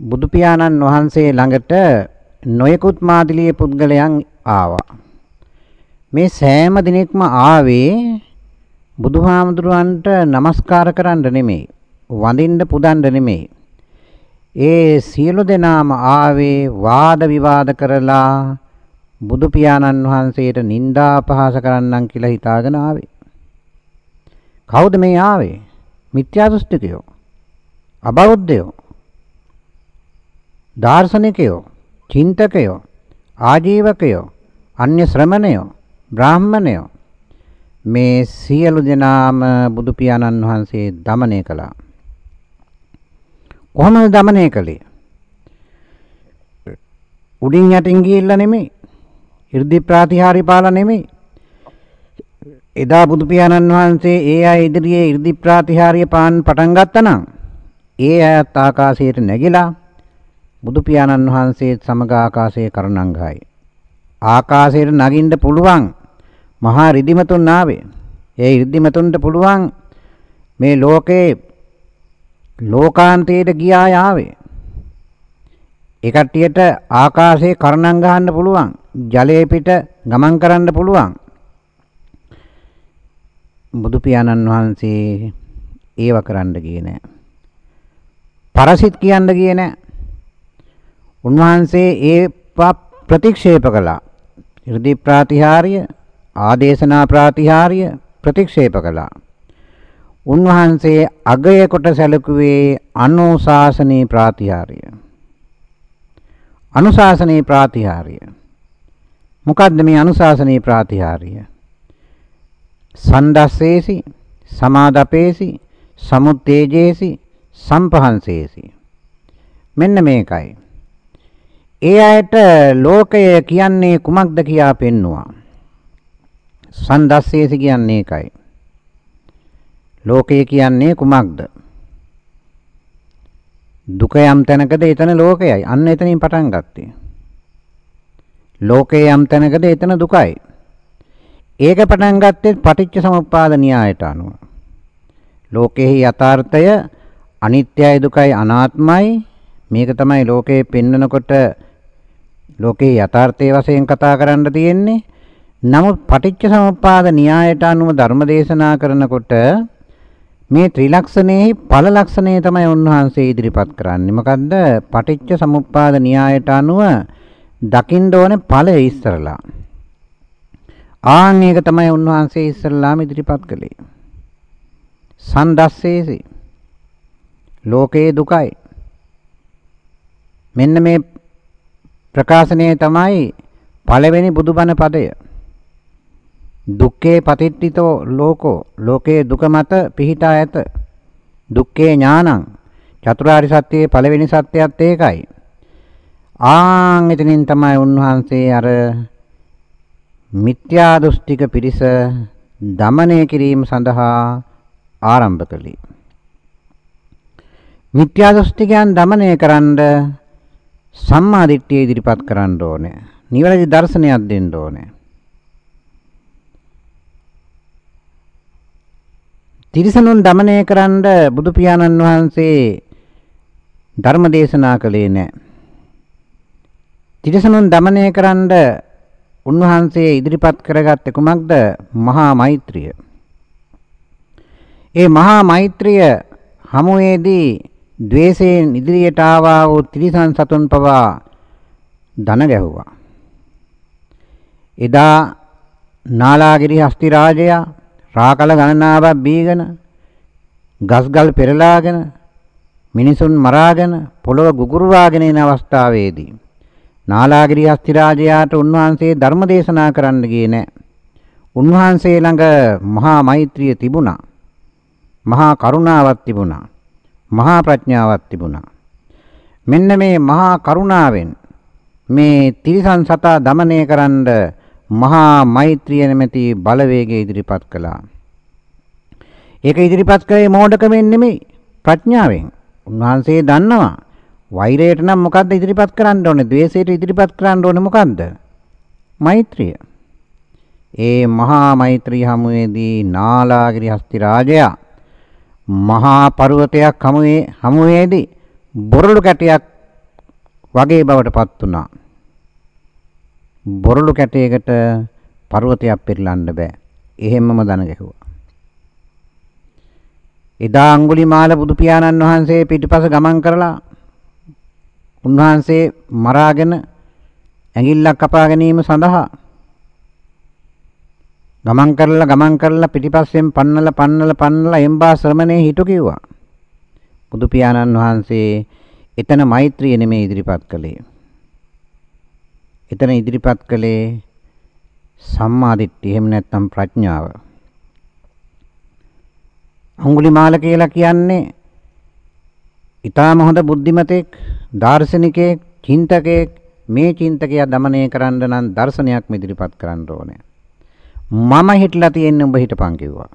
බුදු පියාණන් වහන්සේ ළඟට නොයෙකුත් මාදිලියේ පුද්ගලයන් ආවා. මේ සෑම දිනෙකම ආවේ බුදුහාමුදුරන්ට নমස්කාර කරන්න නෙමෙයි, වඳින්න පුදන්න නෙමෙයි. ඒ සියලු දෙනාම ආවේ වාද විවාද කරලා බුදු පියාණන් වහන්සේට නිନ୍ଦා අපහාස කරන්නම් කියලා හිතාගෙන ආවේ. කවුද මේ ආවේ? මිත්‍යා දෘෂ්ටිකයෝ. අබෞද්ධයෝ. දාර්ශනිකයෝ, චින්තකයෝ, ආජීවකයෝ, අන්‍ය ශ්‍රමණයෝ, බ්‍රාහ්මණයෝ මේ සියලු දෙනාම බුදු පියාණන් වහන්සේ දමණය කළා. කොහොමද දමණය කළේ? උඩින් යටින් ගිහිල්ලා නෙමෙයි. 이르දි ප්‍රාතිහාරි පාලා නෙමෙයි. එදා බුදු පියාණන් වහන්සේ ඒ අය ඉදිරියේ 이르දි ප්‍රාතිහාරිය පාන් පටන් ගත්තා නම් ඒ අයත් ආකාශයට නැගිලා බුදු පියාණන් වහන්සේ සමග ආකාශයේ කරණංගහයි. ආකාශයට නගින්න පුළුවන් මහා රිදිමතුන් ආවේ. ඒ රිදිමතුන්ට පුළුවන් මේ ලෝකේ ලෝකාන්තයට ගියා යාවේ. ඒ කට්ටියට ආකාශයේ කරණම් ගහන්න පුළුවන්. ජලයේ පිට ගමන් කරන්න පුළුවන්. බුදු පියාණන් වහන්සේ ඒව කරන්න ගියේ නෑ. පරසිට කියන්න ගියේ නෑ. උන්වහන්සේ ඒ ප්‍රතික්ෂේප කළා. 이르දි ප්‍රාතිහාර්ය, ආදේශනා ප්‍රාතිහාර්ය ප්‍රතික්ෂේප කළා. උන්වහන්සේ අගය කොට සැලකුවේ අනුශාසනී ප්‍රාතිහාර්ය. අනුශාසනී ප්‍රාතිහාර්ය. මොකද්ද මේ අනුශාසනී ප්‍රාතිහාර්ය? සන්දස්සේසි සමාදපේසි සමුත්තේජේසි සම්පහන්සේසි මෙන්න මේකයි ඒ අයට ලෝකය කියන්නේ කුමක්ද කියා පෙන්නවා? සන්දස්සේසි කියන්නේ ඒකයි. ලෝකය කියන්නේ කුමක්ද? දුක යම් තැනකද එතන ලෝකයයි. අන්න එතනින් පටන් ගත්තේ. ලෝකේ යම් තැනකද එතන දුකයි. ඒක පටන් ගත්තේ පටිච්ච සමුප්පාද න්‍යායට අනුව. ලෝකෙහි යථාර්ථය අනිත්‍යයි දුකයි අනාත්මයි. මේක තමයි ලෝකේ පෙන්නකොට ලෝකේ යථාර්ථයේ වශයෙන් කතා කරන්න තියෙන්නේ. නමුත් පටිච්ච සමුප්පාද න්‍යායට අනුව ධර්ම දේශනා කරනකොට මේ ත්‍රිලක්ෂණයේ ඵල ලක්ෂණය තමයි උන්වහන්සේ ඉදිරිපත් කරන්නේ. මොකද්ද? පටිච්ච සමුප්පාද න්‍යායට අනුව දකින්න ඕනේ ඵලය ඉස්සරලා. ආන් ඒක තමයි උන්වහන්සේ ඉස්සල්ලාම ඉදිරිපත් කළේ. සන්දස්සේසි ලෝකේ දුකයි. මෙන්න මේ ප්‍රකාශනයේ තමයි පළවෙනි බුදුබණ පදය. දුක්ඛේ පතිට්ඨිතෝ ලෝකෝ ලෝකේ දුක මත පිහිටා ඇත. දුක්ඛේ ඥානං චතුරාර්ය සත්‍යයේ පළවෙනි සත්‍යයත් ඒකයි. ආන් එතනින් තමයි උන්වහන්සේ අර මිත්‍යා දෘෂ්ටික පිරිස දමනය කිරීම සඳහා ආරම්භ කළේ. මිත්‍යා දෘෂ්ටිකයන් දමනය කරන්න සම්මා දිට්ඨිය ඉදිරිපත් කරන්න ඕනේ. නිවැරදි දර්ශනයක් දෙන්න ඕනේ. තිරිසනුන් দমনය කරන්න බුදු පියාණන් වහන්සේ ධර්ම දේශනා කළේ නැහැ. තිරිසනුන් দমনය කරන්න උන්වහන්සේ ඉදිරිපත් කරගත්තේ කුමක්ද? මහා මෛත්‍රිය. ඒ මහා මෛත්‍රිය හමුවේදී द्वේෂයෙන් ඉදිරියට ආවා වූ ත්‍රිසං සතුන් පවා දන ගැහුවා. එදා නාලාගිරි හස්ති රාජයා රාකල ගණනාවක් බීගෙන ගස්ගල් පෙරලාගෙන මිනිසුන් මරාගෙන පොළොව ගුගුරුවාගෙන යන අවස්ථාවේදී නාලාගිරි අස්තිරාජයාට උන්වහන්සේ ධර්ම දේශනා කරන්න ගියේ නැහැ. උන්වහන්සේ ළඟ මහා මෛත්‍රිය තිබුණා. මහා කරුණාවක් තිබුණා. මහා ප්‍රඥාවක් තිබුණා. මෙන්න මේ මහා කරුණාවෙන් මේ තිරිසන් සතා দমনය කරන්න මහා මෛත්‍රිය නැමැති බලවේගය ඉදිරිපත් කළා. ඒක ඉදිරිපත් කළේ මෝඩකමෙන් නෙමෙයි ප්‍රඥාවෙන්. උන්වහන්සේ දන්නවා වෛරයට නම් මොකද්ද ඉදිරිපත් කරන්න ඕනේ? ද්වේෂයට ඉදිරිපත් කරන්න ඕනේ මොකද්ද? මෛත්‍රිය. ඒ මහා මෛත්‍රී හමුවේදී නාලාගිරි හස්ති රාජයා මහා පර්වතයක් හමුවේ හමුවේදී බොරළු කැටයක් වගේ බවටපත් වුණා. බොරළු කැටයකට පර්වතයක් පෙරලන්න බෑ. එහෙම්මම දන ගැහුවා. එදා අඟුලිමාල බුදු පියාණන් වහන්සේ පිටිපස ගමන් කරලා උන්වහන්සේ මරාගෙන ඇඟිල්ලක් කපා ගැනීම සඳහා ගමන් කරලා ගමන් කරලා පිටිපස්සෙන් පන්නලා පන්නලා පන්නලා එම්බා ශ්‍රමණේ හිටු කිව්වා. බුදු පියාණන් වහන්සේ එතන මෛත්‍රිය නෙමෙයි ඉදිරිපත් කළේ. එතන ඉදිරිපත් කළේ සම්මාදිට්ඨිය එහෙම නැත්නම් ප්‍රඥාව. අඟුලිමාල කියලා කියන්නේ ඊටාම හොඳ බුද්ධිමතෙක්, දාර්ශනිකයෙක්, චින්තකයෙක් මේ චින්තකයා দমনය කරන්න නම් දර්ශනයක් ඉදිරිපත් කරන්න ඕනේ. මම හිටලා තියෙන්නේ උඹ හිටපන් කිව්වා.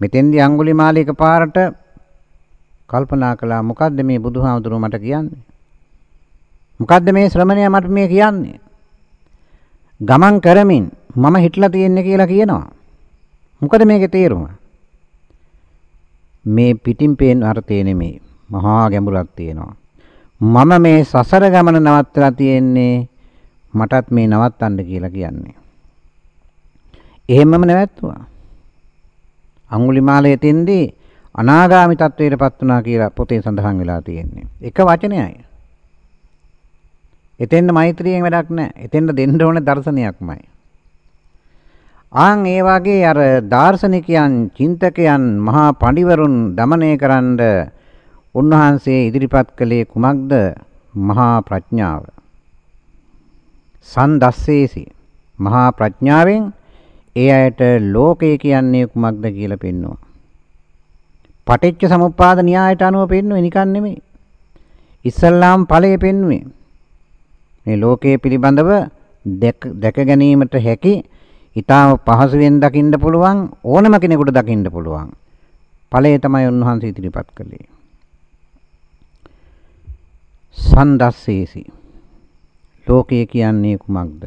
මෙතෙන්දී අඟුලිමාල එකපාරට කල්පනා කළා මොකද්ද මේ බුදුහාමුදුරුවෝ මට කියන්නේ? මොකද්ද මේ ශ්‍රමණයා මට මේ කියන්නේ? ගමන් කරමින් මම හිටලා තියෙන්නේ කියලා කියනවා. මොකද මේකේ තේරුම? මේ පිටින් පේන අර්ථය නෙමෙයි. මහා ගැඹුරක් තියෙනවා. මම මේ සසර ගමන නවත්තලා තියෙන්නේ මටත් මේ නවත්තන්න කියලා කියන්නේ. එහෙමම නැවැත්තුවා. අඟුලිමාලයේ තෙන්දී අනාගාමි තත්වයටපත් වුණා කියලා පොතේ සඳහන් වෙලා තියෙන්නේ. එක වචනයයි. එතෙන්ද මෛත්‍රියෙන් වැඩක් නැහැ. එතෙන්ද දෙන්න ඕනේ දර්ශනයක්මයි. ආන් ඒ වගේ අර දාර්ශනිකයන්, චින්තකයන්, මහා පඬිවරුන් দমনය කරන්න උන්වහන්සේ ඉදිරිපත් කළේ කුමක්ද? මහා ප්‍රඥාව. සන්දස්සේසි. මහා ප්‍රඥාවෙන් ඒ අයට ලෝකය කියන්නේ කුමක්ද කියලා පෙන්වනවා. පටිච්ච සමුප්පාද න්‍යායට අනුව පෙන්වුවේ නිකන් නෙමෙයි. ඉස්සල්ලාම් ඵලය පෙන්වුවේ. මේ ලෝකයේ පිළිබඳව දැක ගැනීමට හැකි ඊටාම පහසුවෙන් දකින්න පුළුවන් ඕනම කෙනෙකුට දකින්න පුළුවන්. ඵලය තමයි උන්වහන්සේ ඉදිරිපත් කළේ. සන්දස්සේසි ලෝකය කියන්නේ කුමක්ද?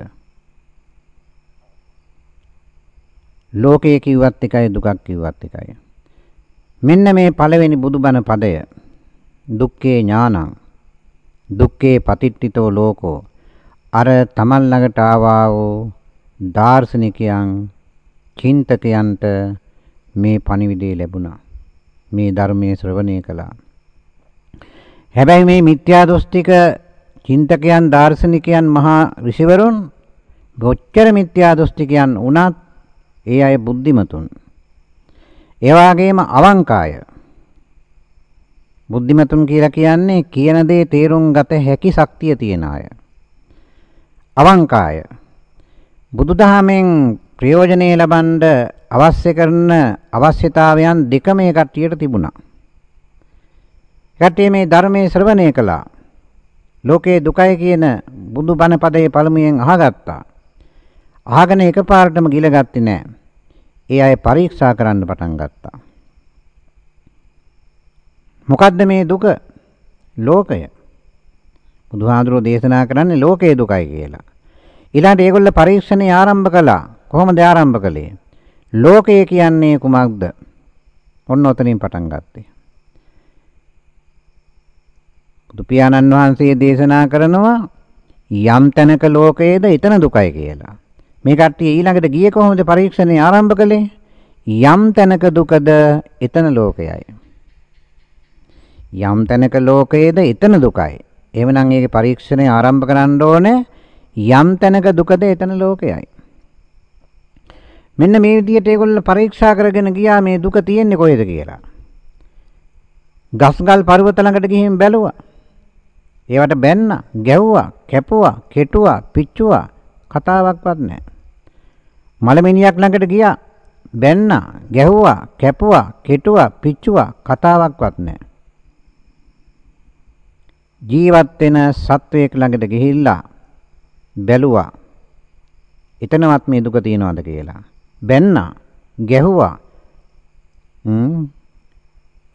ලෝකය කිව්වත් එකයි දුකක් කිව්වත් එකයි. මෙන්න මේ පළවෙනි බුදුබණ පදය දුක්ඛේ ඥානං දුක්ඛේ පතිට්ඨිතෝ ලෝකෝ. අර තමන් ළඟට ආවා වූ දාර්ශනිකයන් චින්තකයන්ට මේ පණිවිඩය ලැබුණා. මේ ධර්මයේ ශ්‍රවණය කළා. හැබැයි මේ මිත්‍යා දෘෂ්ටික චින්තකයන් දාර්ශනිකයන් මහා ඍෂිවරුන් ගොච්චර මිත්‍යා දෘෂ්ටිකයන් වුණත් ඒ අය බුද්ධිමතුන් ඒ වගේම අවංකාය. බුද්ධිමතුන් කියලා කියන්නේ කියන දේ තේරුම් ගත හැකි ශක්තිය තියන අය. අවංකාය. බුදුදහමෙන් ප්‍රයෝජනෙ ලබන්න අවශ්‍ය කරන අවශ්‍යතාවයන් දෙකම ඒ කට්ටියට තිබුණා. කට්ටිය මේ ධර්මයේ ශ්‍රවණය කළා. ලෝකේ දුකයි කියන බුදු බණ පදයේ පළමුවෙන් අහගත්තා. අහගෙන එකපාරටම ගිලගත්තේ නැහැ. ඒ අය පරීක්ෂා කරන්න පටන් ගත්තා. මොකද්ද මේ දුක? ලෝකය. බුදුහාඳුරෝ දේශනා කරන්නේ ලෝකයේ දුකයි කියලා. ඊළඟට ඒගොල්ල පරීක්ෂණය ආරම්භ කළා. කොහොමද ආරම්භ කළේ? ලෝකය කියන්නේ කුමක්ද? ඔන්න ඔතනින් පටන් ගත්තේ. බුදු පියාණන් වහන්සේ දේශනා කරනවා යම් තැනක ලෝකයේද එතන දුකයි කියලා. මේ කට්ටිය ඊළඟට ගියේ කොහොමද පරීක්ෂණය ආරම්භ කළේ? යම් තැනක දුකද එතන ලෝකයයි. යම් තැනක ලෝකයේද එතන දුකයි. එහෙමනම් ඒකේ පරීක්ෂණය ආරම්භ කරන්න ඕනේ යම් තැනක දුකද එතන ලෝකයයි. මෙන්න මේ විදිහට ඒගොල්ලෝ පරීක්ෂා කරගෙන ගියා මේ දුක තියෙන්නේ කොහෙද කියලා. ගස්ගල් පර්වත ළඟට ගිහින් බැලුවා. ඒවට බැන්නා, ගැව්වා, කැපුවා, කෙටුවා, පිච්චුවා කතාවක්වත් නැහැ. මලමිනියක් ළඟට ගියා. බැන්නා, ගැහුවා, කැපුවා, කෙටුවා, පිච්චුවා කතාවක්වත් නැහැ. ජීවත් වෙන සත්වයෙක් ළඟට ගිහිල්ලා බැලුවා. එතනවත් මේ දුක තියනවාද කියලා. බැන්නා, ගැහුවා. හ්ම්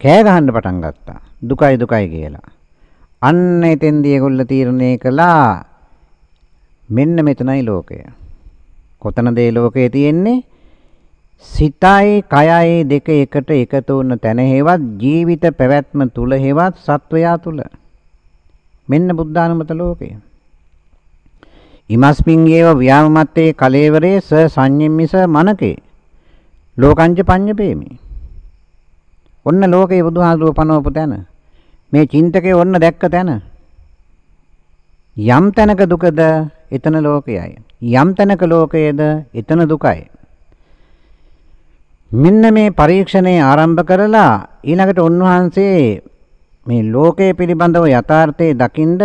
කෑ ගහන්න පටන් ගත්තා. දුකයි දුකයි කියලා. අන්න එතෙන්දී ඒගොල්ල තීරණය කළා මෙන්න මෙතනයි ලෝකය. කොතනද ඒ ලෝකයේ තියෙන්නේ? සිතයි කයයි දෙක එකට එකතු වුණ තැන හේවත් ජීවිත පැවැත්ම තුල හේවත් සත්වයා තුල මෙන්න බුද්ධානුමත ලෝකය. ඉමස්මින් ඒව ව්‍යාමමත්තේ කලේවරේ ස සංඤෙම්මිස මනකේ ලෝකංච පඤ්ඤපේමි. ඔන්න ලෝකේ බුදුහාමුදුරුව පනවපු තැන. මේ චින්තකේ ඔන්න දැක්ක තැන. යම් තැනක දුකද එතන ලෝකයයි. යම් තැනක ලෝකයේද එතන දුකයි. මෙන්න මේ පරීක්ෂණය ආරම්භ කරලා ඊළඟට උන්වහන්සේ මේ ලෝකයේ පිළිබඳව යථාර්ථයේ දකින්ද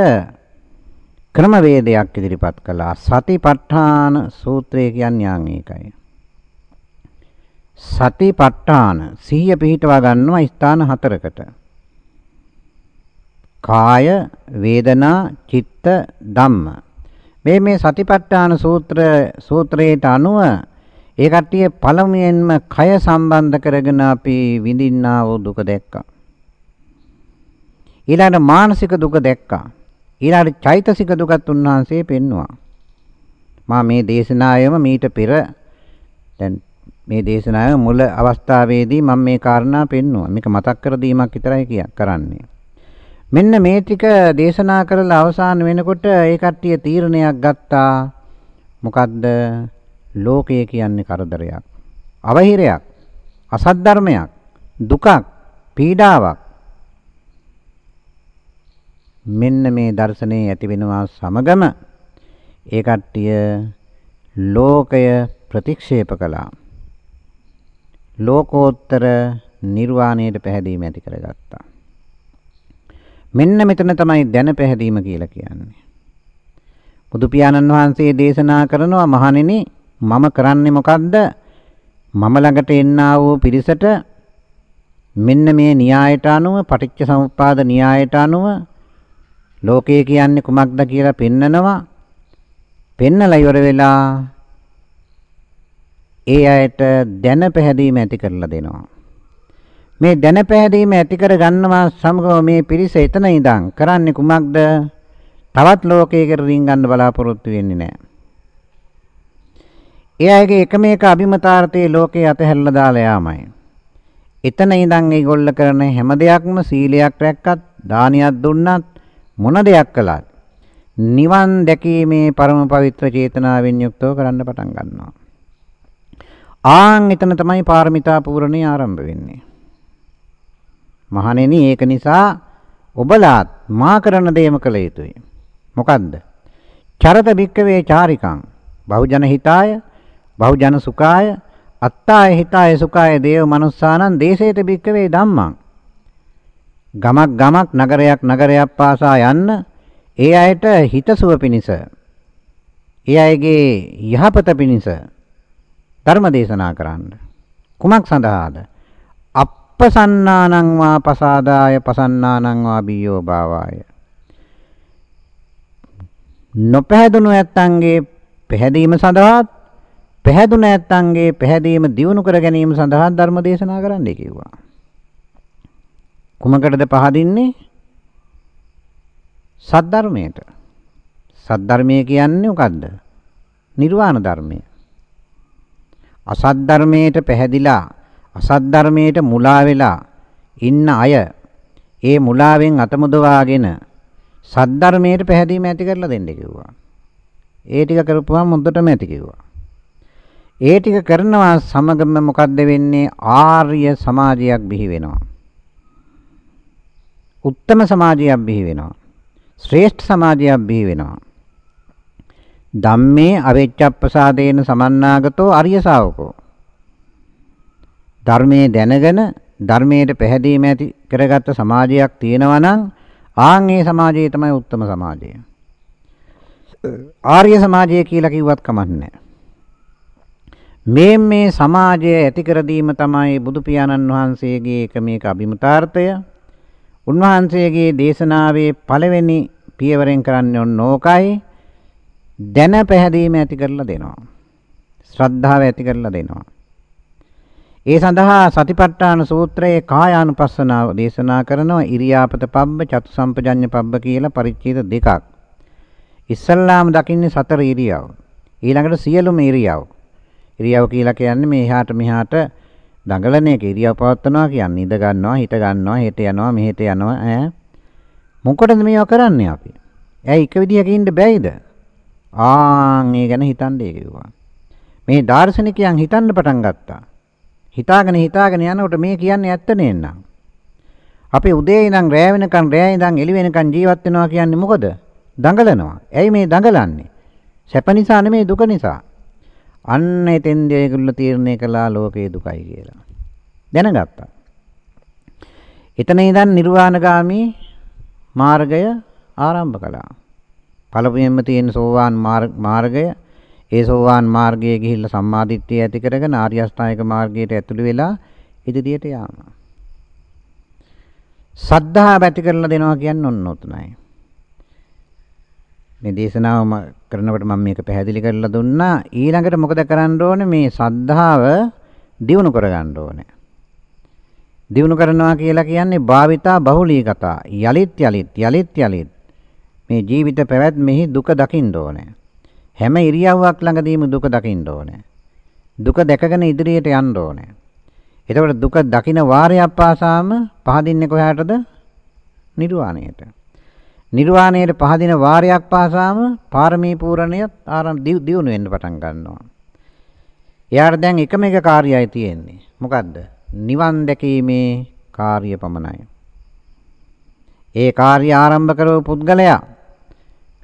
ක්‍රමවේදයක් ඉදිරිපත් කළා. සතිපට්ඨාන සූත්‍රය කියන්නේ යාන් ඒකයි. සතිපට්ඨාන සිහිය පිහිටවා ගන්නවා ස්ථාන හතරකට. කාය, වේදනා, චිත්ත, ධම්ම. මේ මේ සතිපට්ඨාන සූත්‍ර සූත්‍රයට අනුව ඒ කට්ටිය පළමුවෙන්ම කය සම්බන්ධ කරගෙන අපි විඳින්නා වූ දුක දැක්කා. ඊළඟට මානසික දුක දැක්කා. ඊළඟට චෛතසික දුකත් උන්වහන්සේ පෙන්වුවා. මා මේ දේශනාවෙම මීට පෙර දැන් මේ දේශනාවේ මුල අවස්ථාවේදී මම මේ කාරණා පෙන්වුවා. මේක මතක් කර දීමක් විතරයි කරන්නේ. මෙන්න මේ ටික දේශනා කරලා අවසාන වෙනකොට ඒ කට්ටිය තීරණයක් ගත්තා. මොකද්ද? ලෝකය කියන්නේ කරදරයක්. අවහිරයක්. අසත් ධර්මයක්. දුකක්. පීඩාවක්. මෙන්න මේ දර්ශනේ ඇති වෙනවා සමගම ඒ කට්ටිය ලෝකය ප්‍රතික්ෂේප කළා. ලෝකෝත්තර නිර්වාණයට පැහැදීම ඇති කරගත්තා. මෙන්න මෙතන තමයි දැන පැහැදීම කියලා කියන්නේ. බුදු පියාණන් වහන්සේ දේශනා කරනවා මහණෙනි මම කරන්නේ මොකද්ද? මම ළඟට එන්නා වූ පිරිසට මෙන්න මේ න්‍යායට අනුව පටිච්ච සමුප්පාද න්‍යායට අනුව ලෝකය කියන්නේ කුමක්ද කියලා පෙන්නනවා. පෙන්නලා ඉවර වෙලා ඒ අයට දැන පැහැදීම ඇති කරලා දෙනවා. මේ දැන පැහැදීම ඇති කර ගන්නවා සමගම මේ පිරිස එතන ඉඳන් කරන්නේ කුමක්ද? තවත් ලෝකයකට රින්ගන්න බලාපොරොත්තු වෙන්නේ නැහැ. ඒ අයගේ එකම එක අභිමතාර්ථයේ ලෝකේ අතහැරලා දාලා යාමයි. එතන ඉඳන් ඒගොල්ල කරන හැම දෙයක්ම සීලයක් රැක්කත්, දානියක් දුන්නත්, මොන දෙයක් කළත් නිවන් දැකීමේ පරම පවිත්‍ර චේතනාවෙන් යුක්තව කරන්න පටන් ගන්නවා. ආන් එතන තමයි පාරමිතා පූර්ණේ ආරම්භ වෙන්නේ. මහණෙනි ඒක නිසා ඔබලාත් මා කරන දේම කළ යුතුයි. මොකද්ද? චරත භික්කවේ චාරිකං බහුජන හිතාය බහුජන සුඛාය අත්තාය හිතාය සුඛාය දේව මනුස්සානං දේශේත භික්කවේ ධම්මං ගමක් ගමක් නගරයක් නගරයක් පාසා යන්න ඒ අයට හිතසුව පිණිස ඒ අයගේ යහපත පිණිස ධර්ම දේශනා කරන්න. කුමක් සඳහාද? අප්පසන්නානං වා පසාදාය පසන්නානං වා බියෝ භාවාය. නොපැහැදුණු ඇත්තන්ගේ පැහැදීම සඳහාත් පැහැදුණු ඇත්තන්ගේ පැහැදීම දියුණු කර ගැනීම සඳහා ධර්ම දේශනා කරන්නයි කිව්වා. කුමකටද පහදින්නේ? සද්ධර්මයට. සද්ධර්මය කියන්නේ මොකද්ද? නිර්වාණ ධර්මය. අසත් ධර්මයට පැහැදිලා අසත් ධර්මයට මුලා වෙලා ඉන්න අය ඒ මුලාවෙන් අතමුදවාගෙන සද්ධර්මයට පැහැදීම ඇති කරලා දෙන්න කිව්වා. ඒ ටික කරපුවාම මුද්දටම ඇති කිව්වා. ඒ ටික කරනවා සමගම මොකද්ද වෙන්නේ? ආර්ය සමාජයක් බිහි වෙනවා. උත්තම සමාජයක් බිහි වෙනවා. ශ්‍රේෂ්ඨ සමාජයක් බිහි වෙනවා. ධම්මේ අවෙච්ඡප්පසාදේන සමන්නාගතෝ අරිය ශාවකෝ ධර්මයේ දැනගෙන ධර්මයට පැහැදීම ඇති කරගත්ත සමාජයක් තියෙනවා නම් ආන් ඒ සමාජය තමයි උත්තම සමාජය. ආර්ය සමාජය කියලා කිව්වත් කමක් නැහැ. මේ මේ සමාජය ඇති කර දීම තමයි බුදු පියාණන් වහන්සේගේ එක මේක අභිමතාර්ථය. උන්වහන්සේගේ දේශනාවේ පළවෙනි පියවරෙන් කරන්නේ ඔන්න ඕකයි. දැන පැහැදීම ඇති කරලා දෙනවා. ශ්‍රද්ධාව ඇති කරලා දෙනවා. ඒ සඳහා සතිපට්ඨාන සූත්‍රයේ කායානුපස්සනාව දේශනා කරනවා ඉරියාපත පබ්බ චතු සම්පජඤ්ඤ පබ්බ කියලා පරිච්ඡේද දෙකක්. ඉස්සල්ලාම දකින්නේ සතර ඉරියව්. ඊළඟට සියලුම ඉරියව්. ඉරියව් කියලා කියන්නේ මේ එහාට මෙහාට දඟලන එක ඉරියව් පවත්වනවා කියන්නේ ඉඳ ගන්නවා හිට ගන්නවා හෙට යනවා මෙහෙට යනවා ඈ මොකටද මේවා කරන්නේ අපි? ඇයි එක විදියක ඉන්න බැයිද? ආන් ඒ ගැන හිතන්නේ කිව්වා. මේ දාර්ශනිකයන් හිතන්න පටන් ගත්තා. හිතාගෙන හිතාගෙන යනකොට මේ කියන්නේ ඇත්ත නේන්නම්. අපි උදේ ඉඳන් රෑ වෙනකන් රෑ ඉඳන් එළි වෙනකන් ජීවත් වෙනවා කියන්නේ මොකද? දඟලනවා. ඇයි මේ දඟලන්නේ? සැප නිසා නෙමෙයි දුක නිසා. අන්න එතෙන්දී ඒගොල්ලෝ තීරණය කළා ලෝකේ දුකයි කියලා. දැනගත්තා. එතන ඉඳන් නිර්වාණගාමී මාර්ගය ආරම්භ කළා. පළමුවෙන්ම තියෙන සෝවාන් මාර්ගය ඒ සෝවාන් මාර්ගයේ ගිහිල්ලා සම්මාදිට්ඨිය ඇති කරගෙන ආර්ය අෂ්ටාංගික මාර්ගයට ඇතුළු වෙලා ඉදිරියට යාම. සද්ධාව ඇති කරලා දෙනවා කියන්නේ ඔන්න ඔතනයි. මේ දේශනාව කරනකොට මම මේක පැහැදිලි කරලා දුන්නා. ඊළඟට මොකද කරන්න ඕනේ මේ සද්ධාව දියුණු කරගන්න ඕනේ. දියුණු කරනවා කියලා කියන්නේ භාවිතා බහුලීගතා. යලිත් යලිත් යලිත් යලිත් මේ ජීවිත පැවැත්මෙහි දුක දකින්න ඕනේ. හැම ඉරියව්වක් ළඟදීම දුක දකින්න ඕනේ. දුක දැකගෙන ඉදිරියට යන්න ඕනේ. එතකොට දුක දකින වාරයක් පාසාම පහදින්නේ කොහාටද? නිර්වාණයට. නිර්වාණයට පහදින වාරයක් පාසාම පාරමී පූර්ණියත් ආරම්භ දියුණු වෙන්න පටන් ගන්නවා. එයාට දැන් එකම එක කාර්යයයි තියෙන්නේ. මොකද්ද? නිවන් දැකීමේ කාර්ය පමණයි. ඒ කාර්ය ආරම්භ කරව පුද්ගලයා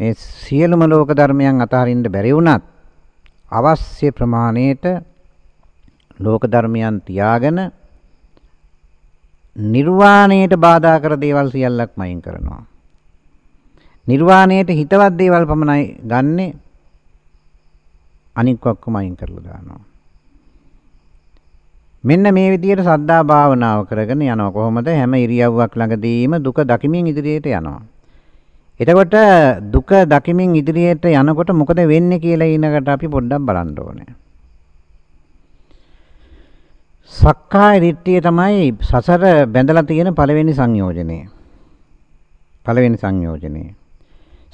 මේ සියලුම ලෝක ධර්මයන් අතහරින්න බැරි වුණත් අවශ්‍ය ප්‍රමාණයට ලෝක ධර්මයන් තියාගෙන නිර්වාණයට බාධා කර දේවල් සියල්ලක්ම අයින් කරනවා. නිර්වාණයට හිතවත් දේවල් පමණයි ගන්නෙ අනික් ඔක්කොම අයින් කරලා දානවා. මෙන්න මේ විදිහට සද්දා භාවනාව කරගෙන යනවා කොහොමද හැම ඉරියව්වක් ළඟදීම දුක දකිමින් ඉදිරියට යනවා. එතකොට දුක දකිමින් ඉදිරියට යනකොට මොකද වෙන්නේ කියලා ඊනකට අපි පොඩ්ඩක් බලන්න ඕනේ. සක්කාය දිට්ඨිය තමයි සසර බැඳලා තියෙන පළවෙනි සංයෝජනය. පළවෙනි සංයෝජනය.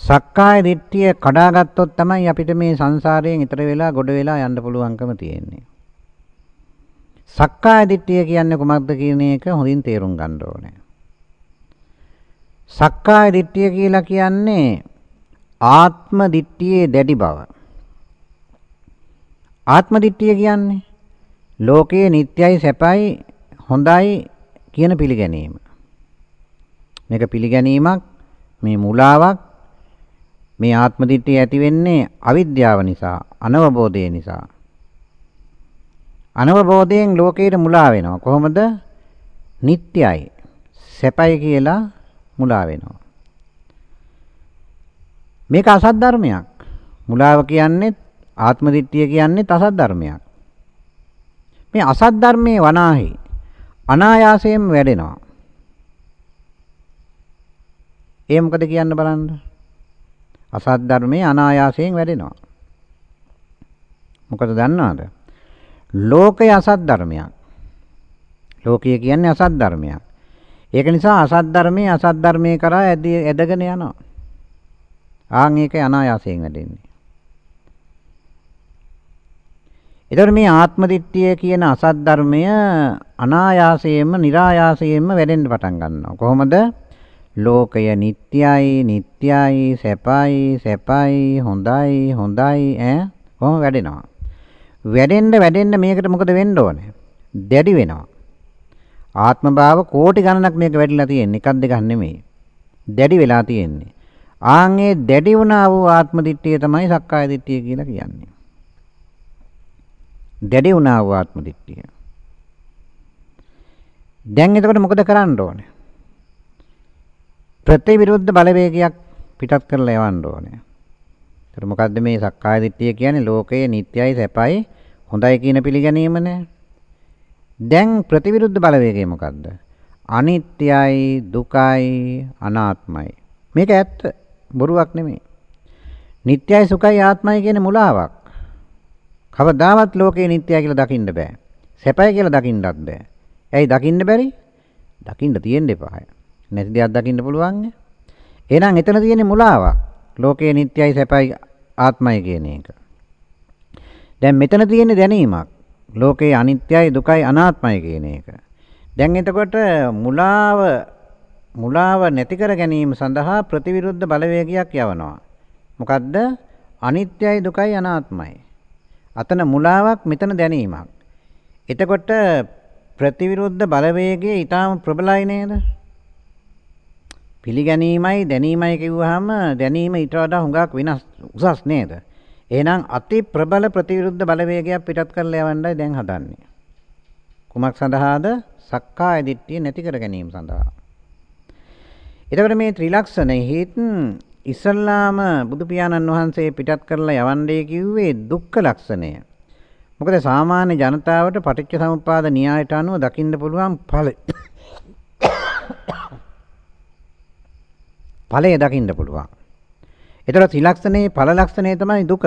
සක්කාය දිට්ඨිය කඩාගත්තොත් තමයි අපිට මේ සංසාරයෙන් ඈතර වෙලා ගොඩ වෙලා යන්න පුළුවන්කම තියෙන්නේ. සක්කාය දිට්ඨිය කියන්නේ කොහොමද කියන එක හොඳින් තේරුම් ගන්න ඕනේ. සක්කාය දිට්ඨිය කියලා කියන්නේ ආත්ම දිට්ඨියේ දැඩි බව. ආත්ම දිට්ඨිය කියන්නේ ලෝකයේ නිට්ටයයි සැපයි හොඳයි කියන පිළිගැනීම. මේක පිළිගැනීමක් මේ මුලාවක් මේ ආත්ම දිට්ඨිය ඇති වෙන්නේ අවිද්‍යාව නිසා අනවබෝධය නිසා. අනවබෝධයෙන් ලෝකයට මුලා වෙනවා. කොහොමද? නිට්ටයයි සැපයි කියලා මුලා වෙනවා. මේක අසත් ධර්මයක්. මුලාව කියන්නේ ආත්ම දිට්ඨිය කියන්නේ අසත් ධර්මයක්. මේ අසත් ධර්මයේ වනාහි අනායාසයෙන් වැඩෙනවා. ඒ මොකද කියන්න බලන්න. අසත් ධර්මයේ අනායාසයෙන් වැඩෙනවා. මොකද දන්නවද? ලෝකය අසත් ධර්මයක්. ලෝකය කියන්නේ අසත් ධර්මයක්. ඒක නිසා අසත් ධර්මයේ අසත් ධර්මයේ කරා ඇදගෙන යනවා. ආන් ඒකේ අනායාසයෙන් වැඩෙන්නේ. එතකොට මේ ආත්ම දිට්ඨිය කියන අසත් ධර්මය අනායාසයෙන්ම નિરાයාසයෙන්ම වැඩෙන්න පටන් ගන්නවා. කොහොමද? ලෝකය නිට්ටයයි, නිට්ටයයි, සැපයි, සැපයි, හොඳයි, හොඳයි ඈ කොහොම වැඩෙනවා. වැඩෙන්න වැඩෙන්න මේකට මොකද වෙන්න ඕනේ? දැඩි වෙනවා. ආත්ම භාව කෝටි ගණනක් මේක වැඩිලා තියෙන්නේ. එකක් දෙකක් නෙමෙයි. දැඩි වෙලා තියෙන්නේ. ආන්ගේ දැඩි වුණා වූ ආත්ම දිට්ඨිය තමයි සක්කාය දිට්ඨිය කියලා කියන්නේ. දැඩි වුණා වූ ආත්ම දිට්ඨිය. දැන් එතකොට මොකද කරන්න ඕනේ? ප්‍රතිවිරුද්ධ බලවේගයක් පිටත් කරලා යවන්න ඕනේ. ඒතර මොකද්ද මේ සක්කාය දිට්ඨිය කියන්නේ? ලෝකයේ නිට්ටයයි සැපයි හොඳයි කියන පිළිගැනීමනේ. දැන් ප්‍රතිවිරුද්ධ බලවේගය මොකද්ද? අනිත්‍යයි, දුකයි, අනාත්මයි. මේක ඇත්ත. බොරුවක් නෙමෙයි. නිට්ටයයි, සුඛයි, ආත්මයි කියන මුලාවක්. කවදාවත් ලෝකේ නිට්ටයයි කියලා දකින්න බෑ. සැපයි කියලා දකින්නත් බෑ. ඇයි දකින්න බැරි? දකින්න තියෙන්න එපා. නැති දෙයක් දකින්න පුළුවන්. එහෙනම් එතන තියෙන්නේ මුලාවක්. ලෝකේ නිට්ටයයි, සැපයි, ආත්මයි කියන එක. දැන් මෙතන තියෙන්නේ දැනීමක්. ලෝකේ අනිත්‍යයි දුකයි අනාත්මයි කියන එක. දැන් එතකොට මුලාව මුලාව නැති කර ගැනීම සඳහා ප්‍රතිවිරුද්ධ බලවේගයක් යවනවා. මොකද්ද? අනිත්‍යයි දුකයි අනාත්මයි. අතන මුලාවක් මෙතන දැනීමක්. එතකොට ප්‍රතිවිරුද්ධ බලවේගය ඊටාම ප්‍රබලයි නේද? පිළිගැනීමයි දැනීමයි කිව්වහම දැනීම ඊට වඩා හුඟක් වෙනස් උසස් නේද? එහෙනම් අති ප්‍රබල ප්‍රතිවිරුද්ධ බලවේගයක් පිටත් කරලා යවන්නයි දැන් හදන්නේ. කුමක් සඳහාද? සක්කාය දිට්ඨිය නැති කර ගැනීම සඳහා. එතකොට මේ ත්‍රිලක්ෂණෙහිත් ඉස්සල්ලාම බුදු පියාණන් වහන්සේ පිටත් කරලා යවන්නේ කිව්වේ දුක්ඛ ලක්ෂණය. මොකද සාමාන්‍ය ජනතාවට පටිච්ච සමුප්පාද න්‍යායට අනුව දකින්න පුළුවන් ඵලය. ඵලය දකින්න පුළුවන්. ඒතර ත්‍රිලක්ෂණේ ඵල ලක්ෂණය තමයි දුක.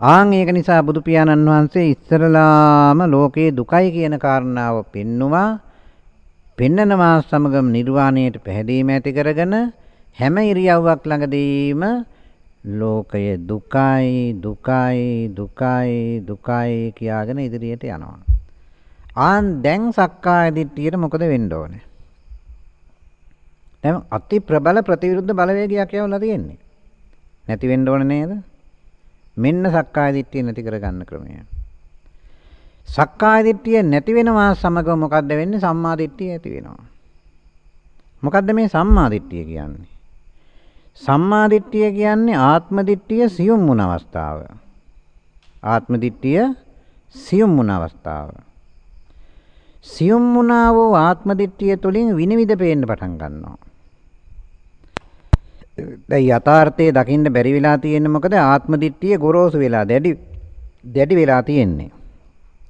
ආන් ඒක නිසා බුදු පියාණන් වහන්සේ ඉස්සරලාම ලෝකේ දුකයි කියන කාරණාව පෙන්නවා. පෙන්නනවා සමගම නිර්වාණයට පැහැදීම ඇති කරගෙන හැම ඉරියව්වක් ළඟදීම ලෝකය දුකයි දුකයි දුකයි දුකයි කියාගෙන ඉදිරියට යනවා. ආන් දැන් සක්කාය දිට්ඨියට මොකද වෙන්න ඕනේ? දැන් අති ප්‍රබල ප්‍රතිවිරුද්ධ බලවේගයක් යවලා තියෙන්නේ. නැති වෙන්න ඕනේ නේද? මෙන්න සක්කාය දිට්ඨිය නැති කරගන්න ක්‍රමය. සක්කාය දිට්ඨිය නැති වෙනවා සමග මොකද්ද වෙන්නේ? සම්මා දිට්ඨිය ඇති වෙනවා. මොකද්ද මේ සම්මා දිට්ඨිය කියන්නේ? සම්මා දිට්ඨිය කියන්නේ ආත්ම දිට්ඨිය සියුම් වුණ අවස්ථාව. ආත්ම දිට්ඨිය සියුම් වුණ අවස්ථාව. සියුම් වුණා වූ ආත්ම දිට්ඨිය තුළින් විනිවිද පේන්න පටන් ගන්නවා. දැන් යථාර්ථයේ දකින්න බැරි වෙලා තියෙන්නේ මොකද ආත්ම දිට්ඨිය ගොරෝසු වෙලා දැඩි දැඩි වෙලා තියෙන්නේ.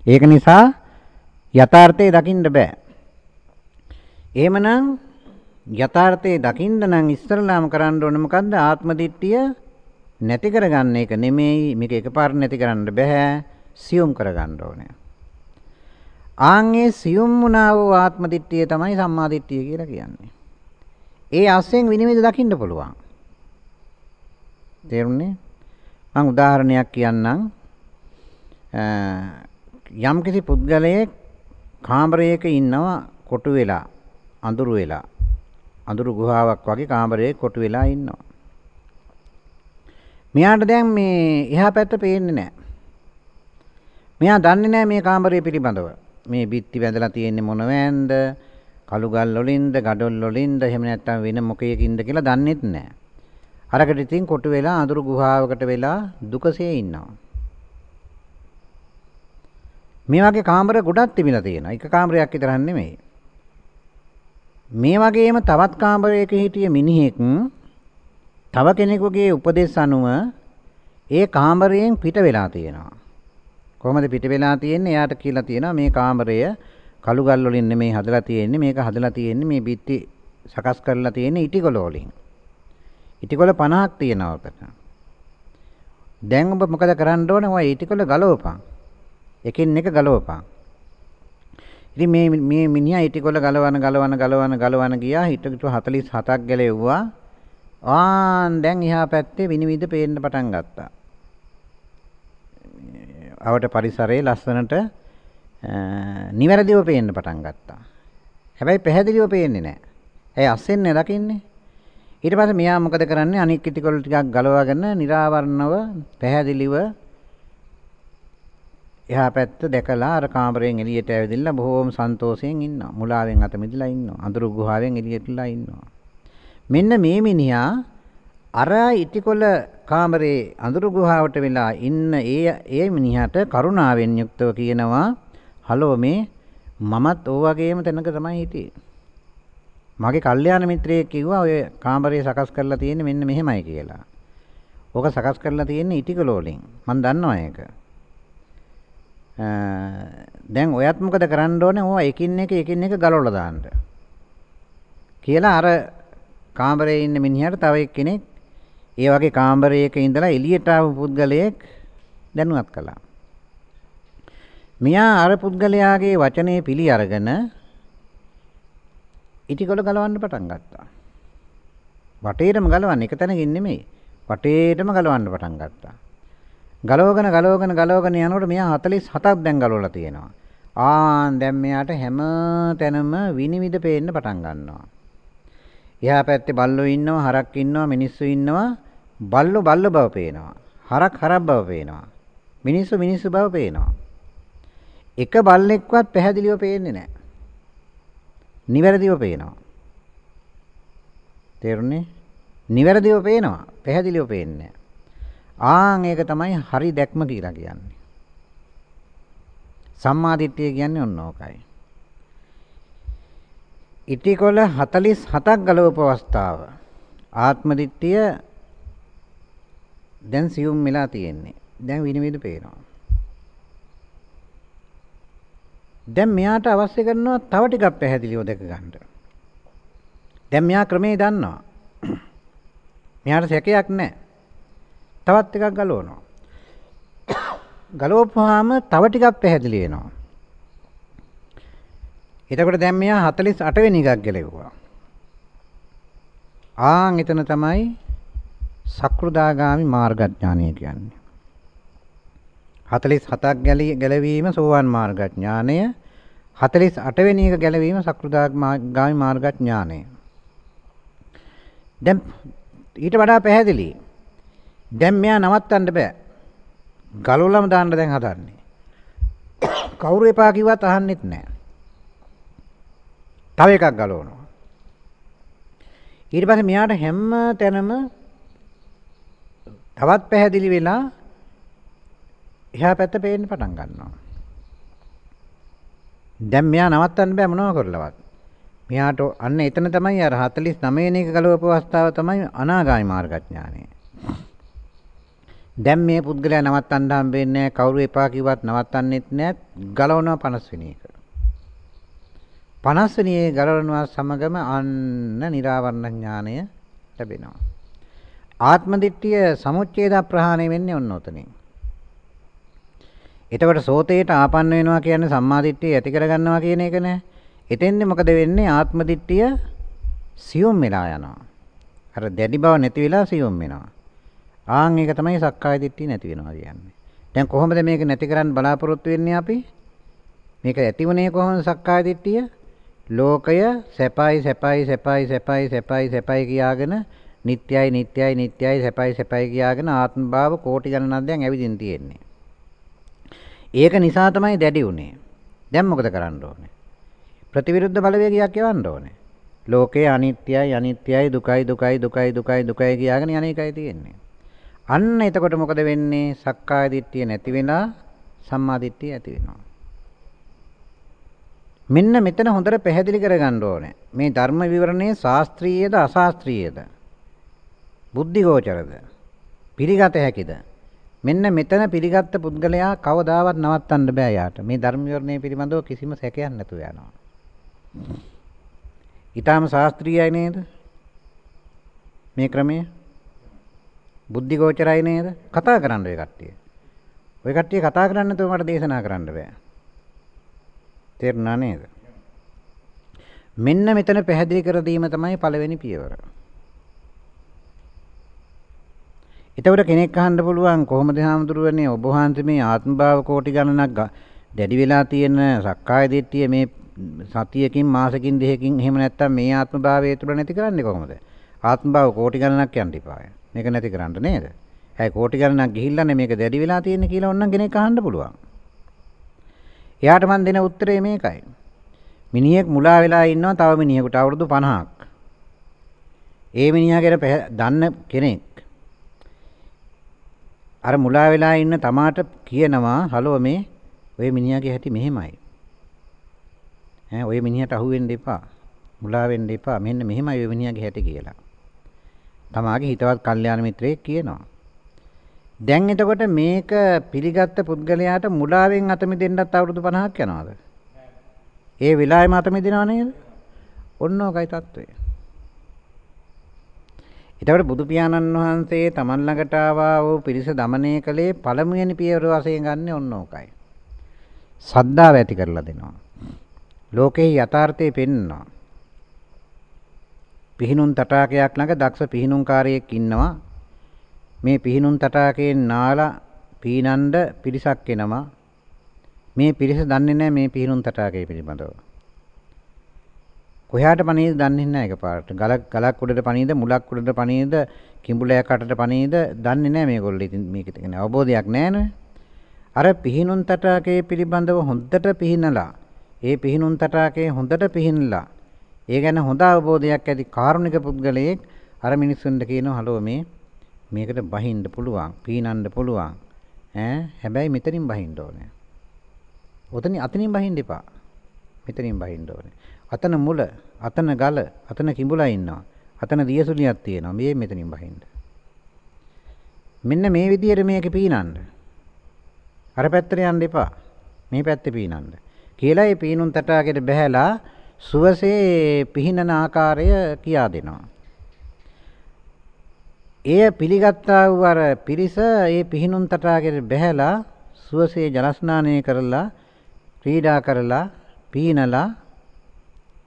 ඒක නිසා යථාර්ථයේ දකින්න බෑ. එහෙමනම් යථාර්ථයේ දකින්න නම් ඉස්සරලාම කරන්න ඕනේ මොකද්ද ආත්ම දිට්ඨිය නැති කරගන්න එක නෙමෙයි මේක එකපාර නැති කරන්න බෑ සියුම් කරගන්න ඕනේ. ආන්ගේ සියුම් වුණා වූ ආත්ම දිට්ඨිය තමයි සම්මා දිට්ඨිය කියලා කියන්නේ. ඒ අස්සෙන් විනිවිද දකින්න පුළුවන්. තේරුණේ? මම උදාහරණයක් කියන්නම්. යම්කිසි පුද්ගලයෙක් කාමරයක ඉන්නවා කොටු වෙලා අඳුරු වෙලා අඳුරු ගුහාවක් වගේ කාමරයක කොටු වෙලා ඉන්නවා. මෙයාට දැන් මේ එහා පැත්ත පේන්නේ නැහැ. මෙයා දන්නේ නැහැ මේ කාමරය පිළිබඳව. මේ බිත්ති වැදලා තියෙන්නේ මොන වෑන්ද? කළු ගල් වලින්ද, ගඩොල් වලින්ද, එහෙම නැත්නම් වෙන මොකයකින්ද කියලා දන්නෙත් නැහැ. අරකට ඉතින් කොටු වෙලා අඳුරු ගුහාවකට වෙලා දුකසේ ඉන්නවා. මේ වගේ කාමර ගොඩක් තිබිලා තියෙනවා. එක කාමරයක් විතරක් නෙමෙයි. මේ වගේම තවත් කාමරයක හිටිය මිනිහෙක් තව කෙනෙකුගේ උපදෙස් අනුව ඒ කාමරයෙන් පිට වෙලා තියෙනවා. කොහොමද පිට වෙලා තියෙන්නේ? එයාට කියලා තියෙනවා මේ කාමරය කළු ගල් වලින් නෙමෙයි හදලා තියෙන්නේ. මේක හදලා තියෙන්නේ මේ බිත්ති සකස් කරලා තියෙන්නේ ඉටිකොල වලින්. ඉටිකොල 50ක් තියෙනවා ඔතන. දැන් ඔබ මොකද කරන්න ඕනේ? ඔය ඉටිකොල ගලවපන්. එකින් එක ගලවපන්. ඉතින් මේ මේ මිනිහා ඉටිකොල ගලවන ගලවන ගලවන ගලවන ගියා. හිටු 47ක් ගැලෙව්වා. ආන් දැන් එහා පැත්තේ විනිවිද පේන්න පටන් ගත්තා. අවට පරිසරයේ ලස්සනට නිවැරදිව පේන්න පටන් ගත්තා. හැබැයි පැහැදිලිව පේන්නේ නැහැ. ඇයි අස්සෙන්නේ දකින්නේ? ඊට පස්සේ මෙයා මොකද කරන්නේ? අනික් ඉටිකොල ටිකක් ගලවගෙන निराවරණව පැහැදිලිව එහා පැත්ත දැකලා අර කාමරයෙන් එළියට ඇවිදilla බොහෝම සන්තෝෂයෙන් ඉන්නවා. මුලාවෙන් අත මිදලා ඉන්නවා. අඳුරු ගුහාවෙන් එළියටලා ඉන්නවා. මෙන්න මේ මිනිහා අර ඉටිකොල කාමරේ අඳුරු ගුහාවට වෙලා ඉන්න ඒ ඒ මිනිහට කරුණාවෙන් යුක්තව කියනවා හලෝ මේ මමත් ඕ වගේම තැනක තමයි හිටියේ. මගේ කල්යාණ මිත්‍රයෙක් කිව්වා ඔය කාමරේ සකස් කරලා තියෙන්නේ මෙන්න මෙහෙමයි කියලා. ඕක සකස් කරලා තියෙන්නේ ඉටිකොල වලින්. මම දන්නවා ඒක. දැන් ඔයත් මොකද කරන්න ඕනේ? ඕවා එකින් එක එකින් එක ගලවලා දාන්න. කියලා අර කාමරේ ඉන්න මිනිහට තව එක්කෙනෙක් ඒ වගේ කාමරයක ඉඳලා එළියට ආව පුද්ගලයෙක් දැනුවත් කළා. මෙයා අර පුද්ගලයාගේ වචනේ පිළි අරගෙන ඉටිකොල ගලවන්න පටන් ගත්තා. වටේටම ගලවන්නේ එක තැනකින් නෙමෙයි. වටේටම ගලවන්න පටන් ගත්තා. ගලවගෙන ගලවගෙන ගලවගෙන යනකොට මෙයා 47ක් දැන් ගලවලා තියෙනවා. ආන් දැන් මෙයාට හැම තැනම විනිවිද පේන්න පටන් ගන්නවා. එහා පැත්තේ බල්ලෝ ඉන්නවා, හරක් ඉන්නවා, මිනිස්සු ඉන්නවා. බල්ලෝ බල්ල බව පේනවා. හරක් හරක් බව පේනවා. මිනිස්සු මිනිස්සු බව පේනවා. එක බල්ලෙක්වත් පැහැදිලිව පේන්නේ නැහැ. නිවැරදිව පේනවා. තේරුණේ? නිවැරදිව පේනවා. පැහැදිලිව පේන්නේ ආන් ඒක තමයි හරි දැක්ම කියලා කියන්නේ. සම්මාදිට්ඨිය කියන්නේ ඔන්න ඕකයි. ඉටිකොල 47ක් ගලවපු අවස්ථාව. ආත්ම දිට්ඨිය දැන් සියුම් වෙලා තියෙන්නේ. දැන් විනිවිද පේනවා. දැන් මෙයාට අවශ්‍ය කරනවා තව ටිකක් පැහැදිලිව දැක ගන්න. දැන් මෙයා ක්‍රමේ දන්නවා. මෙයාට සැකයක් නැහැ. තවත් ටිකක් ගලවනවා. ගලවපුවාම තව ටිකක් පැහැදිලි වෙනවා. එතකොට දැන් මෙයා 48 වෙනි එකක් ගැලෙවුවා. ආන් එතන තමයි සක්‍රුදාගාමි මාර්ගඥානය කියන්නේ. 47ක් ගැලවීම සෝවාන් මාර්ගඥානය 48 වෙනි එක ගැලවීම සක්‍රුදාගාමි මාර්ගඥානය. දැන් ඊට වඩා පැහැදිලි. දැන් මෙයා නවත්තන්න බෑ. ගලවලම දාන්න දැන් හදන්නේ. කවුරු එපා කිව්වත් අහන්නෙත් නෑ. තව එකක් ගලවනවා. ඊට පස්සේ මෙයාට හැම තැනම තවත් පැහැදිලි වෙලා එහා පැත්ත පේන්න පටන් ගන්නවා. දැන් මෙයා නවත්තන්න බෑ මොනව කරලවත්. මෙයාට අන්න එතන තමයි අර 49 වෙනි එක ගලවපු අවස්ථාව තමයි අනාගාමී මාර්ගඥානය. දැන් මේ පුද්ගලයා නවත්තන්න හම්බෙන්නේ නැහැ කවුරු එපා කිව්වත් නවත්තන්නෙත් නැහැ ගලවනවා 50 වෙනි එක. 50 වෙනි එක ගලවනවා සමගම අන්න නිරාවරණ ඥානය ලැබෙනවා. ආත්ම දිට්ඨිය සමුච්ඡේද ප්‍රහාණය වෙන්නේ ඔන්න ඔතනින්. එතකොට සෝතේට ආපන්න වෙනවා කියන්නේ සම්මාදිට්ඨිය ඇති කරගන්නවා කියන එක නෑ. එතෙන්දී මොකද වෙන්නේ ආත්ම දිට්ඨිය සියුම් වෙලා යනවා. අර දැඩි බව නැති වෙලා සියුම් වෙනවා. ආන් ඒක තමයි සක්කාය දිට්ඨිය නැති වෙනවා කියන්නේ. දැන් කොහොමද මේක නැති කරන්න බලාපොරොත්තු වෙන්නේ අපි? මේක ඇතිවනේ කොහොමද සක්කාය දිට්ඨිය? ලෝකය සැපයි සැපයි සැපයි සැපයි සැපයි සැපයි කියාගෙන නිට්යයි නිට්යයි නිට්යයි සැපයි සැපයි කියාගෙන ආත්ම භාව කෝටි ගණනක් දැන් ඇවිදින් තියෙන්නේ. ඒක නිසා තමයි දැඩි උනේ. දැන් මොකද කරන්න ඕනේ? ප්‍රතිවිරුද්ධ බලවේගයක් යවන්න ඕනේ. ලෝකේ අනිත්‍යයි අනිත්‍යයි දුකයි දුකයි දුකයි දුකයි දුකයි කියාගෙන යන එකයි තියෙන්නේ. අන්න එතකොට මොකද වෙන්නේ? සක්කාය දිට්ඨිය නැති වෙලා සම්මා දිට්ඨිය ඇති වෙනවා. මෙන්න මෙතන හොඳට පැහැදිලි කරගන්න ඕනේ. මේ ධර්ම විවරණයේ ශාස්ත්‍රීයද අශාස්ත්‍රීයද? බුද්ධිගෝචරද? පිළිගත හැකිද? මෙන්න මෙතන පිළිගත්ත පුද්ගලයා කවදාවත් නවත්තන්න බෑ යාට. මේ ධර්ම විවරණය පිළිබඳව කිසිම සැකයක් නැතුව යනවා. ඊටාම ශාස්ත්‍රීයයි නේද? මේ ක්‍රමය බුද්ධි ගෝචරයි නේද? කතා කරන්න ඔය කට්ටිය. ඔය කට්ටිය කතා කරන්න නැතුව මට දේශනා කරන්න බෑ. තේරුණා නේද? මෙන්න මෙතන පැහැදිලි කර දීම තමයි පළවෙනි පියවර. එතකොට කෙනෙක් අහන්න පුළුවන් කොහොමද හාමුදුරුවනේ ඔබ වහන්සේ මේ ආත්මභාව කෝටි ගණනක් දැඩි වෙලා තියෙන සක්කාය දිට්ඨිය මේ සතියකින් මාසකින් දෙකකින් එහෙම නැත්තම් මේ ආත්මභාවය තුල නැති කරන්නේ කොහොමද? ආත්මභාව කෝටි ගණනක් යන්න ඉපාය. මේක නැති කරන්න නේද? ඇයි කෝටි ගණනක් ගිහිල්ලානේ මේක දැඩි වෙලා තියෙන්නේ කියලා ඕනනම් කෙනෙක් අහන්න පුළුවන්. එයාට මම දෙන උත්තරේ මේකයි. මිනිහෙක් මුලා වෙලා ඉන්නවා තව මිනිහෙකුට අවුරුදු 50ක්. ඒ මිනිහා ගැන දන්න කෙනෙක් අර මුලා වෙලා ඉන්න තමාට කියනවා "හලෝ මේ ඔය මිනිහාගේ හැටි මෙහෙමයි. ඈ ඔය මිනිහට අහු වෙන්න එපා. මුලා වෙන්න එපා. මෙන්න මෙහෙමයි ඔය මිනිහාගේ හැටි" කියලා. තමාගේ හිතවත් කල්යාණ මිත්‍රයෙක් කියනවා. දැන් එතකොට මේක පිළිගත්ත පුද්ගලයාට මුලාවෙන් අත මිදෙන්නත් අවුරුදු 50ක් යනවාද? ඒ වෙලාවෙම අත මිදෙනව නේද? ඔන්න ඔකයි தত্ত্বය. එතකොට බුදු පියාණන් වහන්සේ තමන් ළඟට ආවා වූ පිරිස দমনය කළේ පළමුවෙනි පියවර වශයෙන් ගන්න ඕන ඕකයි. සද්ධාව ඇති කරලා දෙනවා. ලෝකේ යථාර්ථය පෙන්වනවා. පිහිනුම් තටාකයක් ළඟ දක්ෂ පිහිනුම්කාරයෙක් ඉන්නවා. මේ පිහිනුම් තටාකයෙන් නාලා පීනන්ඩ පිරිසක් එනවා. මේ පිරිස දන්නේ නැහැ මේ පිහිනුම් තටාකය පිළිබඳව. කොහාට පණීද දන්නේ නැහැ එකපාරට. ගලක් ගලක් උඩට පණීද මුලක් උඩට පණීද කිඹුලයක් කටට පණීද දන්නේ නැහැ මේගොල්ලෝ. ඉතින් මේක තියෙන අවබෝධයක් නැහැ අර පිහිනුම් තටාකයේ පිළිබඳව හොඳට පිහිනලා ඒ පිහිනුම් තටාකයේ හොඳට පිහිනලා ඒ ගැන හොඳ අවබෝධයක් ඇති කාරුණික පුද්ගලයෙක් අර මිනිස්සුන්ට කියනවා හලෝ මේ මේකට බහින්න පුළුවන් පීනන්න පුළුවන් ඈ හැබැයි මෙතනින් බහින්න ඕනේ. ඔතනින් අතනින් බහින්න එපා. මෙතනින් බහින්න ඕනේ. අතන මුල, අතන ගල, අතන කිඹුලා ඉන්නවා. අතන දියසුලියක් තියෙනවා. මේ මෙතනින් බහින්න. මෙන්න මේ විදිහට මේක පීනන්න. අර පැත්තට යන්න එපා. මේ පැත්තේ පීනන්න. කියලා ඒ පීනුම් තටාකෙට බහැලා සුවසේ පිහිනන ආකාරය කියා දෙනවා. එය පිළිගත්තා වූ අර පිරිස ඒ පිහිනුම් තටාකෙට බහැලා සුවසේ ජල ස්නානය කරලා ක්‍රීඩා කරලා පීනලා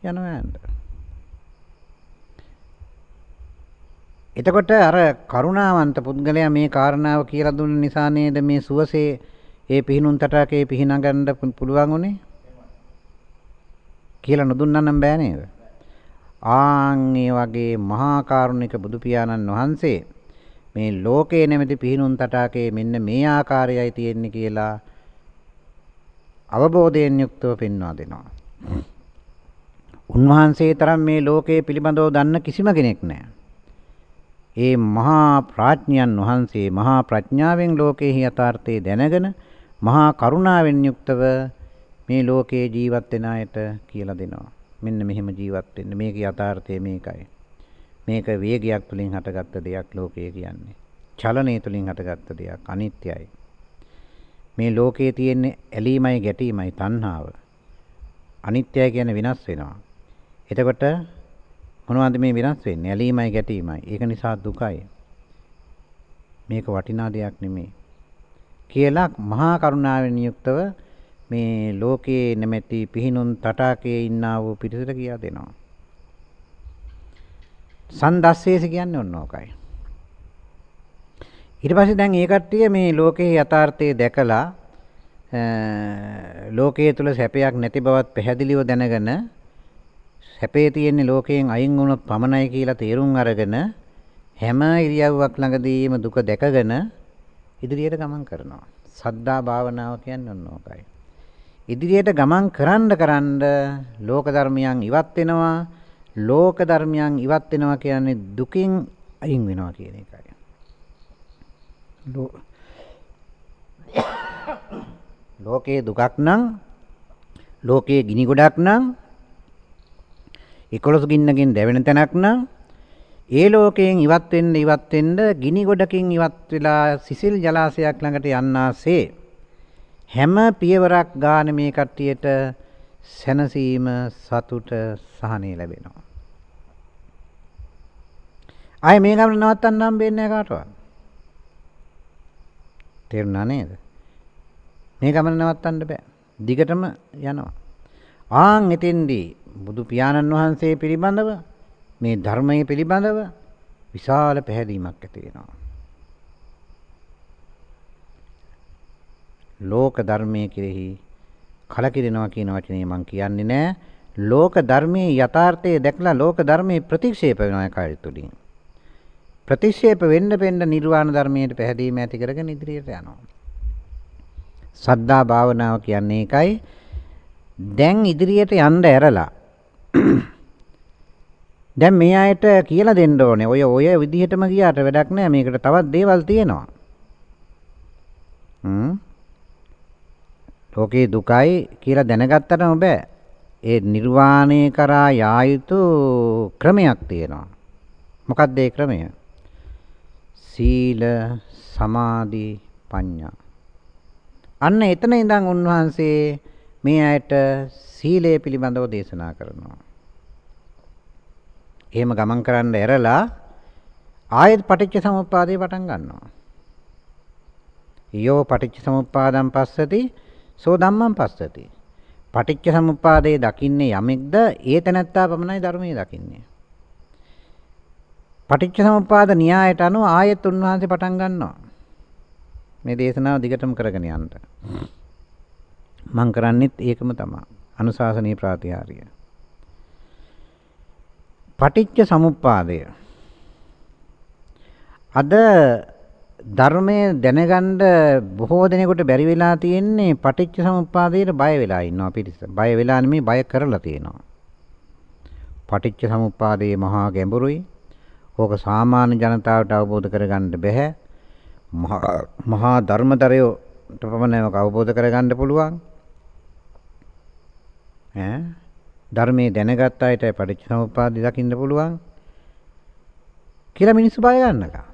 යනවා යන්න. එතකොට අර කරුණාවන්ත පුද්ගලයා මේ කාරණාව කියලා දුන්න නිසා නේද මේ සුවසේ ඒ පිහිනුම් තටාකේ පිහිනගන්න පුළුවන් උනේ? කියලා නොදුන්නා නම් බෑ නේද? ආන් ඒ වගේ මහා කරුණික බුදු පියාණන් වහන්සේ මේ ලෝකේ නැමැති පිහිනුම් තටාකේ මෙන්න මේ ආකාරයයි තියෙන්නේ කියලා අවබෝධයෙන් යුක්තව පෙන්වා දෙනවා. උන්වහන්සේ තරම් මේ ලෝකයේ පිළිබඳව දන්න කිසිම කෙනෙක් නැහැ. ඒ මහා ප්‍රඥයන් වහන්සේ මහා ප්‍රඥාවෙන් ලෝකයේ යථාර්ථය දැනගෙන මහා කරුණාවෙන් යුක්තව මේ ලෝකේ ජීවත් වෙන අයට කියලා දෙනවා. මෙන්න මෙහෙම ජීවත් වෙන්න. මේක යථාර්ථය මේකයි. මේක වේගයක් තුලින් හටගත්ත දෙයක් ලෝකය කියන්නේ. චලනය තුලින් හටගත්ත දෙයක් අනිත්‍යයි. මේ ලෝකයේ තියෙන ඇලීමයි ගැටීමයි තණ්හාව. අනිත්‍යයි කියන්නේ විනාශ වෙනවා. එතකොට මොනවද මේ විනාශ වෙන්නේ? ඇලීමයි ගැටීමයි. ඒක නිසා දුකයි. මේක වටිනා දෙයක් නෙමෙයි. කියලා මහා කරුණාවෙන් යුක්තව මේ ලෝකයේ නැමැති පිහිනුම් තටාකයේ ඉන්නා වූ පිරිසට කියා දෙනවා. සන්දස්සේස කියන්නේ ඔන්න ඕකයි. ඊට පස්සේ දැන් ඒ කට්ටිය මේ ලෝකයේ යථාර්ථය දැකලා ලෝකයේ තුල සැපයක් නැති බවත් පැහැදිලිව දැනගෙන සැපේ තියෙන්නේ ලෝකයෙන් අයින් වුණොත් පමණයි කියලා තේරුම් අරගෙන හැම ඉරියව්වක් ළඟදීම දුක දැකගෙන ඉදිරියට ගමන් කරනවා. සද්දා භාවනාව කියන්නේ ඔන්න ඕකයි. ඉදිරියට ගමන් කරන්න කරන්න ලෝක ධර්මයන් ඉවත් වෙනවා. ලෝක ධර්මයන් ඉවත් වෙනවා කියන්නේ දුකින් අයින් වෙනවා කියන එකයි. ලෝකේ දුකක් නම් ලෝකයේ ගිනි ගොඩක් නම් 11 ගින්නකින් දැවෙන තැනක් නම් ඒ ලෝකයෙන් ඉවත් වෙන්න ඉවත් වෙන්න ගිනි ගොඩකින් ඉවත් වෙලා සිසිල් ජලාශයක් ළඟට යන්නාසේ හැම පියවරක් ගාන මේ කට්ටියට සැනසීම සතුට සහනය ලැබෙනවා. ආයේ මේ ගමන නවත්තන්න හම්බෙන්නේ නැහැ කාටවත්. තේරුණා නේද? මේ ගමන නවත්තන්න බෑ. දිගටම යනවා. ආන් එතෙන්දී බුදු පියාණන් වහන්සේ පිළිබඳව මේ ධර්මයේ පිළිබඳව විශාල පැහැදීමක් ඇති වෙනවා. ලෝක ධර්මයේ කෙරෙහි කලකිරෙනවා කියන වචනේ මම කියන්නේ නෑ. ලෝක ධර්මයේ යථාර්ථය දැකලා ලෝක ධර්මයේ ප්‍රතික්ෂේප වෙනවා කාර්ය තුලින්. ප්‍රතික්ෂේප වෙන්න වෙන්න නිර්වාණ ධර්මයට පැහැදීම ඇති කරගෙන ඉදිරියට යනවා. සද්දා භාවනාව කියන්නේ ඒකයි. දැන් ඉදිරියට යන්න ඇරලා දැන් මේ අයට කියලා දෙන්න ඕනේ. ඔය ඔය විදිහටම ගියාට වැඩක් නෑ. මේකට තවත් දේවල් තියෙනවා. හ්ම්. ලෝකේ දුකයි කියලා දැනගත්තටම බෑ. ඒ නිර්වාණය කරා යා යුතු ක්‍රමයක් තියෙනවා. මොකක්ද ඒ ක්‍රමය? සීල, සමාධි, ප්‍රඥා. අන්න එතන ඉඳන් උන්වහන්සේ මේ අයට සීලය පිළිබඳව දේශනා කරනවා. එහෙම ගමන් කරන්න ඇරලා ආයෙත් පටිච්ච සමුප්පාදේ පටන් ගන්නවා. යෝ පටිච්ච සමුප්පාදම් පස්සති සෝ ධම්මං පස්සති. පටිච්ච සමුප්පාදේ දකින්නේ යමෙක්ද ඒ තැනැත්තා පමණයි ධර්මයේ දකින්නේ. පටිච්ච සමුප්පාද න්‍යායට අනුව ආයෙත් උන්වහන්සේ පටන් ගන්නවා. මේ දේශනාව දිගටම කරගෙන යන්න. මං කරන්නේත් ඒකම තමයි. අනුශාසනීය ප්‍රාතිහාර්ය. පටිච්ච සමුප්පාදය. අද ධර්මයේ දැනගන්න බොහෝ දෙනෙකුට බැරි වෙලා තියෙන්නේ පටිච්ච සමුප්පාදයට බය වෙලා ඉන්නවා පිරිස. බය වෙලා නෙමෙයි බය කරලා තියෙනවා. පටිච්ච සමුප්පාදයේ මහා ගැඹුරුයි. ඕක සාමාන්‍ය ජනතාවට අවබෝධ කරගන්න බැහැ. මහා ධර්මතරයට පමණම අවබෝධ කරගන්න පුළුවන්. ඈ ධර්මයේ දැනගත් අයට පටිච්ච සමුප්පාදය දකින්න පුළුවන් කියලා මිනිස්සු බය ගන්නවා.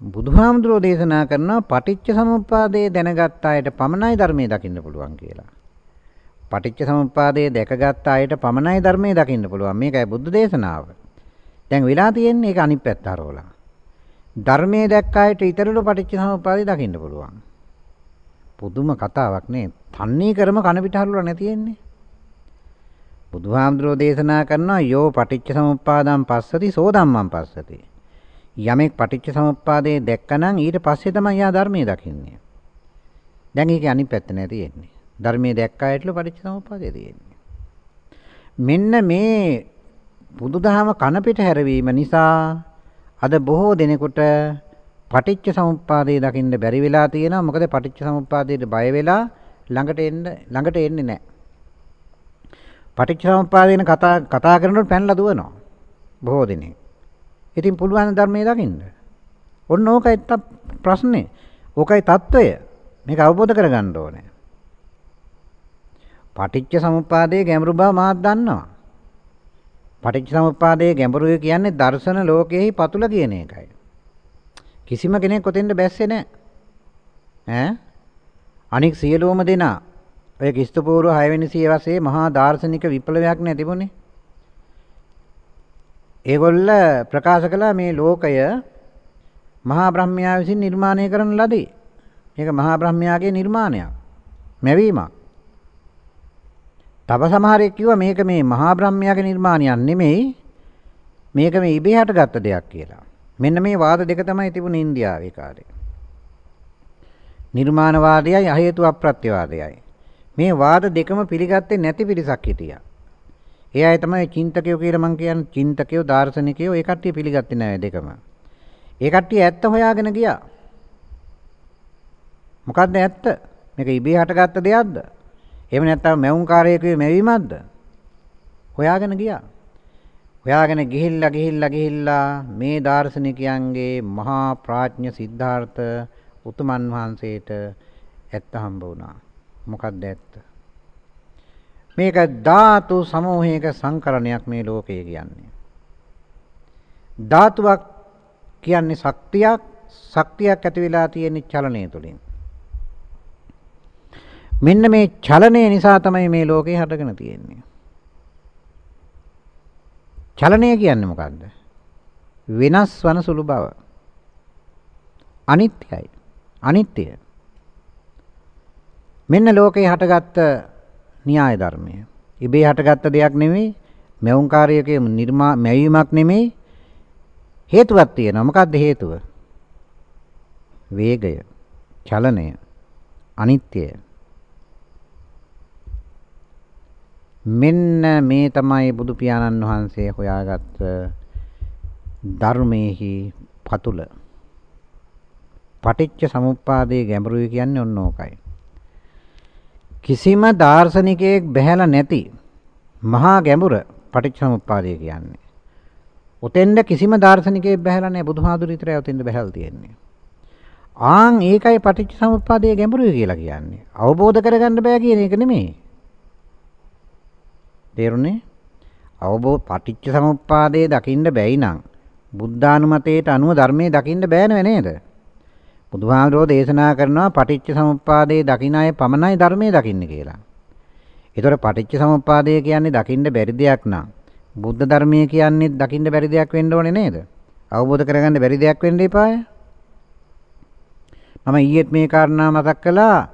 බුදුහාමුදුරෝ දේශනා කරනවා පටිච්ච සමුප්පාදයේ දැනගත් අයට පමණයි ධර්මයේ දකින්න පුළුවන් කියලා. පටිච්ච සමුප්පාදයේ දැකගත් අයට පමණයි ධර්මයේ දකින්න පුළුවන්. මේකයි බුද්ධ දේශනාව. දැන් වෙලා තියෙන්නේ ඒක අනිත් පැත්ත හරවලා. ධර්මයේ දැක්ක අයට ඊතරළු පටිච්ච සමුප්පාදය දකින්න පුළුවන්. පුදුම කතාවක් නේ. තන්නේ කරම කන පිට හරවලා නැතිෙන්නේ. බුදුහාමුදුරෝ දේශනා කරනවා යෝ පටිච්ච සමුප්පාදම් පස්සති සෝ ධම්මං පස්සති. යමෙක් පටිච්ච සමුප්පාදයේ දැක්කනම් ඊට පස්සේ තමයි යා ධර්මයේ දකින්නේ. දැන් ඒකේ අනිත් පැත්ත නෑ තියෙන්නේ. ධර්මයේ දැක්කායටලු පටිච්ච සමුප්පාදයේ තියෙන්නේ. මෙන්න මේ බුදුදහම කන පිට හැරවීම නිසා අද බොහෝ දෙනෙකුට පටිච්ච සමුප්පාදයේ දකින්න බැරි වෙලා තියෙනවා. මොකද පටිච්ච සමුප්පාදයට බය වෙලා ළඟට එන්න ළඟට එන්නේ නැහැ. පටිච්චසමුප්පාදේන කතා කතා කරනකොට පැනලා දුවනවා. බොහෝ දිනේ. ඉතින් පුළුවන් ධර්මයේ දකින්න. ඔන්න ඕකයි ප්‍රශ්නේ. ඕකයි తত্ত্বය. මේක අවබෝධ කරගන්න ඕනේ. පටිච්ච සමුප්පාදයේ ගැඹුරු බව මාත් දන්නවා. පටිච්ච සමුප්පාදයේ ගැඹුරුය කියන්නේ දර්ශන ලෝකයේ පතුල කියන එකයි. කිසිම කෙනෙක් ඔතෙන්ට බැස්සේ නැහැ. ඈ අනික් සියලුම දෙනා ඔය ක්‍රිස්තුපූර්ව 6 වෙනි සියවසේ මහා දාර්ශනික විප්ලවයක් නේ තිබුණේ. ඒගොල්ල ප්‍රකාශ කළා මේ ලෝකය මහා බ්‍රහ්මයා විසින් නිර්මාණය කරන ලදී. මේක මහා බ්‍රහ්මයාගේ නිර්මාණයක්. මැවීමක්. තව සමහරෙක් කිව්වා මේක මේ මහා බ්‍රහ්මයාගේ නිර්මාණයක් නෙමෙයි. මේක මේ ඉබේ හටගත්ත දෙයක් කියලා. මෙන්න මේ වාද දෙක තමයි තිබුණේ ඉන්දියාවේ කාලේ. නිර්මාණවාදයයි අහේතු අප්‍රත්‍යවාදයයි. මේ වාද දෙකම පිළිගත්තේ නැති පිරිසක් හිටියා. ඒ අය තමයි චින්තකයෝ කියලා මං කියන්නේ චින්තකයෝ දාර්ශනිකයෝ ඒ කට්ටිය පිළිගත්තේ නැහැ දෙකම. ඒ කට්ටිය ඇත්ත හොයාගෙන ගියා. මොකද්ද ඇත්ත? මේක ඉබේ හටගත්ත දෙයක්ද? එහෙම නැත්නම් මැවුම්කාරයෙකුගේ මැවීමක්ද? හොයාගෙන ගියා. හොයාගෙන ගිහිල්ලා ගිහිල්ලා ගිහිල්ලා මේ දාර්ශනිකයන්ගේ මහා ප්‍රඥ සිද්ධාර්ථ උතුමන් වහන්සේට ඇත්ත හම්බ වුණා. මොකක්ද ඇත්ත? මේක ධාතු සමූහයක සංකරණයක් මේ ලෝකය කියන්නේ. ධාතුවක් කියන්නේ ශක්තියක් ශක්තියක් ඇති වෙලා තියෙන චලනය තුලින්. මෙන්න මේ චලනය නිසා තමයි මේ ලෝකේ හටගෙන තියෙන්නේ. චලනය කියන්නේ මොකද්ද? වෙනස් වන සුළු බව. අනිත්‍යයි. අනිත්‍ය. මෙන්න ලෝකේ හටගත්ත න්‍යාය ධර්මය. ඉබේ හටගත්ත දෙයක් නෙමෙයි, මැවුම්කාරයකේ නිර්මා මැවීමක් නෙමෙයි. හේතුවක් තියෙනවා. මොකක්ද හේතුව? වේගය, චලනය, අනිත්‍යය. මෙන්න මේ තමයි බුදු පියාණන් වහන්සේ හොයාගත්ත ධර්මයේහි පතුල. පටිච්ච සමුප්පාදයේ ගැඹුරුයි කියන්නේ ඔන්න ඕකයි. කිසිම දාර්ශනිකයෙක් බැහැලා නැති මහා ගැඹුර පටිච්චසමුප්පාදය කියන්නේ. උතෙන්ද කිසිම දාර්ශනිකයෙක් බැහැලා නැහැ බුදුහාඳුර විතරයි උතෙන්ද බැහැලා තියෙන්නේ. ආන් ඒකයි පටිච්චසමුප්පාදයේ ගැඹුරුයි කියලා කියන්නේ. අවබෝධ කරගන්න බෑ කියන එක නෙමෙයි. තේරුණේ? අවබෝධ පටිච්චසමුප්පාදයේ දකින්න බැයි නම් බුද්ධානුමතයට අනුව ධර්මයේ දකින්න බෑනේ නේද? බුදුහාමුදුරෝ දේශනා කරනවා පටිච්ච සමුප්පාදයේ දකින්න අය පමණයි ධර්මයේ දකින්නේ කියලා. ඒතර පටිච්ච සමුප්පාදය කියන්නේ දකින්න බැරි දෙයක් නම් බුද්ධ ධර්මයේ කියන්නේ දකින්න බැරි දෙයක් වෙන්න ඕනේ නේද? අවබෝධ කරගන්න බැරි දෙයක් වෙන්න එපාය. මම ඊයේත් මේ කාරණා මතක් කළා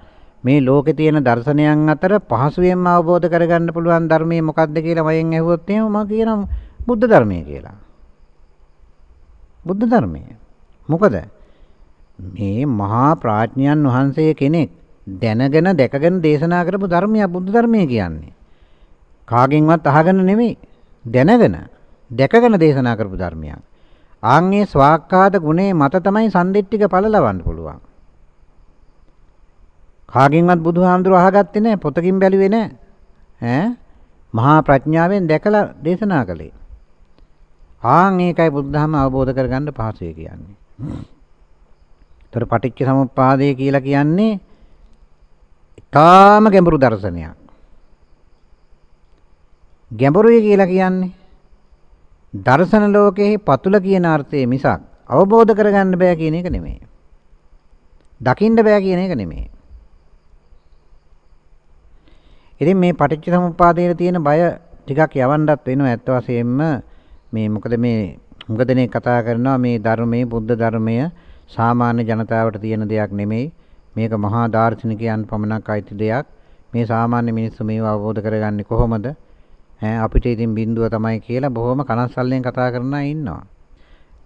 මේ ලෝකේ තියෙන දර්ශනයන් අතර පහසුවෙන්ම අවබෝධ කරගන්න පුළුවන් ධර්මයේ මොකක්ද කියලා මයෙන් ඇහුවොත් එහෙම මම කියනවා බුද්ධ ධර්මය කියලා. බුද්ධ ධර්මය. මොකද මේ මහා ප්‍රඥයන් වහන්සේ කෙනෙක් දැනගෙන දැකගෙන දේශනා කරපු ධර්මය බුද්ධ ධර්මය කියන්නේ. කාගෙන්වත් අහගෙන නෙමෙයි දැනගෙන දැකගෙන දේශනා කරපු ධර්මයක්. ආන්ගේ ස්වාක්කාත ගුණේ මත තමයි සම්දිට්ඨික ඵල ලබන්න පුළුවන්. කාගෙන්වත් බුදුහාමුදුරුවෝ අහගත්තේ නැහැ පොතකින් බැලුවේ නැහැ. ඈ මහා ප්‍රඥාවෙන් දැකලා දේශනා කළේ. ආන් ඒකයි බුද්ධහම අවබෝධ කරගන්න පහසුය කියන්නේ. ତොර පටිච්ච සමුප්පාදය කියලා කියන්නේ ඊටාම ගැඹුරු දර්ශනයක්. ගැඹුරුයි කියලා කියන්නේ දර්ශන ලෝකයේ පතුල කියන අර්ථයේ මිසක් අවබෝධ කරගන්න බෑ කියන එක නෙමෙයි. දකින්න බෑ කියන එක නෙමෙයි. ඉතින් මේ පටිච්ච සමුප්පාදයේ තියෙන බය ටිකක් යවන්නත් වෙනවා ඇත්ත වශයෙන්ම මේ මොකද මේ හුඟදෙනේ කතා කරනවා මේ ධර්මයේ බුද්ධ ධර්මය සාමාන්‍ය ජනතාවට තියෙන දෙයක් නෙමෙයි. මේක මහා දාර්ශනිකයන් පමණක් අයිති දෙයක්. මේ සාමාන්‍ය මිනිස්සු මේව අවබෝධ කරගන්නේ කොහොමද? ඈ අපිට ඉතින් බින්දුව තමයි කියලා බොහොම කනස්සල්ලෙන් කතා කරන අය ඉන්නවා.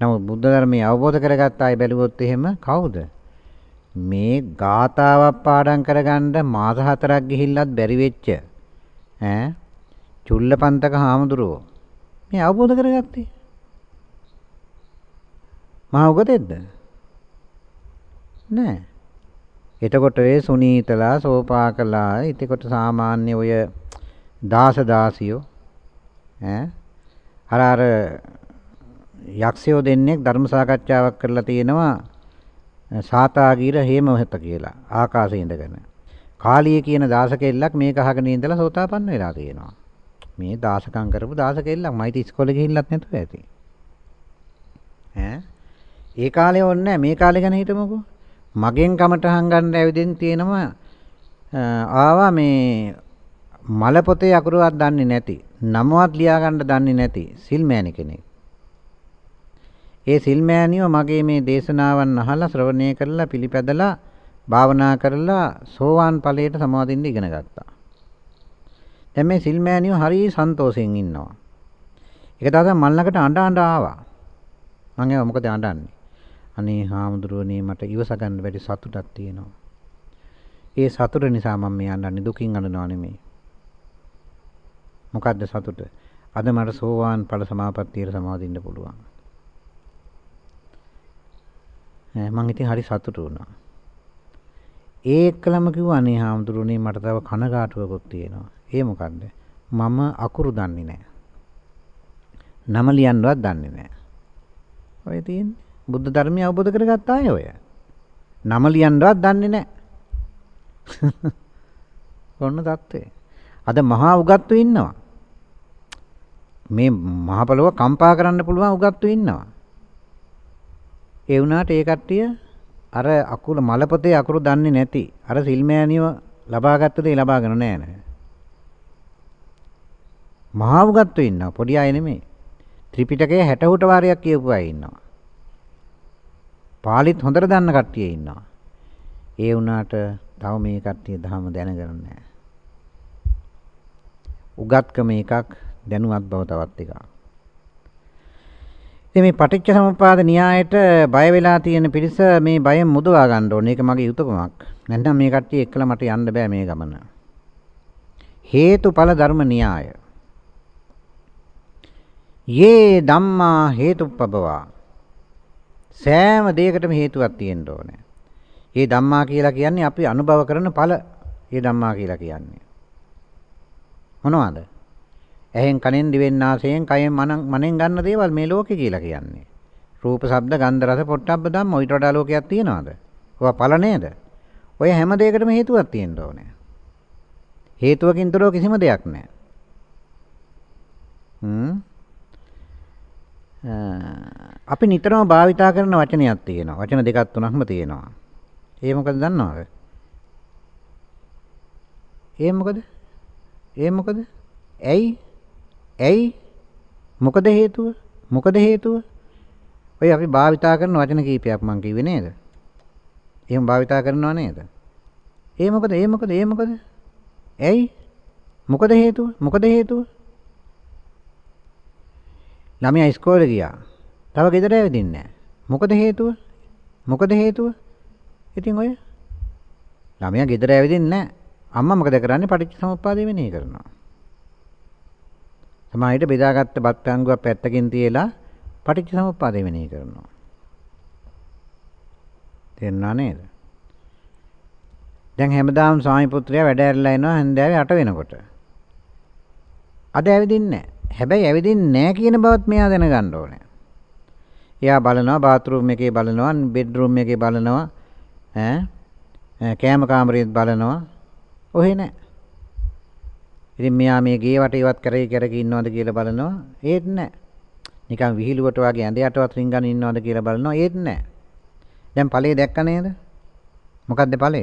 නමුත් බුද්ධ ධර්මයේ අවබෝධ කරගත්ත අය බැලුවොත් එහෙම කවුද? මේ ගාතාවක් පාඩම් කරගන්න මාස හතරක් ගිහිල්ලත් බැරි වෙච්ච ඈ චුල්ලපන්තක හාමුදුරුවෝ මේ අවබෝධ කරගත්තේ? මහා උගතෙක්ද නෑ. එතකොට ඒ සුනීතලා සෝපාකලා එතකොට සාමාන්‍ය ඔය දාස දාසියෝ ඈ? අර අර යක්ෂයෝ දෙන්නෙක් ධර්ම සාකච්ඡාවක් කරලා තියෙනවා සාතාගීර හේමවත කියලා ආකාශයේ ඉඳගෙන. කාලිය කියන දාසකෙල්ලක් මේක අහගෙන ඉඳලා සෝතාපන්න වෙලා තියෙනවා. මේ දාසකම් කරපු දාසකෙල්ලක් මයිත් ඉස්කෝලේ ගිහිල්ලත් නැතුව ඇති. ඈ? ඒ කාලේ ඕනේ මේ කාලේ ගැන හිතමුකෝ. මගෙන් කමටහන් ගන්න ඇවිදින් තියෙනවා ආවා මේ මල පොතේ අකුරුවක් දන්නේ නැති නමවත් ලියා ගන්න දන්නේ නැති සිල්මෑණි කෙනෙක්. ඒ සිල්මෑණියෝ මගේ මේ දේශනාවන් අහලා ශ්‍රවණය කරලා පිළිපැදලා භාවනා කරලා සෝවාන් ඵලයට සමාදින්න ඉගෙන ගත්තා. දැන් මේ සිල්මෑණියෝ හරි සන්තෝෂෙන් ඉන්නවා. එක දවසක් මල්ලකට අඬ අඬ ආවා. මම ඒවා මොකද අඬන්නේ? අනේ හාමුදුරුවනේ මට ඉවස ගන්න බැරි සතුටක් තියෙනවා. ඒ සතුට නිසා මම මේ අඬන්නේ දුකින් අඬනවා නෙමෙයි. මොකද්ද සතුට? අද මට සෝවාන් ඵල සමාපත්තියට සමාදින්න පුළුවන්. ඈ මං ඉතින් හරි සතුටු වුණා. ඒ එක්කලම කිව්වා අනේ හාමුදුරුවනේ මට තව කනගාටුවකුත් තියෙනවා. ඒ මොකද්ද? මම අකුරු දන්නේ නැහැ. නම ලියන්නවත් දන්නේ නැහැ. ඔය තියෙන්නේ බුද්ධ ධර්මය අවබෝධ කරගත්ත අය ඔය. නම ලියන්නවත් දන්නේ නැහැ. ඔන්න தත්ත්වය. අද මහා උගත්තු ඉන්නවා. මේ මහ පොළොව කම්පා කරන්න පුළුවන් උගත්තු ඉන්නවා. ඒ වුණාට ඒ කට්ටිය අර අකුල මලපොතේ අකුරු දන්නේ නැති අර සිල්මෑනියව ලබාගත්ත දේ ලබාගෙන නැහැ නේද? මහා උගත්තු ඉන්නවා පොඩි අය නෙමෙයි. ත්‍රිපිටකයේ 60 වාරයක් කියපු අය ඉන්නවා. පාලිත් හොඳට දන්න කට්ටිය ඉන්නවා. ඒ වුණාට තව මේ කට්ටිය ධර්ම දැනගන්න නැහැ. උගත්කම එකක් දැනුවත් බව තවත් එකක්. ඉතින් මේ පටිච්ච සමුප්පාද න්‍යායට බය වෙලා තියෙන පිරිස මේ බයෙන් මුදවා ගන්න ඕනේ. ඒක මගේ යුතුයකමක්. නැත්නම් මේ කට්ටිය එක්කලා මට යන්න බෑ මේ ගමන. හේතුඵල ධර්ම න්‍යාය. යේ ධම්මා හේතුප්පබවා සෑම දෙයකටම හේතුවක් තියෙන්න ඕනේ. මේ ධම්මා කියලා කියන්නේ අපි අනුභව කරන ඵල. මේ ධම්මා කියලා කියන්නේ. මොනවද? ඇහෙන් කනෙන් දිවෙන් නාසයෙන් කයෙන් මනෙන් ගන්න දේවල් මේ ලෝකේ කියලා කියන්නේ. රූප, ශබ්ද, ගන්ධ, රස, පොට්ටබ්බ ධම්ම ඊට වඩා ලෝකයක් තියෙනවද? ඔවා ඵල නේද? ඔය හැම දෙයකටම හේතුවක් තියෙන්න ඕනේ. හේතුවකින් තොරව කිසිම දෙයක් නැහැ. හ්ම් අපි නිතරම භාවිතා කරන වචනයක් තියෙනවා. වචන දෙකක් තුනක්ම තියෙනවා. ඒ මොකද දන්නවද? ඒ මොකද? ඒ මොකද? ඇයි? ඇයි? මොකද හේතුව? මොකද හේතුව? ඔය අපි භාවිතා කරන වචන කීපයක් මම කිව්වේ නේද? එහෙම භාවිතා කරනව නේද? ඒ මොකද? ඒ මොකද? ඒ මොකද? ඇයි? මොකද හේතුව? මොකද හේතුව? ළමයා ඉස්කෝලේ ගියා. තව ගෙදර ඇවිදින්නේ නැහැ. මොකද හේතුව? මොකද හේතුව? ඉතින් ඔය ළමයා ගෙදර ඇවිදින්නේ නැහැ. අම්මා මොකද කරන්නේ? පටිච්චසමුප්පාදය මෙනෙහි කරනවා. සමාහිත බෙදාගත්ත බත් පැංගුවක් පැත්තකින් තියලා පටිච්චසමුප්පාදය මෙනෙහි කරනවා. තේරුණා නේද? දැන් හැමදාම ස්වාමි පුත්‍රයා වැඩ ඇරලා එනවා හන්දෑවේ 8 වෙනකොට. අද ඇවිදින්නේ නැහැ. හැබැයි ඇවිදින්නේ නැහැ කියන බවත් මෙයා දැනගන්න ඕනේ. එයා බලනවා බාත් รู ම් එකේ බලනවා බෙඩ් රූම් එකේ බලනවා ඈ කෑම කාමරේත් බලනවා ඔහෙ නැහැ. ඉතින් මෙයා මේ ගේ වට ඉවත් කරේ කරක ඉන්නවද කියලා බලනවා ඒත් නැහැ. නිකන් විහිළුවට වගේ ඇඳ යටවත් රින්ගන ඉන්නවද කියලා බලනවා ඒත් නැහැ. දැන් ඵලයේ දැක්ක නේද? මොකද්ද ඵලය?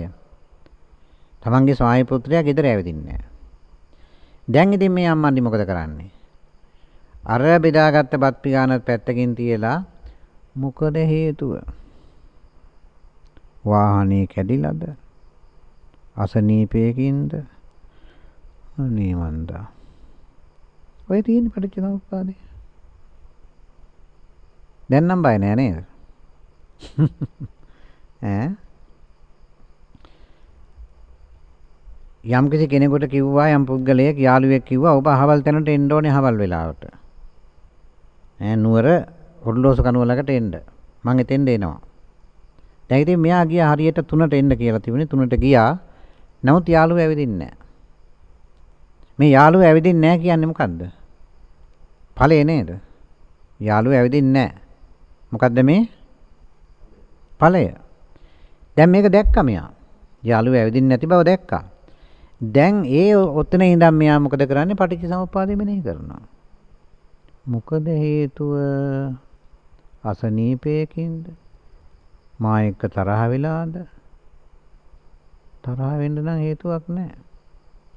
තමන්ගේ ස්වාමි පුත්‍රයා ගෙදර ඇවිදින්නේ නැහැ. දැන් ඉතින් මේ අම්මන්දි මොකද කරන්නේ? අර බෙදාගත්ත බත් පිගානත් පැත්තකින් තියලා මොකද හේතුව? වාහනේ කැඩිලාද? අසනීපයකින්ද? අනේ මන්දා. ඔය තියෙන පටිච්චසමුප්පාදේ. දැන් නම් බය නෑ නේද? ඈ යම් කිසි කෙනෙකුට කිව්වා යම් පුද්ගලයෙක් යාළුවෙක් කිව්වා ඔබ අහවල් තැනට එන්න ඕනේ අහවල් වෙලාවට. ඈ නුවර ඔර්ලෝසු කනුව ළඟට එන්න. මං එතෙන්ද එනවා. දැන් ඉතින් මෙයා ගියා හරියට 3ට එන්න කියලා තිබුණේ 3ට ගියා. නමුත් යාළුවා ඇවිදින්නේ නැහැ. මේ යාළුවා ඇවිදින්නේ නැහැ කියන්නේ මොකද්ද? ඵලේ නේද? යාළුවා ඇවිදින්නේ නැහැ. මොකද්ද මේ? ඵලය. දැන් මේක දැක්කා මෙයා. යාළුවා ඇවිදින්නේ නැති බව දැක්කා. දැන් ඒ ඔතන ඉඳන් මෙයා මොකද කරන්නේ? පටිච්චසමුප්පාදය මෙනෙහි කරනවා. මොකද හේතුව අසනීපයකින්ද? මා එක්ක තරහ වෙලාද? තරහ වෙන්න නම් හේතුවක් නැහැ.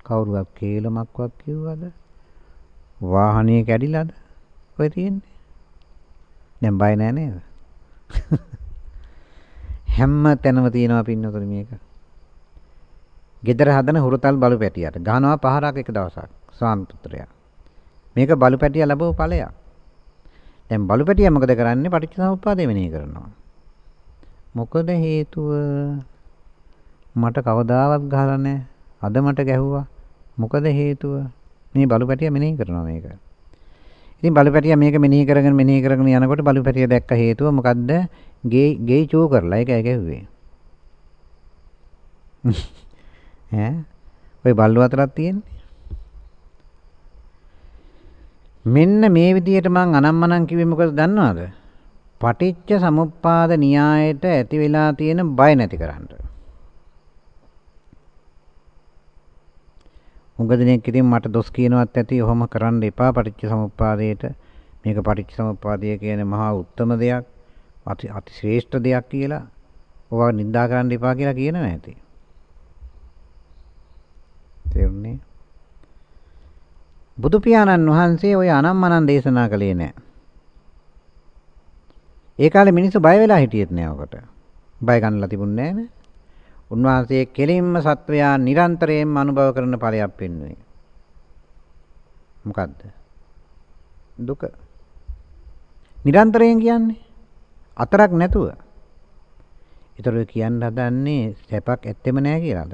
කවුරුවක් කේලමක්වත් කිව්වද? වාහනේ කැඩිලාද? ඔය තියෙන්නේ. දැන් බය නෑ නේද? හැම තැනම තියෙනවා පින්නතුනි මේක. gedara හදන හුරතල් බලු පැටියට ගහනවා පහරක් එක දවසක් ස්වාමි පුත්‍රයා. මේක බලු පැටිය ලැබුව ඵලයක්. දැන් බලු පැටිය මොකද කරන්නේ? පටිච්චසමුප්පාදය මෙනෙහි කරනවා. මොකද හේතුව මට කවදාවත් ගහලා නැහැ. අද මට ගැහුවා. මොකද හේතුව? මේ බලු පැටිය මෙනෙහි කරනවා මේක. ඉතින් බලු පැටිය මේක මෙනෙහි කරගෙන මෙනෙහි කරගෙන යනකොට බලු පැටිය දැක්ක හේතුව මොකද්ද? ගේ ගේ චෝ කරලා ඒක ගැහුවේ. ඈ ඔය බල්ලු අතරක් තියෙන්නේ. මෙන්න මේ විදිහට මං අනම්මනම් කිව්වේ මොකද දන්නවද? පටිච්ච සමුප්පාද න්‍යායට ඇති වෙලා තියෙන බය නැති කරන්න. උඟ දිනෙක ඉතින් මට දොස් කියනවත් ඇති ඔහොම කරන්න එපා පටිච්ච සමුප්පාදයට. මේක පටිච්ච සමුප්පාදය කියන්නේ මහා උත්තම දෙයක්, අති අති ශ්‍රේෂ්ඨ දෙයක් කියලා. ඔවා නිඳා කරන්න එපා කියලා කියන නැති. තේරුණේ? බුදු පියාණන් වහන්සේ ওই අනම්මනන් දේශනා කළේ නැහැ. ඒ කාලේ මිනිස්සු බය වෙලා හිටියෙත් නෑ ඔකට. බය ගන්නලා තිබුණේ නෑනේ. උන්වහන්සේ කෙලින්ම සත්වයා නිරන්තරයෙන්ම අනුභව කරන ඵලයක් පෙන්වුවේ. මොකද්ද? දුක. නිරන්තරයෙන් කියන්නේ අතරක් නැතුව. ඒතර කියන්න හදන්නේ සැපක් ඇත්තෙම නෑ කියලාද?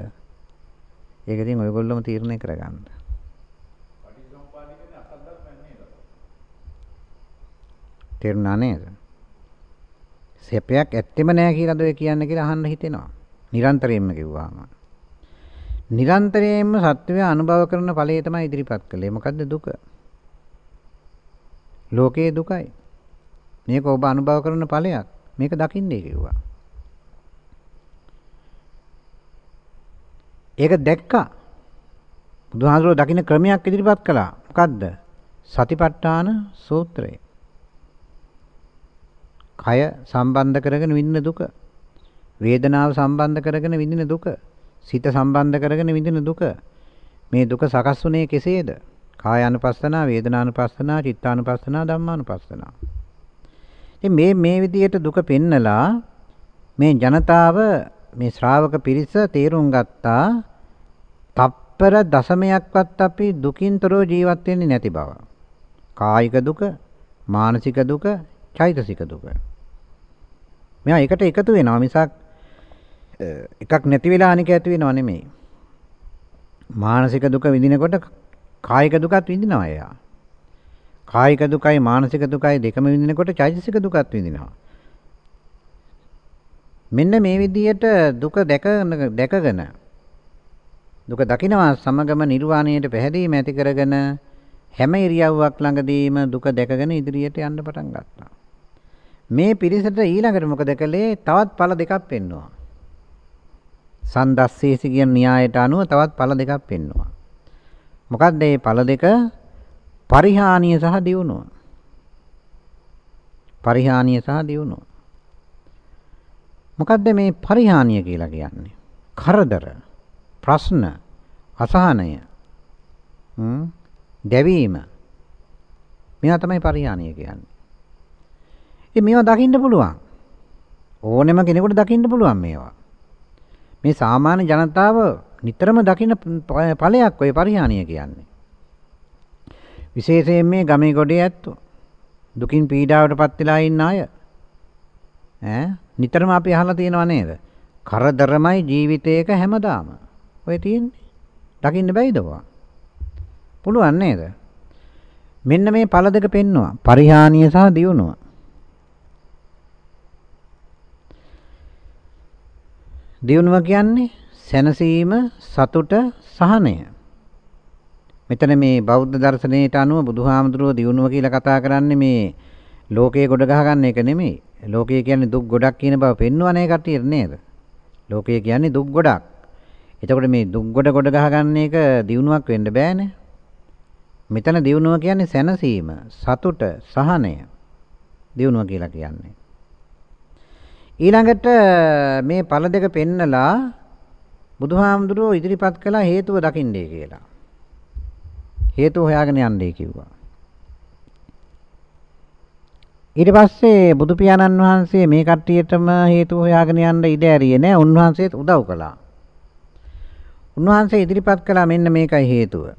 ඒක ඉතින් ඔයගොල්ලෝම තීරණය කරගන්න. තේරුණා නේද? සැපයක් ඇත්තෙම නෑ කියලාද ඔය කියන්නේ කියලා අහන්න හිතෙනවා. නිරන්තරයෙන්ම කිව්වාම. නිරන්තරයෙන්ම සත්‍යය අනුභව කරන ඵලය තමයි ඉදිරිපත් කළේ. මොකද්ද දුක? ලෝකයේ දුකයි. මේක ඔබ අනුභව කරන ඵලයක්. මේක දකින්නේ කිව්වා. ඒක දැක්කා. බුදුහාමුදුරුවෝ දකින්න ක්‍රමයක් ඉදිරිපත් කළා. මොකද්ද? සතිපට්ඨාන සූත්‍රය. කය සම්බන්ධ කරගෙන විඳින දුක. වේදනාව සම්බන්ධ කරගෙන විඳින දුක. සිත සම්බන්ධ කරගෙන විඳින දුක. මේ දුක සකස් වුණේ කෙසේද? කායානුපස්සනා, වේදනානුපස්සනා, චිත්තානුපස්සනා, ධම්මානුපස්සනා. ඉතින් මේ මේ විදිහට දුක පෙන්නලා මේ ජනතාව මේ ශ්‍රාවක පිරිස තේරුම් ගත්තා තප්පර දශමයක්වත් අපි දුකින්තරෝ ජීවත් වෙන්නේ නැති බව. කායික දුක, මානසික දුක, චෛතසික දුක. මෙයා එකට එකතු වෙනවා මිසක් එකක් නැති වෙලා අනික ඇති වෙනව නෙමෙයි. මානසික දුක විඳිනකොට කායික දුකත් විඳිනවා එයා. කායික දුකයි මානසික දුකයි දෙකම විඳිනකොට චෛතසික දුකත් විඳිනවා. මෙන්න මේ විදිහට දුක දැක දැකගෙන දුක දකිනවා සමගම නිර්වාණයට පැහැදීම ඇති කරගෙන හැම ඉරියව්වක් ළඟදීම දුක දැකගෙන ඉදිරියට යන්න පටන් ගත්තා. මේ පිරිසට ඊළඟට මොකද කළේ? තවත් ඵල දෙකක් පෙන්වුවා. සන්දස්සේසි කියන න්‍යායට අනුව තවත් ඵල දෙකක් පෙන්වුවා. මොකක්ද මේ ඵල දෙක? පරිහානිය සහ දියුණුව. පරිහානිය සහ දියුණුව. මොකක්ද මේ පරිහානිය කියලා කියන්නේ? කරදර, ප්‍රශ්න, අසහනය, දැවීම. මේවා තමයි පරිහානිය කියන්නේ. ඉතින් මේවා දකින්න පුළුවන්. ඕනෙම කෙනෙකුට දකින්න පුළුවන් මේවා. මේ සාමාන්‍ය ජනතාව නිතරම දකින ඵලයක් ඔය පරිහානිය කියන්නේ. විශේෂයෙන් මේ ගමේ ගොඩේ ඇත්තෝ දුකින් පීඩාවටපත් වෙලා ඉන්න අය ඈ නිතරම අපි අහලා තියෙනව නේද? කරදරමයි ජීවිතේක හැමදාම. ඔය තියෙන්නේ. දකින්න බැයිද ඔවා? පුළුවන් නේද? මෙන්න මේ පළ දෙක පෙන්නවා. පරිහානිය සහ දියුණුව. දියුණුව කියන්නේ සැනසීම, සතුට, සහනය. මෙතන මේ බෞද්ධ දර්ශනයට අනුව බුදුහාමුදුරුවෝ දියුණුව කියලා කතා කරන්නේ මේ ලෝකයේ ගොඩ ගහ ගන්න එක නෙමෙයි. ලෝකය කියන්නේ දුක් ගොඩක් කියන බව පෙන්වන්නේ කටියට නේද? ලෝකය කියන්නේ දුක් ගොඩක්. එතකොට මේ දුක් ගොඩ ගොඩ ගහ ගන්න එක දියුණුවක් වෙන්න බෑනේ. මෙතන දියුණුව කියන්නේ සැනසීම, සතුට, සහනය. දියුණුව කියලා කියන්නේ. ඊළඟට මේ ඵල දෙක පෙන්නලා බුදුහාමුදුරුවෝ ඉදිරිපත් කළා හේතුව දකින්නේ කියලා. හේතුව හොයාගෙන යන්නේ කිව්වා. ඊට පස්සේ බුදු පියාණන් වහන්සේ මේ කට්ටියටම හේතුව හොයාගෙන යන්න ඉඩ ඇරියේ නෑ. උන්වහන්සේත් උදව් කළා. උන්වහන්සේ ඉදිරිපත් කළා මෙන්න මේකයි හේතුව.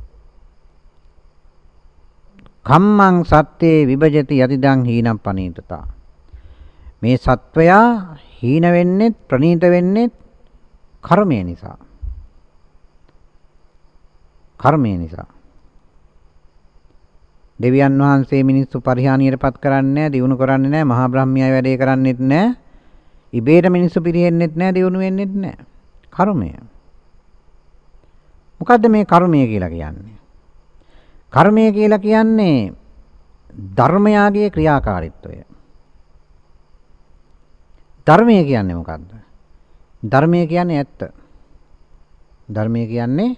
කම්මං සත්‍යේ විභජති යතිදං හීනම් පනීතතා මේ සත්වයා හීන වෙන්නේ ප්‍රනීත වෙන්නේ කර්මය නිසා. කර්මය නිසා. දෙවියන් වහන්සේ මිනිස්සු පරිහානියටපත් කරන්නේ නැහැ, දිනු කරන්නේ නැහැ, මහා බ්‍රහ්මයා වැඩේ කරන්නේත් නැහැ. ඉබේට මිනිස්සු පිරෙන්නෙත් නැහැ, දිනු වෙන්නෙත් නැහැ. කර්මය. මොකද්ද මේ කර්මය කියලා කියන්නේ? කර්මය කියලා කියන්නේ ධර්මයාගේ ක්‍රියාකාරීත්වය. ධර්මය කියන්නේ මොකද්ද? ධර්මය කියන්නේ ඇත්ත. ධර්මය කියන්නේ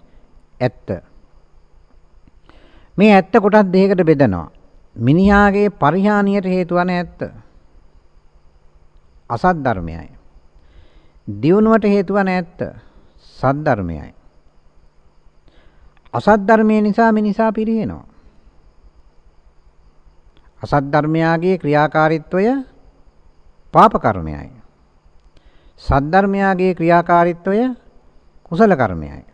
ඇත්ත. මේ ඇත්ත කොටස් දෙකකට බෙදනවා. මිනිහාගේ පරිහානියට හේතු වන ඇත්ත. අසත් ධර්මයයි. දියුණුවට හේතු වන ඇත්ත. සත් ධර්මයයි. අසත් ධර්මයේ නිසා මිනිසා පිරිහෙනවා. අසත් ධර්මයාගේ ක්‍රියාකාරීත්වය පාප කර්මයයි. සද්ධර්මයාගේ ක්‍රියාකාරීත්වය කුසල කර්මයයි.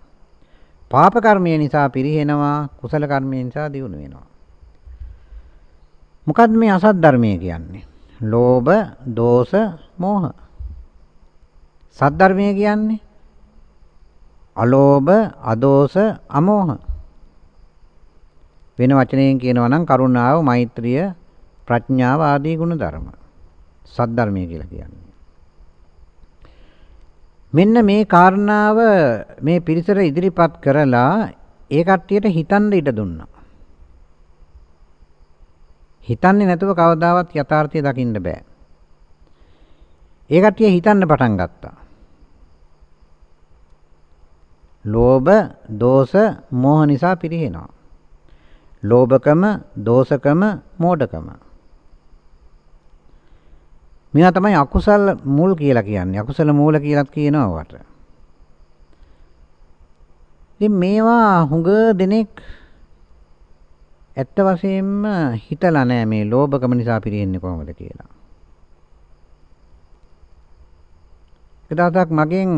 පාප කර්මය නිසා පිරිහෙනවා කුසල කර්මය නිසා දියුණු වෙනවා. මොකද්ද මේ අසත් ධර්මය කියන්නේ? ලෝභ, දෝෂ, මෝහ. සත් ධර්මය කියන්නේ අලෝභ, අදෝෂ, අමෝහ. වෙන වචනයෙන් කියනවා නම් කරුණාව, මෛත්‍රිය, ප්‍රඥාව ආදී ගුණ ධර්ම. සත් ධර්මය කියලා කියන්නේ. මෙන්න මේ කාරණාව මේ පිරිසට ඉදිරිපත් කරලා ඒ කට්ටියට හිතන්න ඉඩ දුන්නා. හිතන්නේ නැතුව කවදාවත් යථාර්ථය දකින්න බෑ. ඒ කට්ටිය හිතන්න පටන් ගත්තා. ලෝභ, දෝෂ, මෝහ නිසා පිරිහෙනවා. ලෝභකම, දෝෂකම, මෝඩකම. මේවා තමයි අකුසල මුල් කියලා කියන්නේ. අකුසල මූල කියලාත් කියනවා වට. ඉතින් මේවා හුඟ දෙනෙක් ඇත්ත වශයෙන්ම හිතලා නැහැ මේ ලෝභකම නිසා පිරෙන්නේ කොහොමද කියලා. එදාටක් මගෙන්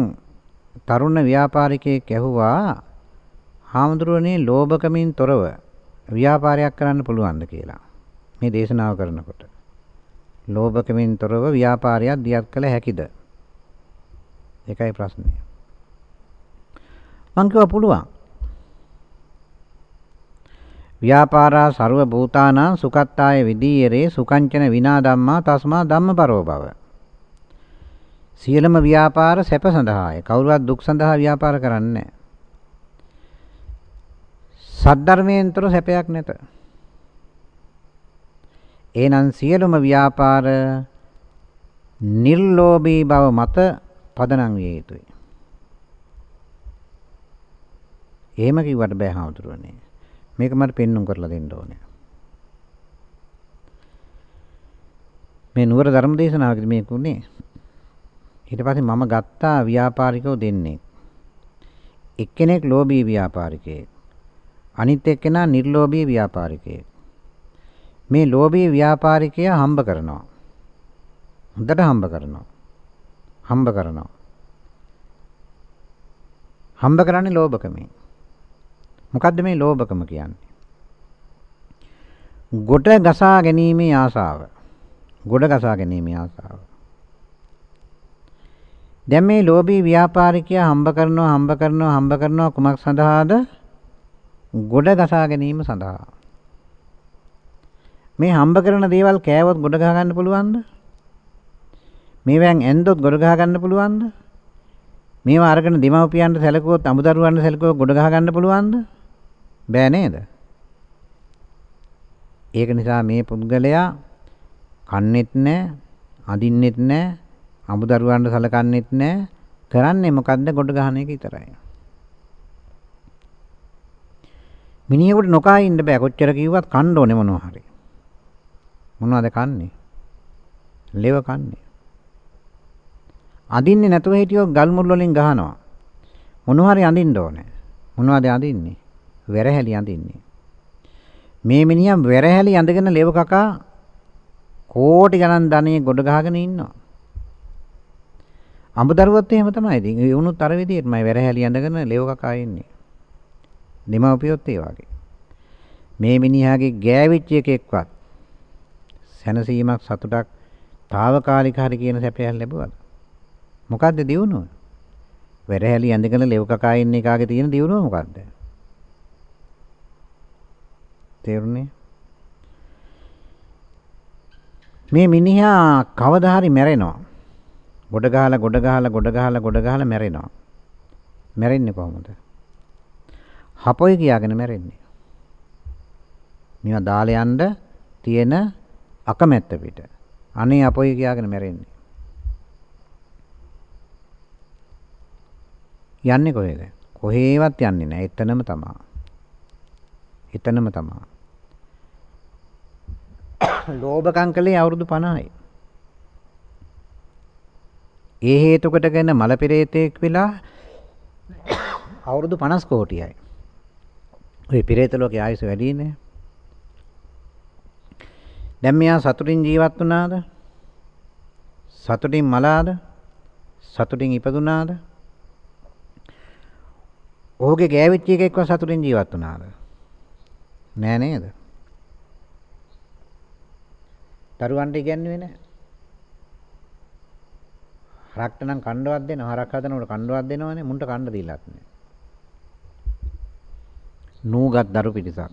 තරුණ ව්‍යාපාරිකයෙක් ඇහුවා හාමුදුරුවනේ ලෝභකමින් තොරව ව්‍යාපාරයක් කරන්න පුළුවන්ද කියලා. මේ දේශනාව කරනකොට. ලෝභකමින් තොරව ව්‍යාපාරයක් දියත් කළ හැකිද? ඒකයි ප්‍රශ්නේ. මං කිව්වා පුළුවන්. ව්‍යාපාරා ਸਰව භූතානා සුකත්තාය විදීයරේ සුකංචන විනා ධම්මා තස්මා ධම්මපරෝ බව. සියලුම ව්‍යාපාර සැප සඳහාය. කවුරුවත් දුක් සඳහා ව්‍යාපාර කරන්නේ නැහැ. සද්ධර්මයෙන්තර සැපයක් නැත. එහෙනම් සියලුම ව්‍යාපාර නිර්ලෝභී බව මත පදනම් විය යුතුයි. එහෙම කිව්වට බෑ හාමුදුරුවනේ. මේක මට පෙන්눔 කරලා දෙන්න ඕනේ. මේ නුවර ධර්ම දේශනාවකදී මේක උනේ. ඊට පස්සේ මම ගත්තා ව්‍යාපාරිකව දෙන්නේ. එක්කෙනෙක් ලෝභී ව්‍යාපාරිකයෙක්. අනිත් එක්කෙනා නිර්ලෝභී ව්‍යාපාරිකයෙක්. මේ ලෝභී ව්‍යාපාරිකයා හම්බ කරනවා. හොඳට හම්බ කරනවා. හම්බ කරනවා. හම්බ කරන්නේ ලෝභකමෙන්. මොකද්ද මේ ලෝභකම කියන්නේ? ගොඩ ගසා ගැනීමේ ආසාව. ගොඩ ගසා ගැනීමේ ආසාව. දැන් මේ ලෝභී ව්‍යාපාරිකයා හම්බ කරනවා හම්බ කරනවා හම්බ කරනවා කුමක් සඳහාද? ගොඩ ගසා ගැනීම සඳහා. මේ හම්බ කරන දේවල් කෑවොත් ගොඩ ගහ ගන්න පුළුවන්ද? මේවෙන් ඇන්දොත් ගොඩ ගහ ගන්න පුළුවන්ද? මේවා අරගෙන දෙමව්පියන්ට සැලකුවොත් අමුදරුවන්ට සැලකුවොත් ගොඩ ගහ ගන්න පුළුවන්ද? බෑ නේද? ඒක නිසා මේ පුද්ගලයා කන්නේත් නැහැ, අඳින්නෙත් නැහැ, අමුදරුවන්ට සලකන්නේත් නැහැ. කරන්නේ මොකද්ද ගොඩ ගහන එක විතරයි. මිනිහෙකුට නොකා ඉන්න බෑ කොච්චර කිව්වත් කන්න ඕනේ මොනවා හරි. මොනවද කන්නේ? ලෙව කන්නේ. අඳින්නේ නැතුව හිටියොත් ගල් මුල් වලින් ගහනවා. මොනවා හරි අඳින්න ඕනේ. මොනවද අඳින්නේ? වෙරහැලි අඳින්නේ. මේ මිනිහා වෙරහැලි අඳගෙන ලෙව කකා කෝටි ගණන් ධනෙ ගොඩ ගහගෙන ඉන්නවා. අඹදරුවත් එහෙම තමයි. ඉතින් ඒ වුණත් අර විදිහටමයි වෙරහැලි අඳගෙන ලෙව කකා ඉන්නේ. දෙමව්පියොත් ඒ වගේ. මේ මිනිහාගේ ගෑවිච්ච එකෙක්වත් සැනසීමක් සතුටක් తాවකාලික හරි කියන සැපයක් ලැබුවද? මොකද්ද දියුණුව? වෙරහැලි ඇඳගෙන ලෙව කකා ඉන්න එකාගේ තියෙන දියුණුව මොකද්ද? තේරුණේ? මේ මිනිහා කවදා හරි මැරෙනවා. ගොඩ ගහලා ගොඩ ගහලා ගොඩ ගහලා ගොඩ ගහලා මැරෙනවා. මැරෙන්නේ කොහොමද? හපොයි කියාගෙන මැරෙන්නේ. මේවා දාලා යන්න තියෙන අකමැත්ත පිට. අනේ අපොයි කියාගෙන මැරෙන්නේ. යන්නේ කොහෙද? කොහේවත් යන්නේ නැහැ. එතනම තමයි. එතනම තමයි. ලෝභකම් කලේ අවුරුදු 50යි. ඒ හේතු කොටගෙන මල පෙරේතෙක් වෙලා අවුරුදු 50 කෝටියයි. ඔය පෙරේත ලෝකයේ ආයුෂ වැඩිනේ. දැන් මෙයා සතුටින් ජීවත් වුණාද? සතුටින් මලාද? සතුටින් ඉපදුනාද? ඔහුගේ ගෑවිච්ච එකෙක්ව සතුටින් ජීවත් වුණාද? නෑ නේද? දරුවන්ට ඉගැන්නුවේ නෑ. හරක්ට නම් කණ්ඩවත් දෙනවා. හරක් හදනකොට කණ්ඩවත් දෙනවනේ. මුන්ට කණ්ඩ දීලාත් නෑ. නූගත් දරු පිටිසක්.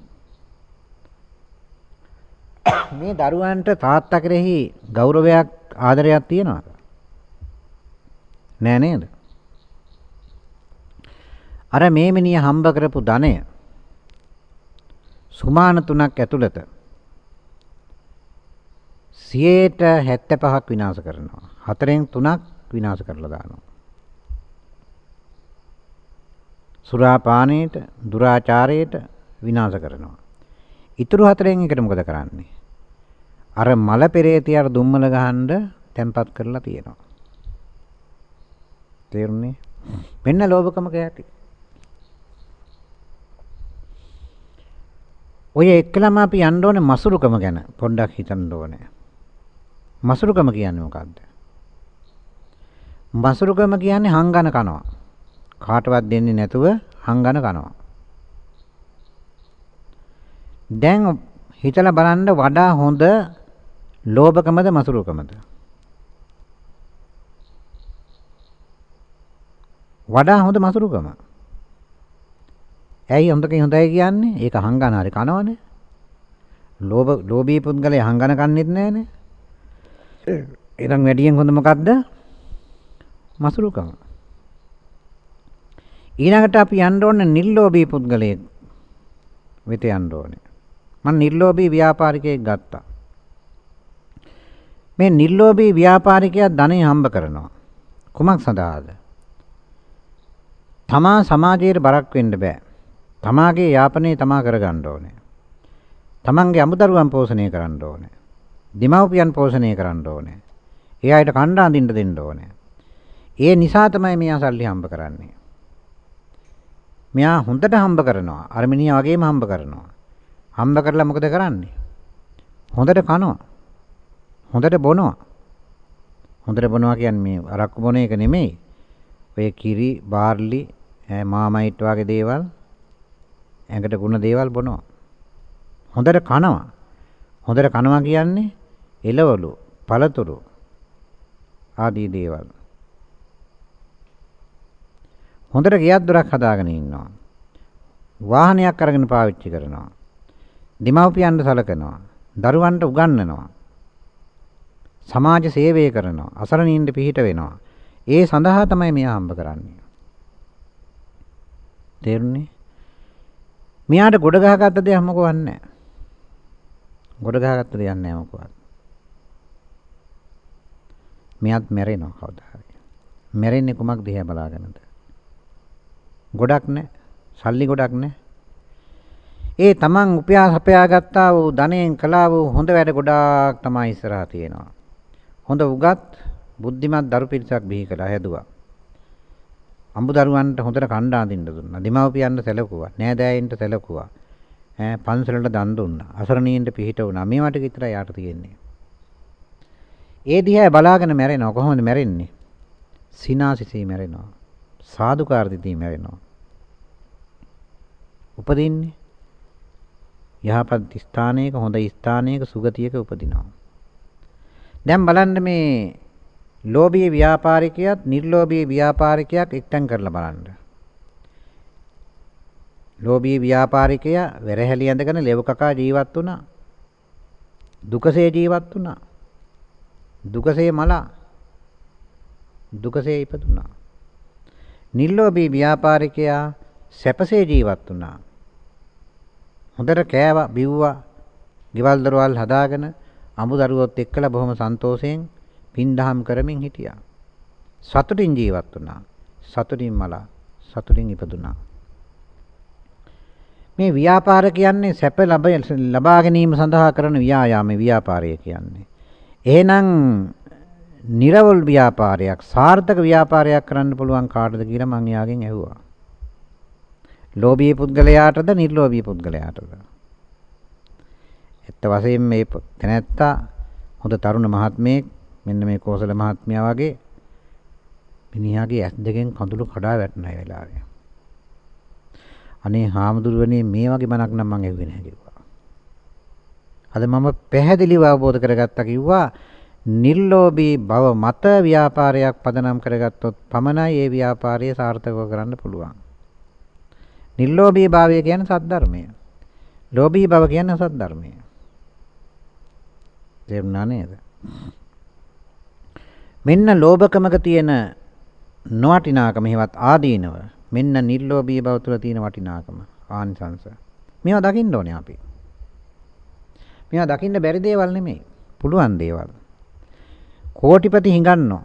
මේ දරුවන්ට තාත්තා කෙරෙහි ගෞරවයක් ආදරයක් තියනවද? නෑ නේද? අර මේ මිනිහ හම්බ කරපු ධනය සුමාන තුනක් ඇතුළත 75ක් විනාශ කරනවා. හතරෙන් තුනක් විනාශ කරලා දානවා. සුරාපානයට, දුරාචාරයට විනාශ කරනවා. ඊතුරු හතරෙන් එකට මොකද කරන්නේ? අර මල පෙරේතිය අර දුම්මල ගහන්න තැම්පත් කරලා තියෙනවා. තේරුණේ? මෙන්න ලෝභකම කැටි. ඔය එක්කලම අපි යන්න ඕනේ මසුරුකම ගැන පොඩ්ඩක් හිතන්න ඕනේ. මසුරුකම කියන්නේ මොකක්ද? මසුරුකම කියන්නේ හංගන කනවා. කාටවත් දෙන්නේ නැතුව හංගන කනවා. දැන් හිතලා බලන්න වඩා හොඳ ලෝභකමද මසුරුකමද? වඩා හොඳ මසුරුකම. ඇයි හොඳකින් හොඳයි කියන්නේ? ඒක හංගන හරි කනවනේ. ලෝභ ලෝභී පුද්ගලයා හංගන කන්නේත් නැහනේ. එහෙනම් වැඩියෙන් හොඳ මොකද්ද? මසුරුකම. ඊළඟට අපි යන්න ඕනේ නිර්ලෝභී පුද්ගලයෙක් වෙත යන්න ඕනේ. මම නිර්ලෝභී ව්‍යාපාරිකයෙක් ගත්තා. මේ නිර්ලෝභී ව්‍යාපාරිකයා ධනෙ හම්බ කරනවා. කුමක් සඳහාද? තමා සමාජයට බරක් වෙන්න බෑ. තමාගේ යාපනය තමා කරගන්න ඕනේ. තමන්ගේ අමුදරුවන් පෝෂණය කරන්න ඕනේ. දෙමව්පියන් පෝෂණය කරන්න ඕනේ. ඒ අයට කණ්ඩ අඳින්න දෙන්න ඕනේ. ඒ නිසා තමයි මෙයා සල්ලි හම්බ කරන්නේ. මෙයා හොඳට හම්බ කරනවා. අර මිනිහා වගේම හම්බ කරනවා. හම්බ කරලා මොකද කරන්නේ? හොඳට කනවා. හොඳට බොනවා. හොඳට බොනවා කියන්නේ මේ අරක්කු බොන එක නෙමෙයි. ඔය කිරි, බාර්ලි, මාමයිට් වගේ දේවල් ඇඟට ගුණ දේවල් බොනවා. හොඳට කනවා. හොඳට කනවා කියන්නේ එළවලු, පළතුරු ආදී දේවල්. හොඳට ගියක් දොරක් හදාගෙන ඉන්නවා. වාහනයක් අරගෙන පාවිච්චි කරනවා. දෙමව්පියන්ට සලකනවා. දරුවන්ට උගන්වනවා. සමාජ සේවය කරනවා. අසරණීන්ට පිහිට වෙනවා. ඒ සඳහා තමයි මෙයා හම්බ කරන්නේ. තේරුණේ? මෙයාට ගොඩ ගහගත්ත දෙයක් මොකවත් නැහැ. ගොඩ ගහගත්ත දෙයක් නැහැ මොකවත්. මෙයාත් මැරෙනවා කවදා හරි. මැරෙන්නේ කුමක් දිහා බලාගෙනද? ගොඩක් නැහැ. සල්ලි ගොඩක් නැහැ. ඒ තමන් උපයා සපයා ගත්තා වූ ධනයෙන් කළා වූ හොඳ වැඩ ගොඩාක් තමයි ඉස්සරහා තියෙනවා. හොඳ උගත් බුද්ධිමත් දරු පිරිසක් බිහි කළා හැදුවා. අඹ දරුවන්ට හොඳට කණ්ඩ අඳින්න දුන්නා. දෙමව්පියන්ට සැලකුවා. නෑදෑයින්ට සැලකුවා. ඈ පන්සලට දන් දුන්නා. අසරණීන්ට පිහිට වුණා. මේවට විතරයි යාට තියෙන්නේ. ඒ දිහා බලාගෙන මැරෙනවා. කොහොමද මැරෙන්නේ? සිනාසිසී මැරෙනවා. සාදුකාර දිදී මැරෙනවා. උපදින්නේ යහපත් ස්ථානයක හොඳ ස්ථානයක සුගතියක උපදිනවා. දැන් බලන්න මේ ලෝභී ව්‍යාපාරිකයාත් නිර්ලෝභී ව්‍යාපාරිකයක් එක්තෙන් කරලා බලන්න. ලෝභී ව්‍යාපාරිකයා වෙරහැලි ඇඳගෙන ලෙව කකා ජීවත් වුණා. දුකසේ ජීවත් වුණා. දුකසේ මලා දුකසේ ඉපදුනා. නිර්ලෝභී ව්‍යාපාරිකයා සැපසේ ජීවත් වුණා. හොඳට කෑවා, බිව්වා, ගෙවල් දොරවල් හදාගෙන අමුදරුවොත් එක්කලා බොහොම සන්තෝෂයෙන් පින්දහම් කරමින් හිටියා. සතුටින් ජීවත් වුණා. සතුටින් මලා සතුටින් ඉපදුනා. මේ ව්‍යාපාර කියන්නේ සැප ලබා ගැනීම සඳහා කරන ව්‍යායාම ව්‍යාපාරය කියන්නේ. එහෙනම් නිර්වල් ව්‍යාපාරයක් සාර්ථක ව්‍යාපාරයක් කරන්න පුළුවන් කාටද කියලා මම යාගෙන් ඇහුවා. ලෝභී පුද්ගලයාටද නිර්ලෝභී පුද්ගලයාටද? ඇත්ත වශයෙන්ම මේ තැනැත්තා හොඳ තරුණ මහත්මයෙක් මෙන්න මේ කෝසල මහත්මයා වගේ මිනිහාගේ ඇස් දෙකෙන් කඳුළු කඩා වැටෙන වෙලාවේ. අනේ හාමුදුරුවනේ මේ වගේ මනක් නම් මං ඇහුවේ නැහැ කිව්වා. අද මම පැහැදිලිව අවබෝධ කරගත්තා කිව්වා නිර්ලෝභී බව මත ව්‍යාපාරයක් පදනම් කරගත්තොත් පමණයි ඒ ව්‍යාපාරය සාර්ථකව කරන්න පුළුවන්. නිර්ලෝභී භාවය කියන්නේ සද්ධර්මය. ලෝභී බව කියන්නේ අසද්ධර්මය. තේරුණා නේද? මෙන්න ලෝභකමක තියෙන නොවටිනාකම හේවත් ආදීනව මෙන්න නිර්ලෝභී බව තුළ තියෙන වටිනාකම ආනිසංස. මේවා දකින්න ඕනේ අපි. මේවා දකින්න බැරි දේවල් නෙමෙයි. පුළුවන් දේවල්. කෝටිපති හිඟන්නෝ.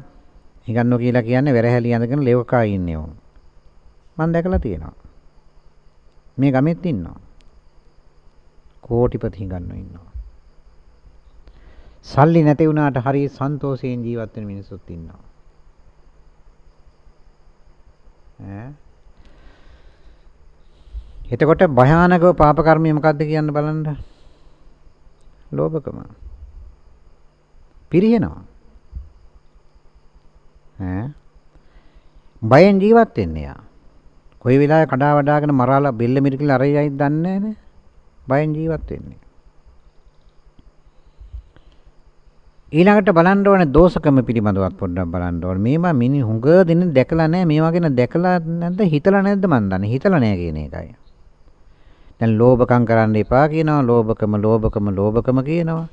හිඟන්නෝ කියලා කියන්නේ වැරහැලි ඇඳගෙන ලෙවකා ඉන්නේ උන් මම දැකලා තියෙනවා. මේ ගමෙත් ඉන්නවා. කෝටිපති හිඟන්නෝ ඉන්නවා. සල්ලි නැති වුණාට හරි සන්තෝෂයෙන් ජීවත් වෙන මිනිස්සුත් ඉන්නවා. ඈ එතකොට භයානකව පාප කර්මය මොකද්ද කියන්න බලන්න. ලෝභකම. පිරියනවා. ඈ බයෙන් ජීවත් වෙන්නේ යා. කොයි වෙලාවෙ කඩා වඩාගෙන මරාලා බෙල්ල මිරිකලා අරයයිද දන්නේ නැහැ නේ. බයෙන් ජීවත් වෙන්නේ. ඊළඟට බලන්න ඕනේ දෝෂකම පිළිබඳවත් පොඩ්ඩක් බලන්න ඕනේ. මේවා මිනි හුඟ දින දැකලා නැහැ. මේවා ගැන දැකලා නැද්ද හිතලා නැද්ද මන් දන්නේ. හිතලා නැහැ කියන එකයි. දැන් ලෝභකම් කරන්න එපා කියනවා. ලෝභකම ලෝභකම ලෝභකම කියනවා.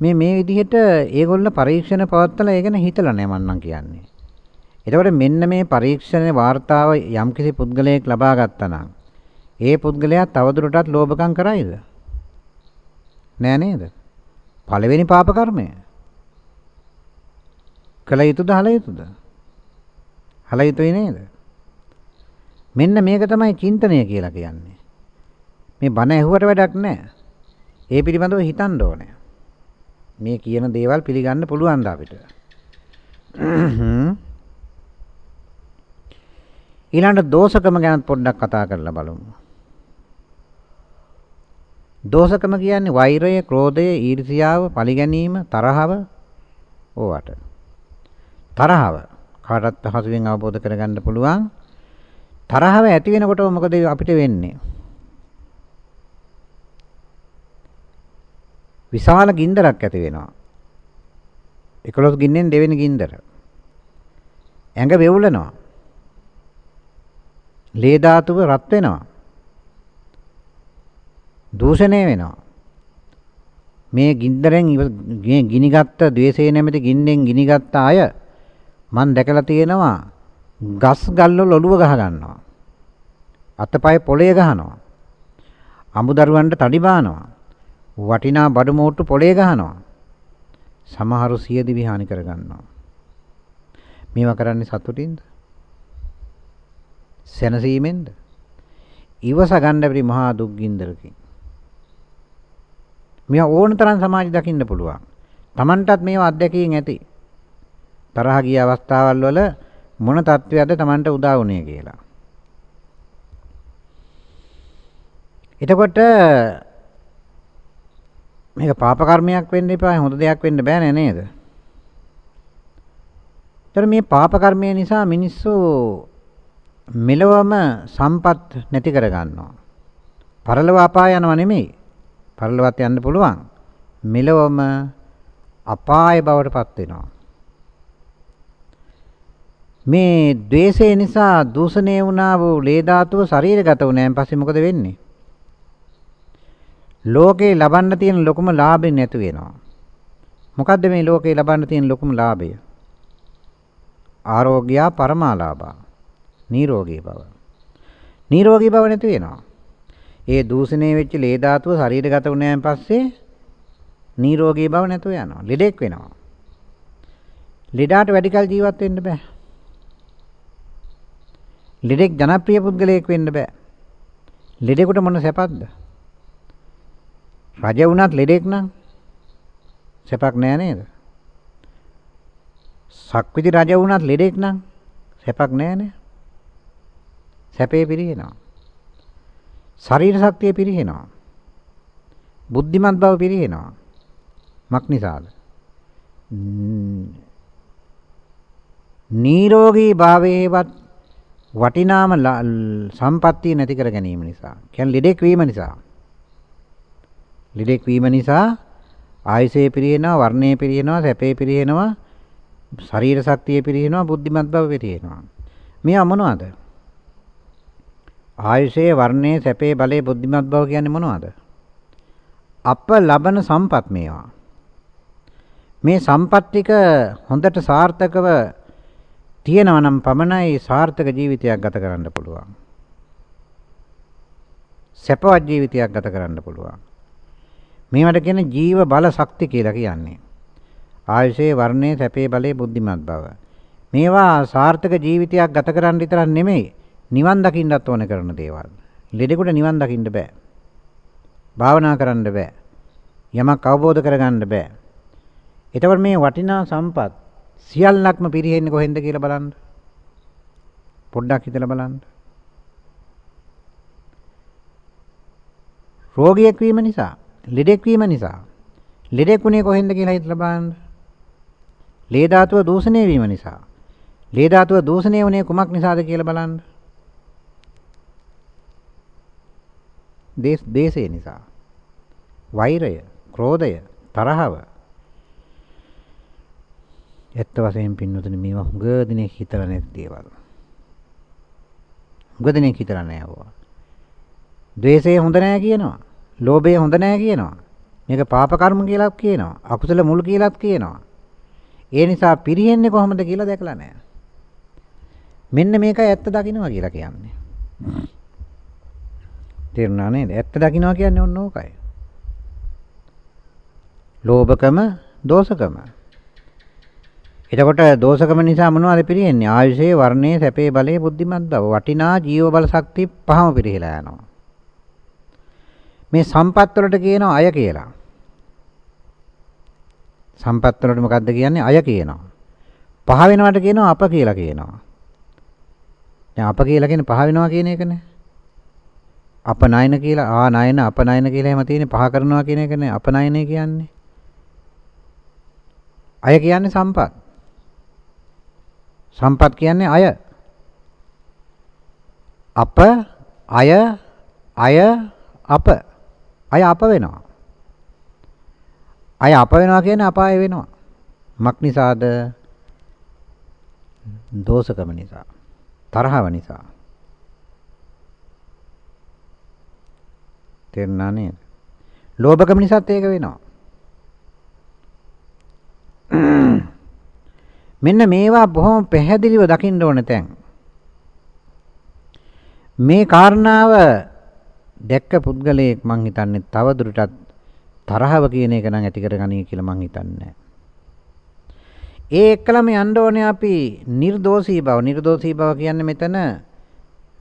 මේ මේ විදිහට ඒගොල්ල පරීක්ෂණ පවත්තලා ඒ ගැන හිතලා නැහැ මන්නම් කියන්නේ. එතකොට මෙන්න මේ පරීක්ෂණ වාර්තාව යම්කිසි පුද්ගලයෙක් ලබා ගත්තා නම් ඒ පුද්ගලයා තවදුරටත් ලෝභකම් කරයිද? නෑ නේද? පළවෙනි පාප කර්මය. කළ යුතුද හල යුතුද? හල යුතුයි නේද? මෙන්න මේක තමයි චින්තනය කියලා කියන්නේ. මේ බණ ඇහුවට වැඩක් නැහැ. ඒ පිළිබඳව හිතන්න ඕනේ. මේ කියන දේවල් පිළිගන්න පුළුවන් අපිට. ඊළඟට දෝෂකම ගැන පොඩ්ඩක් කතා කරලා බලමු. දෝෂකම කියන්නේ වෛරය, ක්‍රෝධය, ඊර්ෂියාව, පරිගැනීම, තරහව ඕවට. තරහව කාටත් පහසුවෙන් අවබෝධ කරගන්න පුළුවන්. තරහව ඇති වෙනකොට මොකද අපිට වෙන්නේ? විශාල ගින්දරක් ඇති වෙනවා. 11 ගින්නෙන් දෙවෙනි ගින්දර. ඇඟ වෙවුලනවා. ලේ ධාතුව රත් වෙනවා. දූෂණය වෙනවා. මේ ගින්දරෙන් මේ ගිනිගත්ත द्वේෂය නැමැති ගින්නෙන් ගිනිගත්ත අය මම දැකලා තියෙනවා ගස් ගල් වල ඔළුව ගහ ගන්නවා. අතපය පොළේ ගහනවා. අමුදරුවන්ට තඩි බානවා. වටිනා බඩු මෝට්ටු පොළේ ගහනවා. සමහරු සියදිවි හානි කර ගන්නවා. මේවා කරන්නේ සතුටින්ද? සැනසීමෙන්ද? ඉවස ගන්න බැරි මහා දුක් ගින්දරකින්. මේවා ඕන තරම් සමාජ දකින්න පුළුවන්. Tamanටත් මේවා අත්දැකීම් ඇති. තරහ ගිය අවස්ථාවල් වල මොන තත්වයක්ද Tamanට උදා වුනේ කියලා. එතකොට මේක පාප කර්මයක් වෙන්න එපා හොඳ දෙයක් වෙන්න බෑ නේද? ඒතර මේ පාප කර්මය නිසා මිනිස්සු මෙලවම සම්පත් නැති කර ගන්නවා. පරලොව අපාය යනවා නෙමෙයි. පරලොවත් යන්න පුළුවන්. මෙලවම අපාය බවට පත් වෙනවා. මේ द्वේෂය නිසා දූෂණය වුණා වූ ලේ ධාතුව ශරීරගත වුණාන් පස්සේ මොකද වෙන්නේ? ලෝකේ ලබන්න තියෙන ලොකුම ලාභය නැතු වෙනවා. මොකද්ද මේ ලෝකේ ලබන්න තියෙන ලොකුම ලාභය? ආරෝග්‍ය පරමාලාභා. නිරෝගී බව. නිරෝගී බව නැති වෙනවා. ඒ දූෂණය වෙච්ච ලේ ධාතුව ශරීරගත වුණාන් පස්සේ නිරෝගී බව නැතුව යනවා. ලෙඩෙක් වෙනවා. ලෙඩාට වැඩි කල ජීවත් වෙන්න බෑ. ලෙඩෙක් ජනප්‍රිය පුද්ගලයෙක් වෙන්න බෑ. ලෙඩෙකුට මොන සැපක්ද? රජ වුණත් ලෙඩෙක් නම් සැපක් නෑ නේද? සක්විති රජ වුණත් ලෙඩෙක් නම් සැපක් නෑ නේ. සැපේ පිරිනනවා. ශරීර ශක්තිය පිරිහෙනවා. බුද්ධිමත් බව පිරිහෙනවා. මක් නිසාද? නිරෝගී භාවයේවත් වටිනාම සම්පත්තිය නැති කර ගැනීම නිසා. කියන්නේ ලෙඩෙක් වීම නිසා. ලෙඩෙක් වීම නිසා ආයසේ පිරිහෙනවා, වර්ණයේ පිරිහෙනවා, සැපේ පිරිහෙනවා, ශරීර ශක්තිය පිරිහෙනවා, බුද්ධිමත් බව පිරිහෙනවා. මේවා මොනවද? ආයුෂයේ වර්ණයේ සැපේ බලයේ බුද්ධිමත් බව කියන්නේ මොනවද? අප ලබන සම්පත් මේවා. මේ සම්පත් ටික හොඳට සාර්ථකව තියෙනවා නම් පමණයි සාර්ථක ජීවිතයක් ගත කරන්න පුළුවන්. සැපවත් ජීවිතයක් ගත කරන්න පුළුවන්. මේවට කියන ජීව බල ශක්ති කියලා කියන්නේ. ආයුෂයේ වර්ණයේ සැපේ බලයේ බුද්ධිමත් බව. මේවා සාර්ථක ජීවිතයක් ගත කරන්න විතරක් නෙමෙයි නිවන් දකින්නත් ඕන කරන දේවල්. ලෙඩෙකුට නිවන් දකින්න බෑ. භාවනා කරන්න බෑ. යමක් අවබෝධ කරගන්න බෑ. එතකොට මේ වටිනා සම්පත් සියල්ලක්ම පිරෙන්නේ කොහෙන්ද කියලා බලන්න. පොඩ්ඩක් හිතලා බලන්න. රෝගියෙක් වීම නිසා, ලෙඩෙක් වීම නිසා. ලෙඩෙක් උනේ කොහෙන්ද කියලා හිතලා බලන්න. ලේ ධාතුව දූෂණය වීම නිසා. ලේ ධාතුව දූෂණය වුණේ කුමක් නිසාද කියලා බලන්න. දේශය නිසා. වෛරය, ක්‍රෝධය, තරහව. ඇත්ත වශයෙන් පින්නතුනි මේවා හුඟ දිනෙක හිතලා නැති දේවල්. හුඟ දිනෙක හිතලා නැහැ ද්වේෂය හොඳ නැහැ කියනවා. ලෝභය හොඳ නැහැ කියනවා. මේක පාප කර්ම කියලාත් කියනවා. අකුසල මුල් කියලාත් කියනවා. ඒ නිසා පිරිහෙන්නේ කොහොමද කියලා දැකලා නැහැ. මෙන්න මේකයි ඇත්ත දකින්නවා කියලා කියන්නේ. තේරුණා නේද? ඇත්ත දකින්නවා කියන්නේ ඔන්න ඕකයි. ලෝභකම, දෝෂකම. එතකොට දෝෂකම නිසා මොනවද පිරෙන්නේ? ආයුෂයේ, වර්ණයේ, සැපේ, බලයේ, බුද්ධිමත් බව. වටිනා ජීව බල ශක්තිය පහම පිරිහිලා යනවා. මේ සම්පත් වලට කියනවා අය කියලා. සම්පත් වලට මොකද්ද කියන්නේ? අය කියනවා. පහ වෙනවට කියනවා අප කියලා කියනවා. දැන් අප කියලා කියන්නේ පහ වෙනවා කියන එකනේ. අපනයන කියලා ආ නයන අපනයන කියලා එහෙම තියෙන්නේ පහ කරනවා කියන එකනේ අපනයනේ කියන්නේ. අය කියන්නේ සම්පත්. සම්පත් කියන්නේ අය. අප අය අය අප අය අප වෙනවා. අය අප වෙනවා කියන්නේ අපාය වෙනවා. මක් නිසාද? දෝෂකම නිසා. තරහව නිසා. තේරුණා නේද? ලෝභකම නිසාත් ඒක වෙනවා. මෙන්න මේවා බොහොම පැහැදිලිව දකින්න ඕන තැන්. මේ කාරණාව දැක්ක පුද්ගලයෙක් මං හිතන්නේ තව දුරටත් තරහව කියන එක නම් ඇති කරගනී කියලා මං හිතන්නේ ඒ එක්කලම යන්න ඕනේ අපි නිර්දෝෂී බව. නිර්දෝෂී බව කියන්නේ මෙතන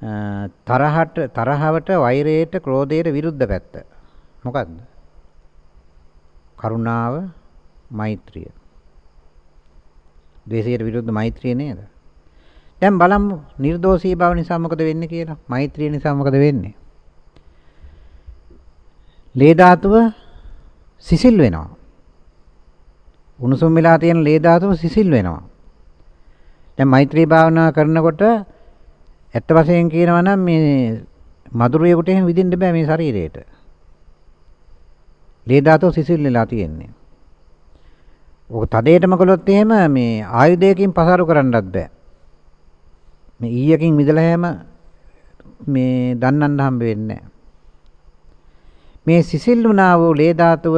තරහට තරහවට වෛරයට ක්‍රෝධයට විරුද්ධ පැත්ත. මොකද්ද? කරුණාව, මෛත්‍රිය. ද්වේෂයට විරුද්ධ මෛත්‍රිය නේද? දැන් බලමු නිර්දෝෂී බව නිසා මොකද වෙන්නේ කියලා. මෛත්‍රිය නිසා මොකද වෙන්නේ? ලේ ධාතුව සිසිල් වෙනවා. උණුසුම් වෙලා තියෙන ලේ ධාතුව සිසිල් වෙනවා. දැන් මෛත්‍රී භාවනා කරනකොට ඇත්ත වශයෙන් කියනවා නම් මේ මధుරයකට එහෙම විදින්න බෑ මේ ශරීරයට. ලේ ධාතුව සිසිල් වෙලා තියෙන්නේ. ඔක තදේටම කළොත් එහෙම මේ ආයුධයකින් පසාරු කරන්නත් බෑ. මේ ඊයකින් මිදලා හැම මේ දන්නන්න හම්බ වෙන්නේ නැහැ. මේ සිසිල් වුණා වූ ලේ ධාතුව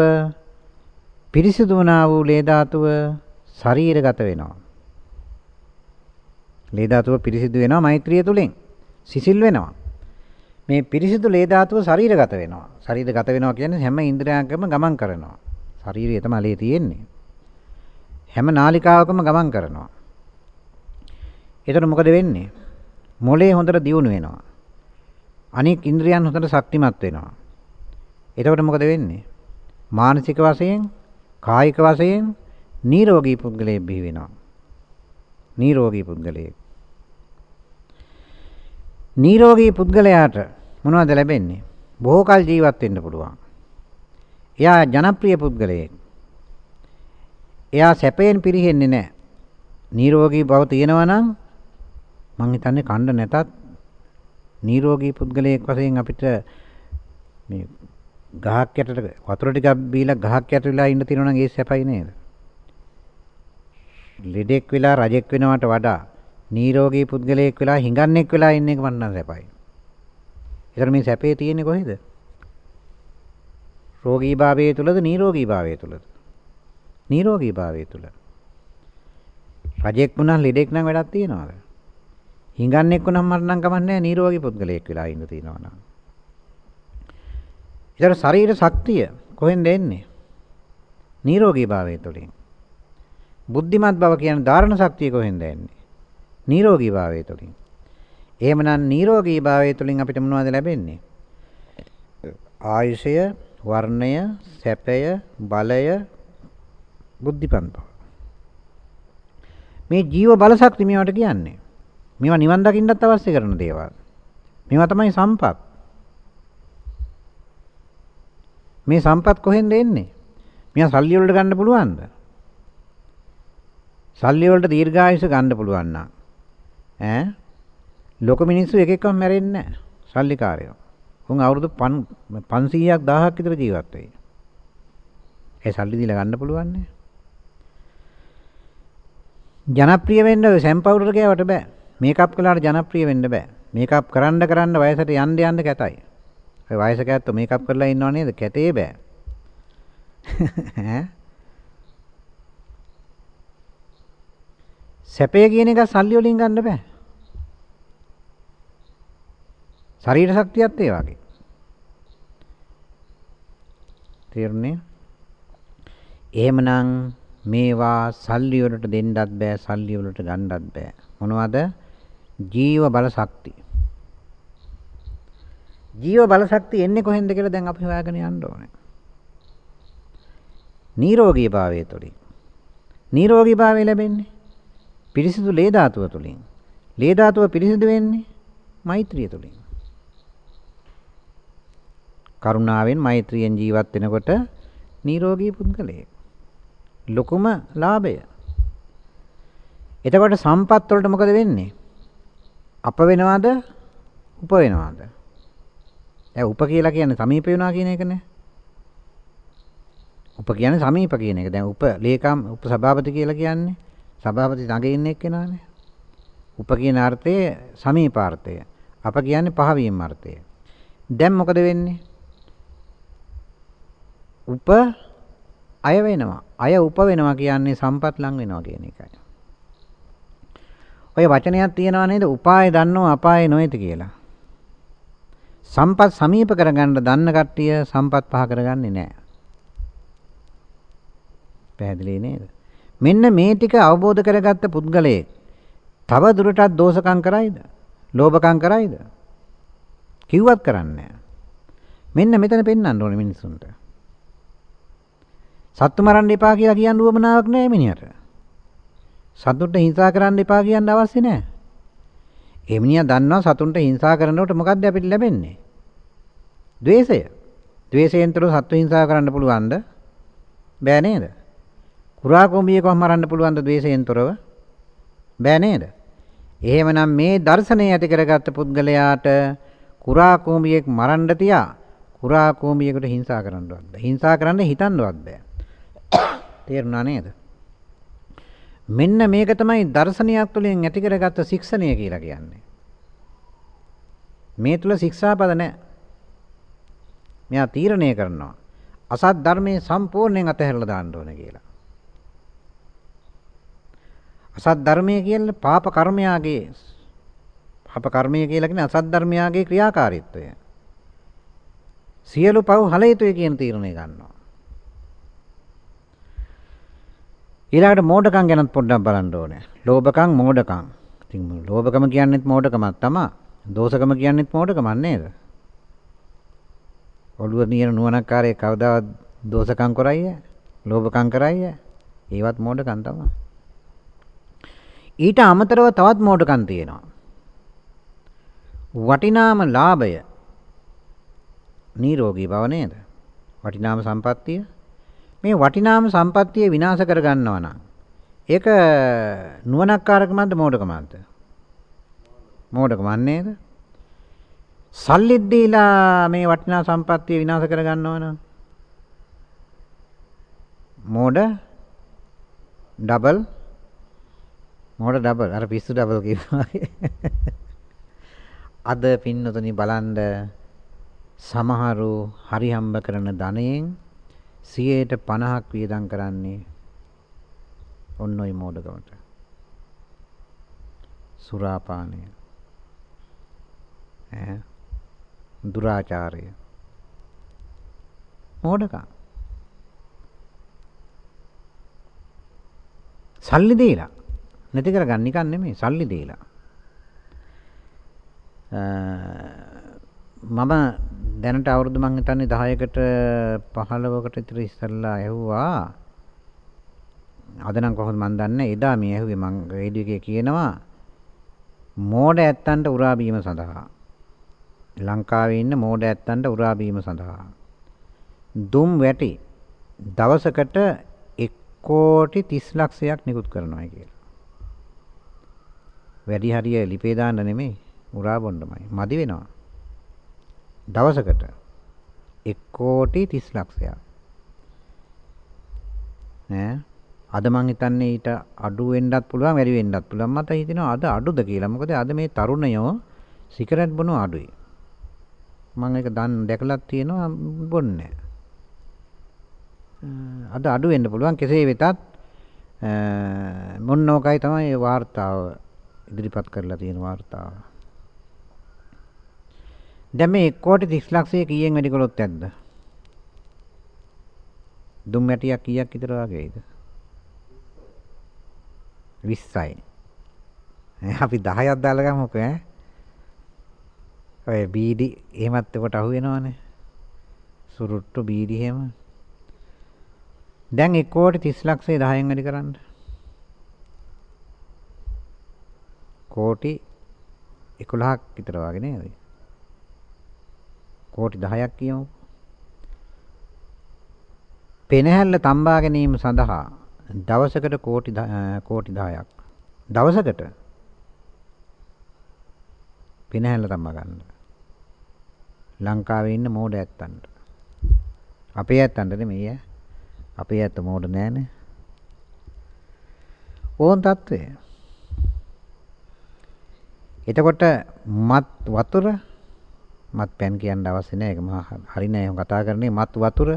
පිරිසිදු වුණා වූ ලේ ධාතුව ශරීරගත වෙනවා. ලේ ධාතුව පිරිසිදු වෙනවා මෛත්‍රිය තුලින්. සිසිල් වෙනවා. මේ පිරිසිදු ලේ ධාතුව ශරීරගත වෙනවා. ශරීරගත වෙනවා කියන්නේ හැම ඉන්ද්‍රයන්කම ගමන් කරනවා. ශරීරය තමයි ලේ තියෙන්නේ. හැම නාලිකාවකම ගමන් කරනවා. එතකොට මොකද වෙන්නේ? මොලේ හොඳට දියුණු වෙනවා. අනික් ඉන්ද්‍රියන් හොඳට ශක්තිමත් වෙනවා. එතකොට මොකද වෙන්නේ? මානසික වශයෙන්, කායික වශයෙන් නිරෝගී පුද්ගලයෙක් බිහි වෙනවා. නිරෝගී පුද්ගලයෙක්. නිරෝගී පුද්ගලයාට මොනවද ලැබෙන්නේ? බොහෝ කල් ජීවත් වෙන්න පුළුවන්. එයා ජනප්‍රිය පුද්ගලයෙක්. එයා සැපයෙන් පිරෙන්නේ නැහැ. නිරෝගී බව තියෙනවා නම් මං හිතන්නේ කණ්ඩ නැතත් නිරෝගී පුද්ගලයෙක් වශයෙන් අපිට මේ ගහක් යටට වතුර ටිකක් බීලා ගහක් යට වෙලා ඉන්න තියෙනවා නම් ඒ සැපයි නේද? ලෙඩෙක් වෙලා රජෙක් වෙනවට වඩා නිරෝගී පුද්ගලයෙක් වෙලා හිඟන්නෙක් වෙලා ඉන්න එක මන්නම් සැපයි. ඒතර මේ සැපේ තියෙන්නේ කොහෙද? රෝගී භාවයේ තුලද නිරෝගී භාවයේ තුලද? නිරෝගී භාවයේ තුල. රජෙක් වුණා ලෙඩෙක් නම් වැඩක් තියනවාද? හිඟන්නෙක් වුණාම මරණම් කමන්නේ නිරෝගී පුද්ගලයෙක් වෙලා ඉන්න තියනවා නම්. ඒතර ශරීර ශක්තිය කොහෙන්ද එන්නේ? නිරෝගී භාවය තුළින්. බුද්ධිමත් බව කියන ධාරණ ශක්තිය කොහෙන්ද එන්නේ? නිරෝගී භාවය තුළින්. එහෙමනම් නිරෝගී භාවය තුළින් අපිට මොනවද ලැබෙන්නේ? ආයුෂය, වර්ණය, සැපය, බලය, බුද්ධිපන්ත. මේ ජීව බල ශක්තිය මේවට කියන්නේ. මේවා නිවන් දකින්නත් අවශ්‍ය කරන දේවල්. මේවා තමයි සම්පත්. මේ සම්පත් කොහෙන්ද එන්නේ? මියා සල්ලි වලට ගන්න පුළුවන්ද? සල්ලි වලට දීර්ඝායුෂ ගන්න පුළුවන් නම් ඈ ලොක මිනිස්සු එක එකම මැරෙන්නේ නැහැ. සල්ලිකාරයෝ. උන් අවුරුදු 500ක් 1000ක් විතර ජීවත් වෙයි. ඒ සල්ලි දීලා ගන්න පුළුවන් නේ. ජනප්‍රිය වෙන්න සැම් පවුඩර් ගෑවට බෑ. මේකප් කළාට ජනප්‍රිය වෙන්න බෑ. මේකප් කරන්න කරන්න වයසට යන්න යන්න කැතයි. ඔය වයසක ඇත්තෝ මේකප් කරලා ඉන්නව නේද? කැතේ බෑ. ඈ සැපේ කියන එක සල්ලි වලින් ගන්න බෑ. ශරීර ශක්තියත් ඒ වගේ. තේරුණේ? එහෙමනම් මේවා සල්ලි වලට දෙන්නත් බෑ සල්ලි වලට ගන්නත් බෑ. මොනවද? ජීව බල ශක්තිය. ජීව බල ශක්තිය එන්නේ කොහෙන්ද කියලා දැන් අපි හොයාගෙන යන්න ඕනේ. නිරෝගී භාවය තුළින්. නිරෝගී භාවය ලැබෙන්නේ පිරිසිදු ලේ ධාතුව තුළින්. ලේ ධාතුව පිරිසිදු වෙන්නේ මෛත්‍රිය තුළින්. කරුණාවෙන් මෛත්‍රියෙන් ජීවත් වෙනකොට නිරෝගී පුද්ගලයෙක්. ලොකුම ලාභය. එතකොට සම්පත් වලට මොකද වෙන්නේ? අප වෙනවද? උප වෙනවද? ඒ උප කියලා කියන්නේ සමීප වෙනවා කියන එකනේ. උප කියන්නේ සමීප කියන එක. දැන් උප ලේකම් උප සභාපති කියලා කියන්නේ සභාපති ළඟ ඉන්න එක්කෙනානේ. උප කියන අර්ථය සමීපාර්ථය. අප කියන්නේ පහවීම අර්ථය. දැන් මොකද වෙන්නේ? උප අය වෙනවා. අය උප වෙනවා කියන්නේ සම්පත් ලං වෙනවා කියන එකයි. ඔය වචනයක් තියෙනවා නේද? උපාය දන්නෝ අපාය නොයති කියලා. සම්පත් සමීප කරගන්න දන්න කට්ටිය සම්පත් පහ කරගන්නේ නැහැ. පැහැදිලි නේද? මෙන්න මේ ටික අවබෝධ කරගත්ත පුද්ගලයෙක් තව දුරටත් දෝෂකම් කරයිද? ලෝභකම් කරයිද? කිව්වත් කරන්නේ මෙන්න මෙතන පෙන්වන්න ඕනේ මිනිස්සුන්ට. සත්තු මරන්න එපා කියලා කියන්න උවමනාවක් නැහැ මිනිහට. සතුන්ට හිංසා කරන්න එපා කියන්න අවශ්‍ය නැහැ. ඒ මිනිහා දන්නවා සතුන්ට හිංසා කරනකොට මොකද්ද අපිට ලැබෙන්නේ? ද්වේෂය. ද්වේෂයෙන් තුළ සත්ව හිංසා කරන්න පුළුවන්ද? බෑ නේද? කුරා කොඹියෙක්ව මරන්න පුළුවන්ද ද්වේෂයෙන් තොරව? බෑ නේද? එහෙමනම් මේ දර්ශනය ඇති කරගත්ත පුද්ගලයාට කුරා කොඹියෙක් මරන්න තියා කුරා කොඹියෙකුට හිංසා කරන්නවත් බෑ. හිංසා කරන්න හිතන්නවත් බෑ. තේරුණා නේද? මෙන්න මේක තමයි දර්ශනයක් තුළින් ඇති කරගත්ත ශික්ෂණය කියලා කියන්නේ. මේ තුල ශික්ෂාපද නැහැ. මෙයා තීරණය කරනවා. අසත් ධර්මයේ සම්පූර්ණයෙන් අතහැරලා දාන්න ඕනේ කියලා. අසත් ධර්මයේ කියන්නේ පාප කර්මයාගේ පාප කර්මය කියලා කියන්නේ අසත් ධර්මයාගේ ක්‍රියාකාරීත්වය. සියලු පව් හල යුතුය කියන තීරණය ගන්නවා. ඊළඟට මෝඩකම් ගැනත් පොඩ්ඩක් බලන්න ඕනේ. ලෝභකම් මෝඩකම්. ඉතින් ලෝභකම කියන්නේත් මෝඩකමක් තමයි. දෝෂකම කියන්නේත් මෝඩකමක් නේද? ඔළුව නියන නුවණක්කාරයෙක් කවදාවත් දෝෂකම් කරයිය? ලෝභකම් කරයිය? ඒවත් මෝඩකම් තමයි. ඊට අමතරව තවත් මෝඩකම් තියෙනවා. වටිනාම ලාභය නිරෝගී බව නේද? වටිනාම සම්පත්තිය මේ වටිනාම සම්පත්තිය විනාශ කර ගන්නවා නම් ඒක නුවණක්කාරකමක්ද මෝඩකමක්ද? මෝඩකමක් නේද? සල්ලිත් දීලා මේ වටිනා සම්පත්තිය විනාශ කර ගන්නවා නම් මෝඩ ඩබල් මෝඩ ඩබල් අර පිස්සු ඩබල් කියනවා අද පින්නතුනි බලන්න සමහරු හරි හම්බ කරන ධනයෙන් 150ක් වියදම් කරන්නේ ඔන්න ඔය මෝඩකමට. සුරාපානය. ඈ දුරාචාරය. මෝඩකම්. සල්ලි දීලා නැති කරගන්න නිකන් නෙමෙයි සල්ලි දීලා. මම දැනට අවුරුදු මං හිතන්නේ 10කට 15කට විතර ඉස්සෙල්ලා ඇහුවා අද නම් කොහොමද මන් දන්නේ එදා මේ ඇහුවේ මං රේඩියෝ එකේ කියනවා මෝඩ ඇත්තන්ට උරා බීම සඳහා ලංකාවේ ඉන්න මෝඩ ඇත්තන්ට උරා බීම සඳහා දුම් වැටි දවසකට 1 කෝටි 30 ලක්ෂයක් නිකුත් කරනවා කියලා. වැඩි හරිය ලිපේ දාන්න නෙමෙයි උරා බොන්නමයි. මදි වෙනවා. දවසකට 1 කෝටි 30 ලක්ෂයක්. ඈ අද මං හිතන්නේ ඊට අඩු වෙන්නත් පුළුවන් වැඩි වෙන්නත් පුළුවන් මට හිතෙනවා අද අඩුද කියලා. මොකද අද මේ තරුණයෝ සිගරට් බොනවා අඩුයි. මම ඒක දන් දැකලා තියෙනවා බොන්නේ අද අඩු වෙන්න පුළුවන් කෙසේ වෙතත් මොන්නෝකයි තමයි වාර්තාව ඉදිරිපත් කරලා තියෙන වාර්තාව. දැන් මේ 1 කෝටි 30 ලක්ෂය කීයෙන් වැඩි කළොත් ඇද්ද? දුම් ඇටියක් කීයක් විතර වගේද? 20යි. අපි 10ක් දාලා ගමුකෝ ඈ. ඔය බීඩි එහෙමත් එකට අහු වෙනවනේ. සුරුට්ටු බීඩි එහෙම. දැන් 1 කෝටි 30 ලක්ෂය 10න් වැඩි කරන්න. කෝටි 11ක් විතර වගේ නේද? කෝටි 10ක් කියමු. පෙනහැල්ල තම්බා ගැනීම සඳහා දවසකට කෝටි කෝටි 10ක් දවසකට පෙනහැල්ල තම්බා ගන්න. ලංකාවේ ඉන්න මෝඩ ඇත්තන්ට. අපේ ඇත්තන්ට නෙමෙයි ඈ. අපේ ඇත්ත මෝඩ නෑනේ. ඕන් තත්ත්වය. එතකොට මත් වතුර මත් පෑන් කියන්න අවශ්‍ය නැහැ. ඒක මම හරි නෑ කතා කරන්නේ මත් වතුර,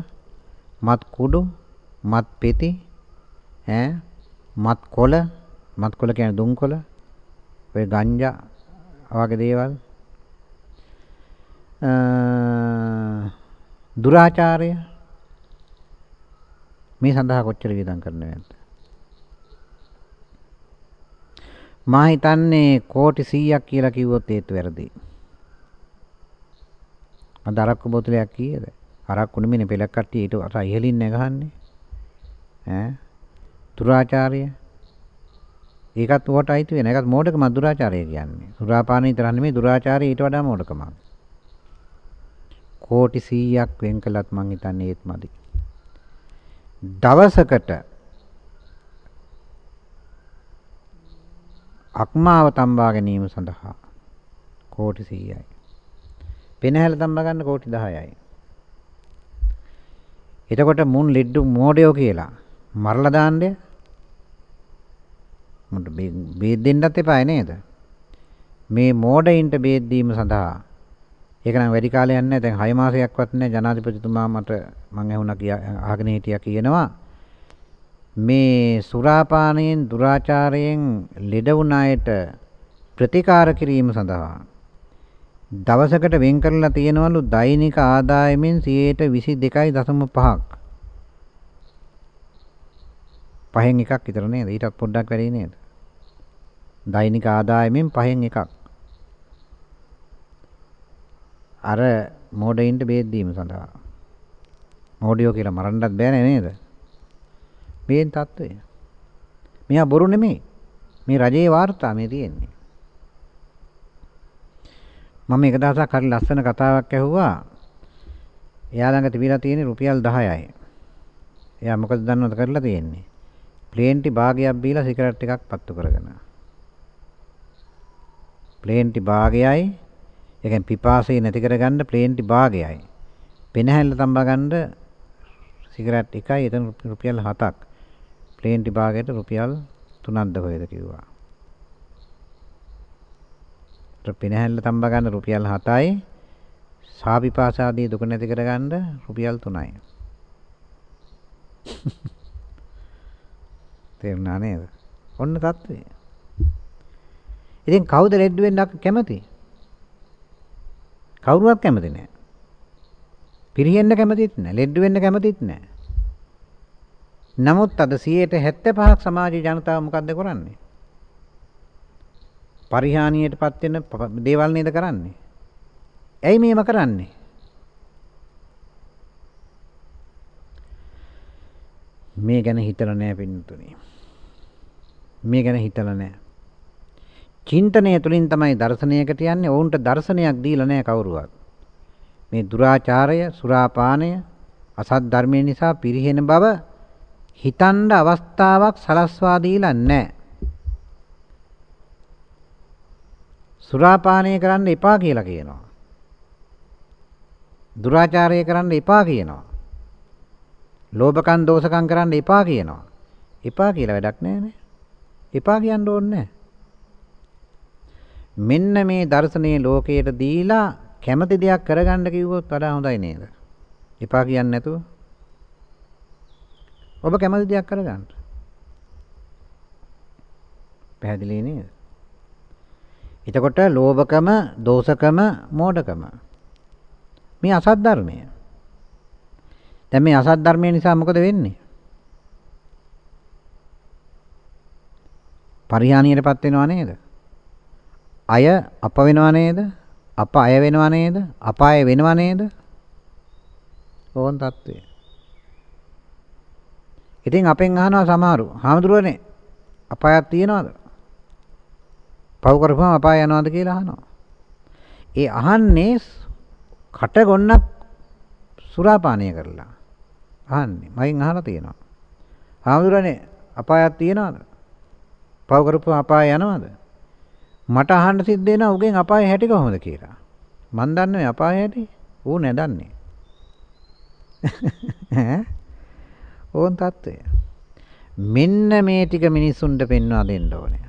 මත් කුඩු, මත් පෙති, ඈ මත් කොළ, මත් කොළ කියන්නේ දුම් කොළ, ඔය ගංජා වගේ දේවල්. දුරාචාරය මේ සඳහා කොච්චර වියදම් කරනවද? මා හිතන්නේ කෝටි 100ක් කියලා කිව්වොත් ඒත් වැරදි. අද අරක්කු බෝතලයක් කීයද? අරක්කු නෙමෙයි පෙලක් කට්ටිය ඊට අර ඉහලින් නැගහන්නේ. ඈ දුරාචාරය ඒකත් උවට අයිති වෙන. ඒකත් මෝඩකම දුරාචාරය කියන්නේ. සුරාපාන විතර නෙමෙයි දුරාචාරය ඊට වඩා මෝඩකමක්. කෝටි 100ක් වෙන් කළත් මං හිතන්නේ ඒත් මදි. දවසකට අක්මාව තම්බා ගැනීම සඳහා කෝටි 100යි. පෙනහැල තම්බා ගන්න කෝටි 10යි. එතකොට මුන් ලෙඩ්ඩු මෝඩයෝ කියලා මරලා දාන්නේ මුන්ට බේත් දෙන්නත් එපා නේද? මේ මෝඩයින්ට බේත් දීම සඳහා ඒක නම් වැඩි කාලයක් නැහැ දැන් 6 මාසයක්වත් නැහැ ජනාධිපතිතුමා මට මම ඇහුණා අහගෙන හිටියා කියනවා මේ සුරාපානයෙන් දුරාචාරයෙන් ලෙඩ වුණ අයට ප්‍රතිකාර කිරීම සඳහා දවසකට වෙන් කරලා තියෙනවලු දෛනික ආදායමෙන් 22.5ක් පහෙන් එකක් විතර නේද? ඊටත් පොඩ්ඩක් වැඩි නේද? දෛනික ආදායමෙන් පහෙන් එකක්. අර මෝඩයින්ට බේත් දීම සඳහා. මෝඩියෝ කියලා මරන්නත් බෑනේ නේද? මේ தত্ত্বය. මෙයා බොරු නෙමෙයි. මේ රජයේ වාර්තා මේ තියෙන්නේ. මම එක දවසක් හරි ලස්සන කතාවක් ඇහුවා. එයා ළඟ තිබිලා තියෙන්නේ රුපියල් 10යි. එයා මොකද දන්නවද කරලා තියෙන්නේ? ප්ලේන්ටි භාගයක් බීලා සිගරට් එකක් පත්තු කරගෙන. ප්ලේන්ටි භාගයයි ඒ කියන්නේ පිපාසය නැති කරගන්න ප්ලේන්ටි භාගයයි. පෙනහැල්ල තම්බා ගන්න සිගරට් එකයි එතන රුපියල් 7ක්. ප්ලේන් විභාගයට රුපියල් 3ක්ද කොහෙද කිව්වා. පිනහැල්ල තම්බ ගන්න රුපියල් 7යි. සාපිපාසාදී දුක නැති කරගන්න රුපියල් 3යි. තේරුණා නේද? ඔන්න தત્ත්වය. ඉතින් කවුද ලෙඩ වෙන්න කැමති? කවුරුවත් කැමති නෑ. පිරිහෙන්න කැමතිත් නෑ. ලෙඩ වෙන්න කැමතිත් නෑ. නමුත් අද 75ක් සමාජීය ජනතාව මොකද්ද කරන්නේ? පරිහානියටපත් වෙන දේවල් නේද කරන්නේ? ඇයි මේව කරන්නේ? මේ ගැන හිතලා නැහැ පින්නතුනි. මේ ගැන හිතලා නැහැ. චින්තනය තුළින් තමයි දර්ශනයකට යන්නේ. ඔවුන්ට දර්ශනයක් දීලා නැහැ කවුරුවත්. මේ දුරාචාරය, සුරාපානය, අසත් ධර්මයේ නිසා පිරිහෙන බව හිතන්න අවස්ථාවක් සලස්වා දීලා නැහැ. සුරාපානය කරන්න එපා කියලා කියනවා. දුරාචාරය කරන්න එපා කියනවා. ලෝභකම් දෝෂකම් කරන්න එපා කියනවා. එපා කියලා වැඩක් නැහැනේ. එපා කියන්න ඕනේ නැහැ. මෙන්න මේ දර්ශනීය ලෝකයට දීලා කැමති දෙයක් කරගන්න කිව්වොත් වඩා හොඳයි නේද? එපා කියන්නේ නැතුව. ඔබ කැමති දෙයක් කරගන්න. පැහැදිලි නේද? එතකොට ලෝභකම, දෝෂකම, මෝඩකම මේ අසත් ධර්මය. දැන් මේ අසත් ධර්මය නිසා මොකද වෙන්නේ? පරිහානියටපත් වෙනව නේද? අය අප වෙනව නේද? අප අය වෙනව නේද? අපාය වෙනව නේද? ඕන් தત્ත්වය. ඉතින් අපෙන් අහනවා සමහරු, "හාමුදුරුවනේ අපායක් තියනවද?" පව් කරපුවම අපාය යනවද කියලා අහනවා. ඒ අහන්නේ කට ගොන්නක් සුරාපානය කරලා. අහන්නේ. මගෙන් අහලා තියෙනවා. "හාමුදුරනේ අපායක් තියනවද?" පව් කරපුවම අපාය යනවද? මට අහන්න සිද්ධ වෙනවා උගෙන් අපාය හැටි කොහොමද කියලා. මන් දන්නේ අපාය හැටි. ඌ නැදන්නේ. ඈ ඕන් තත්ත්වය. මෙන්න මේ ටික මිනිස්සුන්ට පෙන්වා දෙන්න ඕනේ.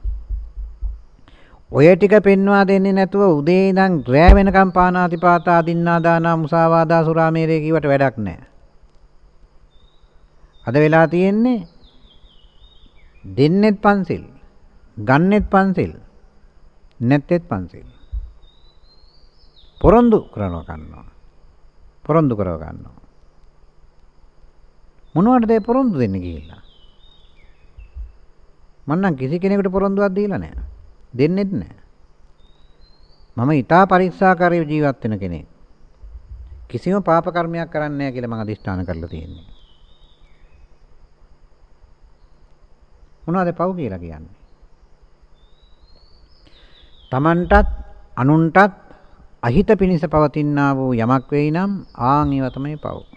ඔය ටික පෙන්වා දෙන්නේ නැතුව උදේ ඉඳන් රෑ වෙනකම් පානාතිපාතා දින්නා දානා මුසාවාදා සුරාමේරේ කිවට වැඩක් නැහැ. අද වෙලා තියෙන්නේ දෙන්නෙත් පන්සිල් ගන්නෙත් පන්සිල් නැත්තේත් පන්සිල් පොරොන්දු කරනවා ගන්නවා පොරොන්දු කරව ගන්නවා මොනවටද ඒ පොරොන්දු දෙන්නේ කියලා මම නම් කිසි කෙනෙකුට පොරොන්දුවක් දීලා නැහැ. දෙන්නෙත් නැහැ. මම ඊටා පරික්ෂාකාරීව ජීවත් වෙන කෙනෙක්. කිසිම පාප කර්මයක් කරන්නේ නැහැ කියලා මම අදිෂ්ඨාන කරලා තියෙන්නේ. මොනවද පව් කියලා කියන්නේ? තමන්ටත් අනුන්ටත් අහිත පිණිස පවතිනා වූ යමක් වෙයි නම් ආන් ඒව තමයි පව්.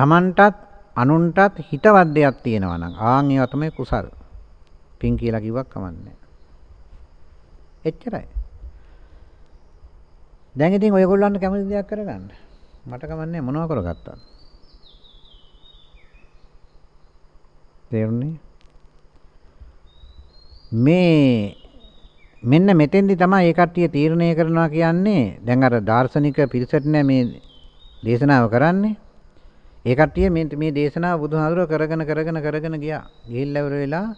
තමන්ටත් අනුන්ටත් හිතවත් දෙයක් තියෙනවා නම් ආන් ඒව තමයි කුසල්. පින් කියලා කිව්වක් කමන්නේ. එච්චරයි. දැන් ඉතින් ඔයගොල්ලන්ට කැමති දෙයක් කරගන්න. මට කමන්නේ මොනව කරගත්තත්. තේරුණේ? මේ මෙන්න මෙතෙන්දි තමයි ඒ කට්ටිය තීරණය කරනවා කියන්නේ දැන් අර දාර්ශනික පිරිසට නෑ මේ දේශනාව කරන්නේ. ඒ කට්ටිය මේ මේ දේශනාව බුදුහාමුදුරුව කරගෙන කරගෙන කරගෙන ගියා. ගිහිල්ලා ඉවර වෙලා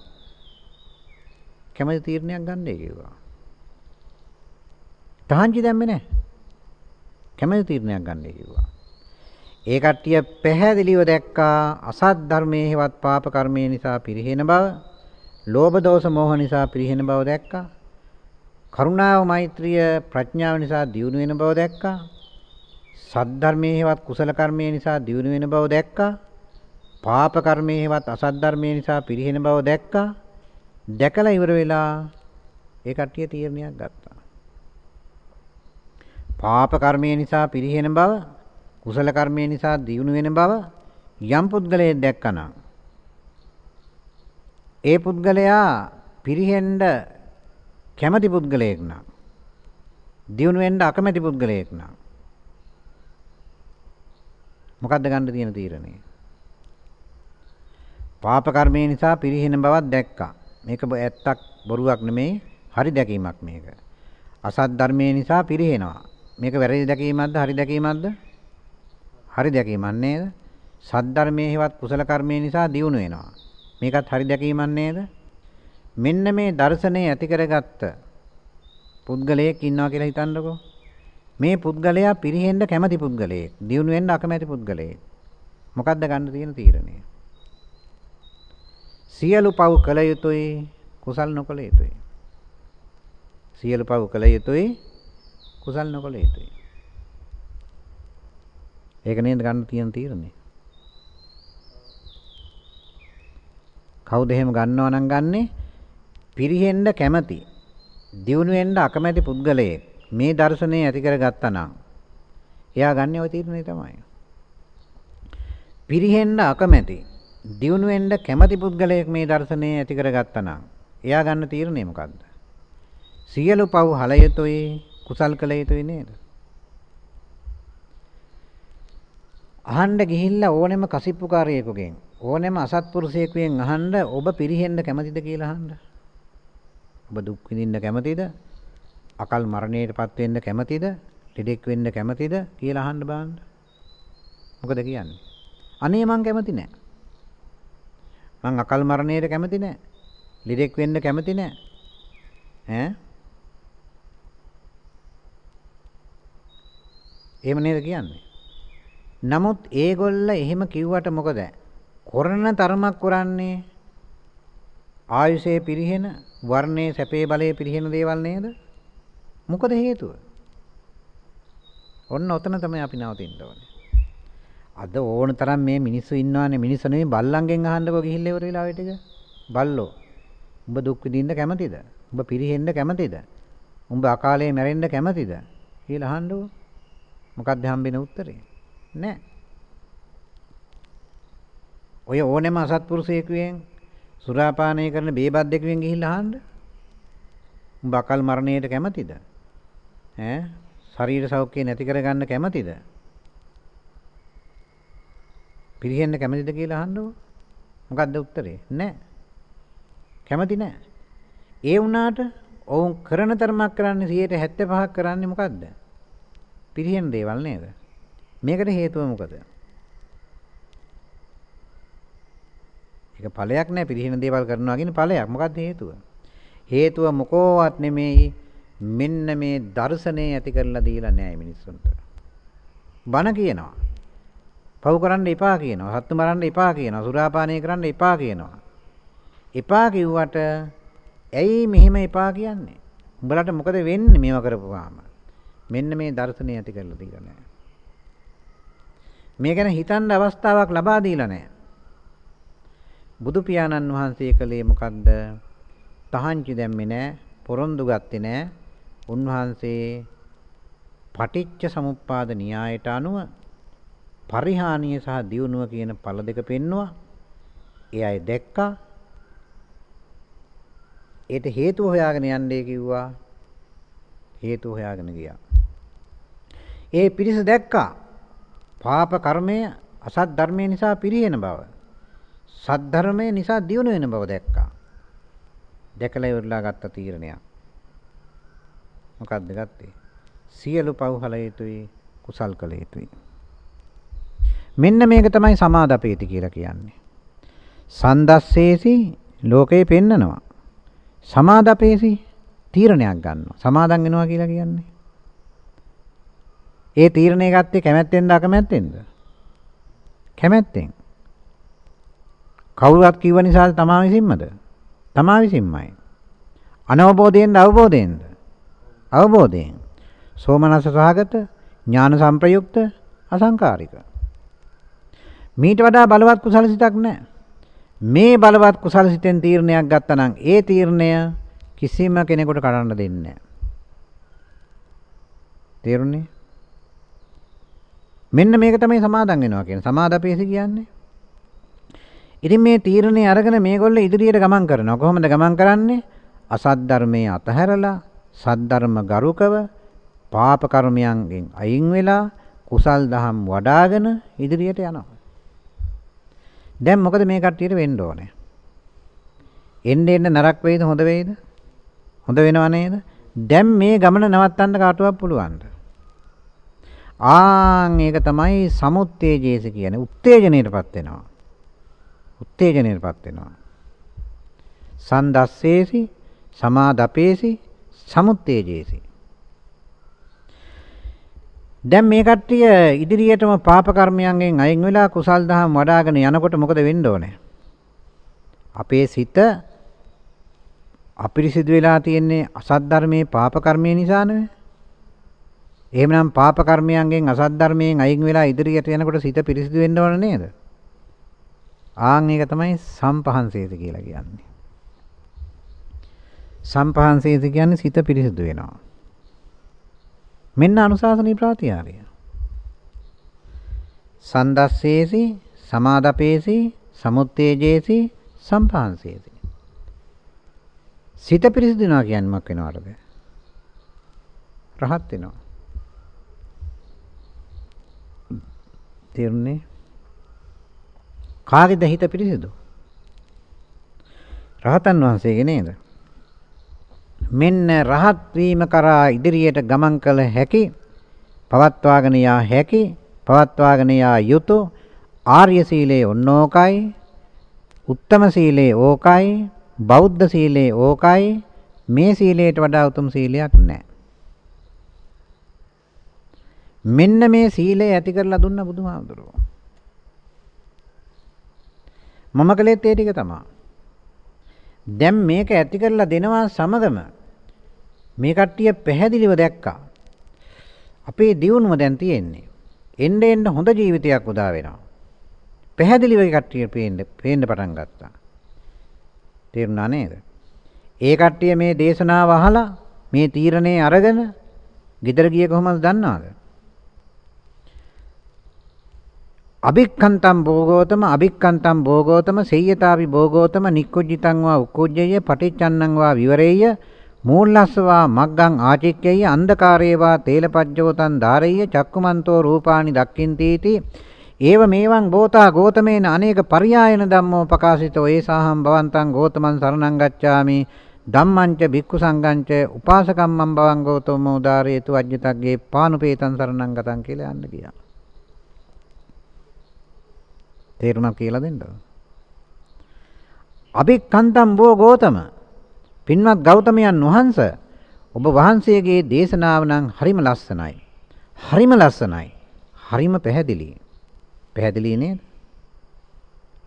කැමති තීරණයක් ගන්නයි කිව්වා. තහංචි දැම්මේ නෑ. කැමති තීරණයක් ගන්නයි කිව්වා. ඒ කට්ටිය පැහැදිලිව දැක්කා අසත් ධර්මයේ හෙවත් පාප කර්මයේ නිසා පිරිහෙන බව ලෝභ දෝෂ මෝහ නිසා පිරිහෙන බව දැක්කා. කරුණාව මෛත්‍රිය ප්‍රඥාව නිසා දියුණු වෙන බව දැක්කා. සද්ධර්මයේ හේවත් කුසල කර්මයේ නිසා දියුණු වෙන බව දැක්කා. පාප කර්මයේ හේවත් අසත් ධර්මයේ නිසා පිරිහෙන බව දැක්කා. දැකලා ඉවර වෙලා ඒ කට්ටිය තීරණයක් ගත්තා. පාප කර්මයේ නිසා පිරිහෙන බව කුසල කර්මයේ නිසා දියුණු වෙන බව යම් පුද්ගලයෙක් දැක්කනම් ඒ පුද්ගලයා පිරිහෙන්න කැමති පුද්ගලයෙක් නම් දියුණු වෙන්න අකමැති පුද්ගලයෙක් නම් මොකද්ද ගන්න තියෙන තීරණය? පාප කර්මය නිසා පිරිහෙන බවක් දැක්කා. මේක ඇත්තක් බොරුවක් නෙමෙයි, හරි දැකීමක් මේක. අසත් ධර්මයේ නිසා පිරිහෙනවා. මේක වැරදි දැකීමක්ද, හරි දැකීමක්ද? හරි දැකීමක් නේද? සත් ධර්මයේ හෙවත් කුසල කර්මයේ නිසා දියුණු වෙනවා. මේකත් හරි දැකීමක් නේද? මෙන්න මේ දර්ශනය ඇති කරගත්ත පුද්ගලයෙක් ඉන්නවා කියලා හිතන්නකෝ. මේ පුද්ගලයා පිරිහෙන්න කැමති පුද්ගලයෙක්, දියුණු වෙන්න අකමැති පුද්ගලයෙක්. මොකද්ද ගන්න තියෙන තීරණය? සියලු පව් කළ යුතුයි, කුසල් නොකළ යුතුයි. සියලු පව් කළ යුතුයි, කුසල් නොකළ යුතුයි. ඒක නේද ගන්න තියෙන තීරණය? කවුද එහෙම ගන්නව නම් ගන්නේ? පිරිහෙන්න කැමති. දියුණු වෙන්න අකමැති පුද්ගලයෙක් මේ දර්ශනය ඇති කරගත්තා නම් එයා ගන්න ওই තීරණය තමයි. පිරිහෙන්න අකමැති දියුණු වෙන්න කැමති පුද්ගලයෙක් මේ දර්ශනය ඇති කරගත්තා නම් එයා ගන්න තීරණය මොකද්ද? සියලු පව් හල යුතුයි කුසල් කළ යුතුයි නේද? අහන්න ගිහිල්ලා ඕනෙම කසිප්පුකාරයෙකුගෙන් ඕනෙම අසත්පුරුෂයෙකුගෙන් අහන්න ඔබ පිරිහෙන්න කැමතිද කියලා අහන්න. ඔබ දුක් විඳින්න කැමතිද? අකල් මරණයටපත් වෙන්න කැමතිද? ලෙඩෙක් වෙන්න කැමතිද කියලා අහන්න බලන්න. මොකද කියන්නේ? අනේ මං කැමති නෑ. මං අකල් මරණයට කැමති නෑ. ලෙඩෙක් වෙන්න කැමති නෑ. ඈ? එහෙම නේද කියන්නේ? නමුත් ඒගොල්ල එහෙම කිව්වට මොකද? කරන තරමක් කරන්නේ ආයුෂයේ පිරිහෙන, වර්ණයේ සැපේ බලයේ පිරිහෙන දේවල් නේද? මොකද හේතුව? ඔන්න ඔතන තමයි අපි නවතින්න ඕනේ. අද ඕන තරම් මේ මිනිස්සු ඉන්නවානේ මිනිස්සු නෙමෙයි බල්ලන්ගෙන් අහන්නකෝ ගිහිල්ලා ඉවර වෙලා ඔය ටික. බල්ලෝ. උඹ දුක් විඳින්න කැමතිද? උඹ පිරිහෙන්න කැමතිද? උඹ අකාලේ මැරෙන්න කැමතිද? කියලා අහන්නකෝ. මොකක්ද හම්බෙන උත්තරේ? නෑ. ඔය ඕනෙම අසත්පුරුෂයෙකුගෙන් සුරාපානය කරන බේබද්දෙකුගෙන් ගිහිල්ලා අහන්න. උඹ අකල් මරණයට කැමතිද? ඈ ශරීර සෞඛ්‍ය නැති කරගන්න කැමතිද? පිරිහෙන්න කැමතිද කියලා අහන්නකො. මොකද්ද උත්තරේ? නැහැ. කැමති නැහැ. ඒ වුණාට ඔවුන් කරන තරමක් කරන්නේ 75ක් කරන්නේ මොකද්ද? පිරිහෙන දේවල් නේද? මේකට හේතුව මොකද? ඒක ඵලයක් නෑ පිරිහෙන දේවල් කරනවා කියන්නේ ඵලයක්. මොකද්ද හේතුව? හේතුව මොකෝවත් නෙමෙයි මෙන්න මේ දර්ශනය ඇති කරලා දීලා නෑ මිනිස්සුන්ට. බණ කියනවා. පව් කරන්න එපා කියනවා. සත්තු මරන්න එපා කියනවා. සුරාපානය කරන්න එපා කියනවා. එපා කිව්වට ඇයි මෙහෙම එපා කියන්නේ? උඹලට මොකද වෙන්නේ මේව කරපුවාම? මෙන්න මේ දර්ශනය ඇති කරලා දීලා නෑ. මේ ගැන හිතන්න අවස්ථාවක් ලබා දීලා නෑ. බුදු පියාණන් වහන්සේ කලේ මොකද්ද? තහංචි දැම්මේ නෑ, පොරොන්දු ගත්තේ නෑ. උන්වහන්සේ පටිච්ච සමුප්පාද න්‍යායට අනුව පරිහානිය සහ දියුණුව කියන පළ දෙක පෙන්නවා. ඒ අය දැක්කා. ඒට හේතුව හොයාගෙන යන්නේ කිව්වා. හේතුව හොයාගෙන ගියා. ඒ පිරිස දැක්කා. පාප කර්මය අසත් ධර්මය නිසා පිරිහෙන බව. සත් ධර්මය නිසා දියුණු වෙන බව දැක්කා. දැකලා ඉවරලා ගත්ත තීරණයක්. මොකක්ද ගත්තේ? සියලු පව් හල යුතුයි කුසල් කළ යුතුයි. මෙන්න මේක තමයි සමාදපේති කියලා කියන්නේ. සන්දස්සේසි ලෝකේ පෙන්නනවා. සමාදපේසි තීරණයක් ගන්නවා. සමාදන් වෙනවා කියලා කියන්නේ. ඒ තීරණය ගත්තේ කැමැත්තෙන්ද අකමැත්තෙන්ද? කැමැත්තෙන්. කවුරුත් කිව්ව නිසාද තමා විසින්මද? තමා විසින්මයි. අනවබෝධයෙන්ද අවබෝධයෙන්ද? අවබෝධයෙන්. සෝමනස සහගත ඥාන සංප්‍රයුක්ත අසංකාරික. මීට වඩා බලවත් කුසල සිතක් නැහැ. මේ බලවත් කුසල සිතෙන් තීරණයක් ගත්තා නම් ඒ තීරණය කිසිම කෙනෙකුට කඩන්න දෙන්නේ නැහැ. තේරුණේ? මෙන්න මේක තමයි සමාදන් වෙනවා කියන්නේ. සමාදපේසි කියන්නේ. ඉතින් මේ තීරණේ අරගෙන මේගොල්ලෝ ඉදිරියට ගමන් කරනවා. කොහොමද ගමන් කරන්නේ? අසත් ධර්මයේ අතහැරලා සද්ධර්ම ගරුකව පාප කර්මයන්ගෙන් අයින් වෙලා කුසල් දහම් වඩාගෙන ඉදිරියට යනවා. දැන් මොකද මේ කට්ටියට වෙන්න ඕනේ? එන්න එන්න නරක වෙයිද හොඳ වෙයිද? හොඳ වෙනව නේද? දැන් මේ ගමන නවත්තන්න කාටවත් පුළුවන්ද? ආන් ඒක තමයි සමුත්තේජේස කියන්නේ උත්තේජනයටපත් වෙනවා. උත්තේජනයටපත් වෙනවා. සන්දස්සේසි සමාදපේසි සමුත්තේජේසි. දැන් මේ කට්ටිය ඉදිරියටම පාප කර්මයන්ගෙන් අයින් වෙලා කුසල් දහම් වඩ아가න යනකොට මොකද වෙන්න ඕනේ? අපේ සිත අපිරිසිදු වෙලා තියෙන්නේ අසත් ධර්මයේ පාප කර්මය නිසා නෙවෙයි. එහෙමනම් පාප කර්මයන්ගෙන් අසත් ධර්මයෙන් අයින් වෙලා ඉදිරියට යනකොට සිත පිරිසිදු වෙන්න ඕන නේද? ආන් ඒක තමයි සම්පහන්සේත කියලා කියන්නේ. සම්පහන්සේත කියන්නේ සිත පිරිසිදු වෙනවා. මෙන්න අනුශාසනී ප්‍රාතිහාර්ය. සන්දස්සේසි සමාදපේසි සමුත්තේජේසි සම්පහන්සේසි. සිත පිරිසිදු වෙනවා කියන්නේ මොකක් වෙනවද? රහත් වෙනවා. තේරුණේ? කාගේද හිත පිරිසිදු? රහතන් වහන්සේගේ නේද? මෙන්න රහත් වීම කරා ඉදිරියට ගමන් කළ හැකි පවත්වාගෙන යා හැකි පවත්වාගෙන යා යුතු ආර්ය සීලයේ ඔන්නෝකයි උත්තම සීලයේ ඕකයි බෞද්ධ සීලයේ ඕකයි මේ සීලයට වඩා උතුම් සීලයක් නැහැ මෙන්න මේ සීලය ඇති කරලා දුන්න බුදුහාමුදුරුවෝ. මම කළේත් ඒ ටික තමයි. දැන් මේක ඇති කරලා දෙනවා සමගම මේ කට්ටිය පැහැදිලිව දැක්කා. අපේ දියුණුව දැන් තියෙන්නේ. එන්න එන්න හොඳ ජීවිතයක් උදා වෙනවා. පැහැදිලිව කට්ටිය පේන්න පේන්න පටන් ගත්තා. තේරුණා නේද? ඒ කට්ටිය මේ දේශනාව අහලා මේ තීරණේ අරගෙන ගෙදර ගියේ කොහොමද දන්නවද? අභික්ඛන්තම් භෝගෝතම අභික්ඛන්තම් භෝගෝතම සේයතාපි භෝගෝතම නික්කුජ්ජිතං වා උක්කුජ්ජය පටිච්චන්නං වා විවරේය මූල්ලස්සවා මග්ගං ආචික්කේය අන්ධකාරේවා තේලපජ්ජෝතං ධාරේය චක්කුමන්තෝ රූපානි දක්ඛින්තීති ඒව මේවං බෝතා ගෝතමේන අනේක පරියායන ධම්මෝ පකාශිතෝ ඒසාහම් භවන්තං ගෝතමං සරණං ගච්ඡාමි ධම්මංච භික්ඛු සංඝංච උපාසකම්මං භවං ගෞතමෝ උදාරේතු අජ්ජතග්ගේ පානුපේතං සරණං ගතං කියලා යන්න ගියා. තේරුණා කියලා දෙන්නද? අභික්ඛන්තම් බෝ ගෝතම පින්වත් ගෞතමයන් වහන්ස ඔබ වහන්සේගේ දේශනාව නම් හරිම ලස්සනයි. හරිම ලස්සනයි. හරිම පැහැදිලි. පැහැදිලි නේද?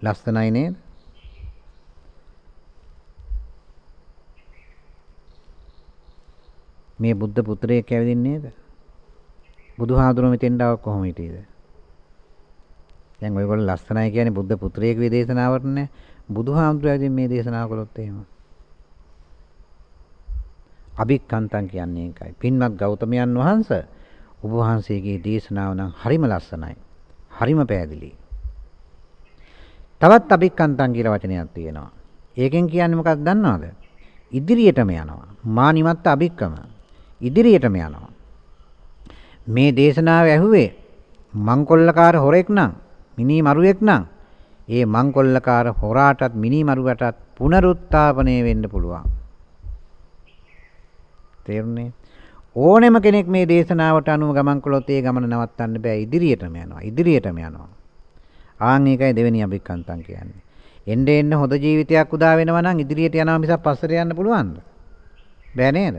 ලස්සනයි නේද? මේ බුද්ධ පුත්‍රයෙක් ඇවිදින්නේ නේද? බුදුහාඳුන මෙතෙන්ට ආව කොහොම හිටියේද? දැන් ඔයගොල්ලෝ ලස්සනයි කියන්නේ බුද්ධ පුත්‍රයෙක් වේ දේශනාවට නේ. බුදුහාඳුර මේ දේශනාව කළොත් එහෙම. අභික්කන්තං කියන්නේ ඒකයි. පින්වත් ගෞතමයන් වහන්සේ ඔබ වහන්සේගේ දේශනාව නම් හරිම ලස්සනයි. හරිම පැහැදිලි. තවත් අභික්කන්තං කියලා වචනයක් තියෙනවා. ඒකෙන් කියන්නේ මොකක්ද දන්නවද? ඉදිරියටම යනවා. මානිමත් අභික්කම. ඉදිරියටම යනවා. මේ දේශනාව ඇහුවේ මංකොල්ලකාර හොරෙක් නම් මිනි මරුවෙක් නම් ඒ මංකොල්ලකාර හොරාටත් මිනි මරුවටත් පුනරුත්ථාපනය වෙන්න පුළුවන්. තේරුණේ? ඕනෙම කෙනෙක් මේ දේශනාවට අනුව ගමන් කළොත් ඒ ගමන නවත්තන්න බෑ ඉදිරියටම යනවා. ඉදිරියටම යනවා. ආන් ඒකයි දෙවෙනි අභික්කන්තං කියන්නේ. එන්න එන්න හොඳ ජීවිතයක් උදා වෙනවා නම් ඉදිරියට යනවා මිසක් පස්සට යන්න පුළුවන්ද? බෑ නේද?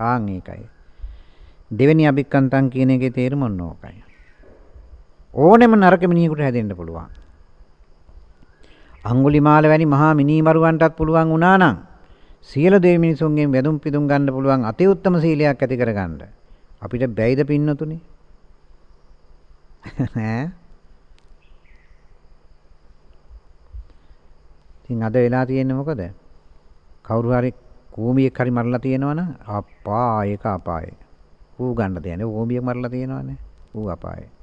ආන් ඒකයි. දෙවෙනි අභික්කන්තං කියන එකේ තේරුම ඔන්න ඕකයි. ඕනෙම නරක මිනිහෙකුට හැදෙන්න පුළුවන්. අඟුලිමාල වැනි මහා මිනිමරුවන්ටත් පුළුවන් වුණා නම් සියලු දෙවි මිනිසුන්ගෙන් වැඳුම් පිදුම් ගන්න පුළුවන් අති උත්තම සීලයක් ඇති කරගන්න. අපිට බැයිද පින්නතුනේ? ඈ ඉතින් අද වෙලා තියෙන්නේ මොකද? කවුරු හරි කූඹියෙක් හරි මරලා තියෙනවනම් අප්පා ඒක අපායයි. ඌ ගන්න දෙන්නේ කූඹියෙක් මරලා තියෙනවනේ. ඌ අපායයි.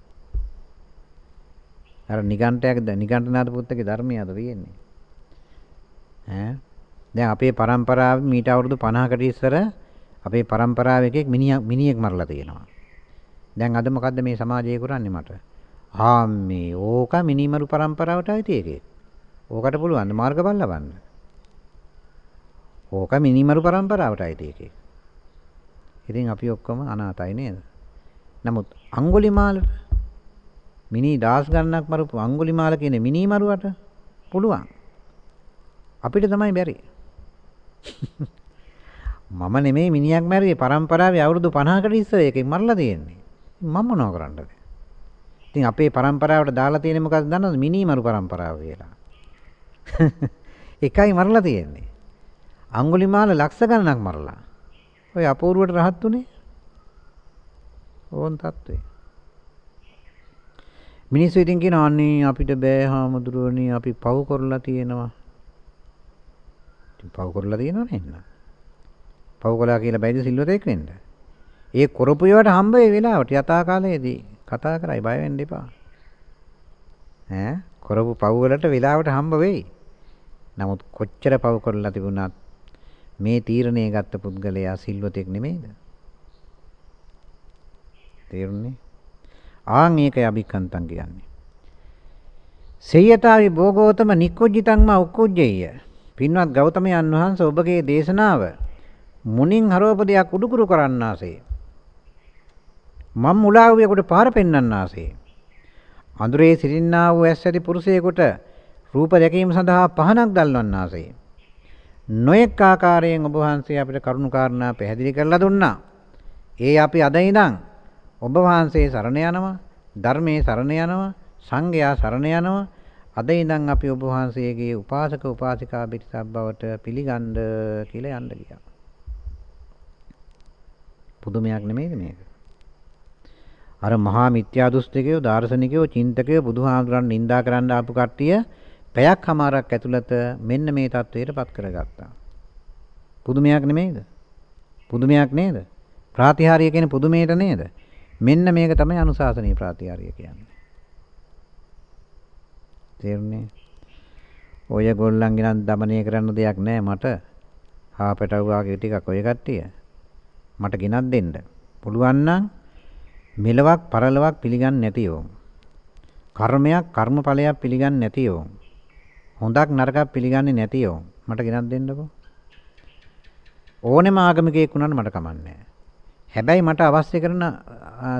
අර නිගණ්ඨයක නිගණ්ඨනාත පුත්තගේ ධර්මය අද තියෙන්නේ. ඈ දැන් අපේ પરම්පරාව මීට අවුරුදු 50කට ඉස්සර අපේ પરම්පරාව එකෙක් මිනිහෙක් මිනිහෙක් මරලා තියෙනවා. දැන් අද මොකද්ද මේ සමාජය කරන්නේ මට? ආ මේ ඕක මිනිමරු પરම්පරාවට අයිති එකේ. ඕකට පුළුවන් මාර්ගඵල ලබන්න. ඕක මිනිමරු પરම්පරාවට අයිති එකේ. ඉතින් අපි ඔක්කොම අනාතයි නේද? නමුත් අඟුලිමාලට මිනි දාස් ගණනක් මරපු අඟුලිමාල කියන මිනි මරුවට පුළුවන්. අපිට තමයි බැරි. මම නෙමෙයි මිනිහක් මැරුවේ පරම්පරාවේ අවුරුදු 50කට ඉස්සර එකෙක් මරලා තියෙන්නේ. මම මොනව කරන්නද? ඉතින් අපේ පරම්පරාවට දාලා තියෙන්නේ මොකක්ද දන්නවද? මිනි මරු පරම්පරාව කියලා. එකයි මරලා තියෙන්නේ. අඟුලිමාල ලක්ෂ ගණනක් මරලා. ඔය අපූර්වට රහත් උනේ. ඕන් තත්ත්වේ. මිනිස්සු ඉතින් කියනවා අනේ අපිට බෑ හාමුදුරුවනේ අපි පව් කරලා තියෙනවා. පව් කරලා තියෙනවනේ එන්න. පව් කළා කියලා බැයිද සිල්වතෙක් වෙන්න. ඒ කරපු ඒවාට හම්බ වෙයි වෙලාවට යථා කාලයේදී කතා කරයි බය වෙන්න එපා. ඈ කරපු පව් වලට වෙලාවට හම්බ වෙයි. නමුත් කොච්චර පව් කරලා තිබුණත් මේ තීරණය ගත්ත පුද්ගලයා සිල්වතෙක් නෙමෙයිද? තේරුණේ? ආන් ඒකයි අභික්කන්තං කියන්නේ. සේයතාවි භෝගෝතම නික්කුජ්ජිතං මා උක්කුජ්ජේය. පින්වත් ගෞතමයන් වහන්සේ ඔබගේ දේශනාව මුනින් හරෝපදයක් උඩුකුරු කරන්නාසේ. මම් මුලාවියෙකුට පාර පෙන්වන්නාසේ. අඳුරේ සිටින්නා වූ ඇස් ඇති පුරුෂයෙකුට රූප දැකීම සඳහා පහනක් දල්වන්නාසේ. නොඑක් ආකාරයෙන් ඔබ වහන්සේ අපිට කරුණු කාරණා පැහැදිලි කරලා දුන්නා. ඒ අපි අද ඉඳන් ඔබ වහන්සේ සරණ යනවා ධර්මයේ සරණ යනවා සංඝයා සරණ යනවා අද ඉඳන් අපි ඔබ වහන්සේගේ උපාසක උපාසිකා පිරිසක් බවට පිළිගන්න කියලා යන්න ගියා. පුදුමයක් නෙමෙයිද මේක? අර මහා මිත්‍යා දෘෂ්ටිකයෝ දාර්ශනිකයෝ චින්තකයෝ බුදුහාමුදුරන් නිඳා කරන්න ආපු කට්ටිය පැයක් හමාරක් ඇතුළත මෙන්න මේ தത്വයටපත් කරගත්තා. පුදුමයක් නෙමෙයිද? පුදුමයක් නේද? ප්‍රාතිහාර්ය කියන්නේ පුදුමයට නේද? මෙන්න මේක තමයි අනුශාසනීය ප්‍රාතිහාර්ය කියන්නේ. තේරුණේ? ඔය ගොල්ලන්ගේ නම් দমনය කරන්න දෙයක් නැහැ මට. හාපටවුවාගේ ටිකක් ඔය කට්ටිය. මට ගෙනත් දෙන්න. පුළුවන් නම් මෙලවක් පරලවක් පිළිගන්නේ නැතිවෝ. කර්මයක් කර්මඵලයක් පිළිගන්නේ නැතිවෝ. හොඳක් නරකක් පිළිගන්නේ නැතිවෝ. මට ගෙනත් දෙන්නකෝ. ඕනෙම ආගමිකයෙක් වුණාට මට කමන්නේ නැහැ. හැබැයි මට අවශ්‍ය කරන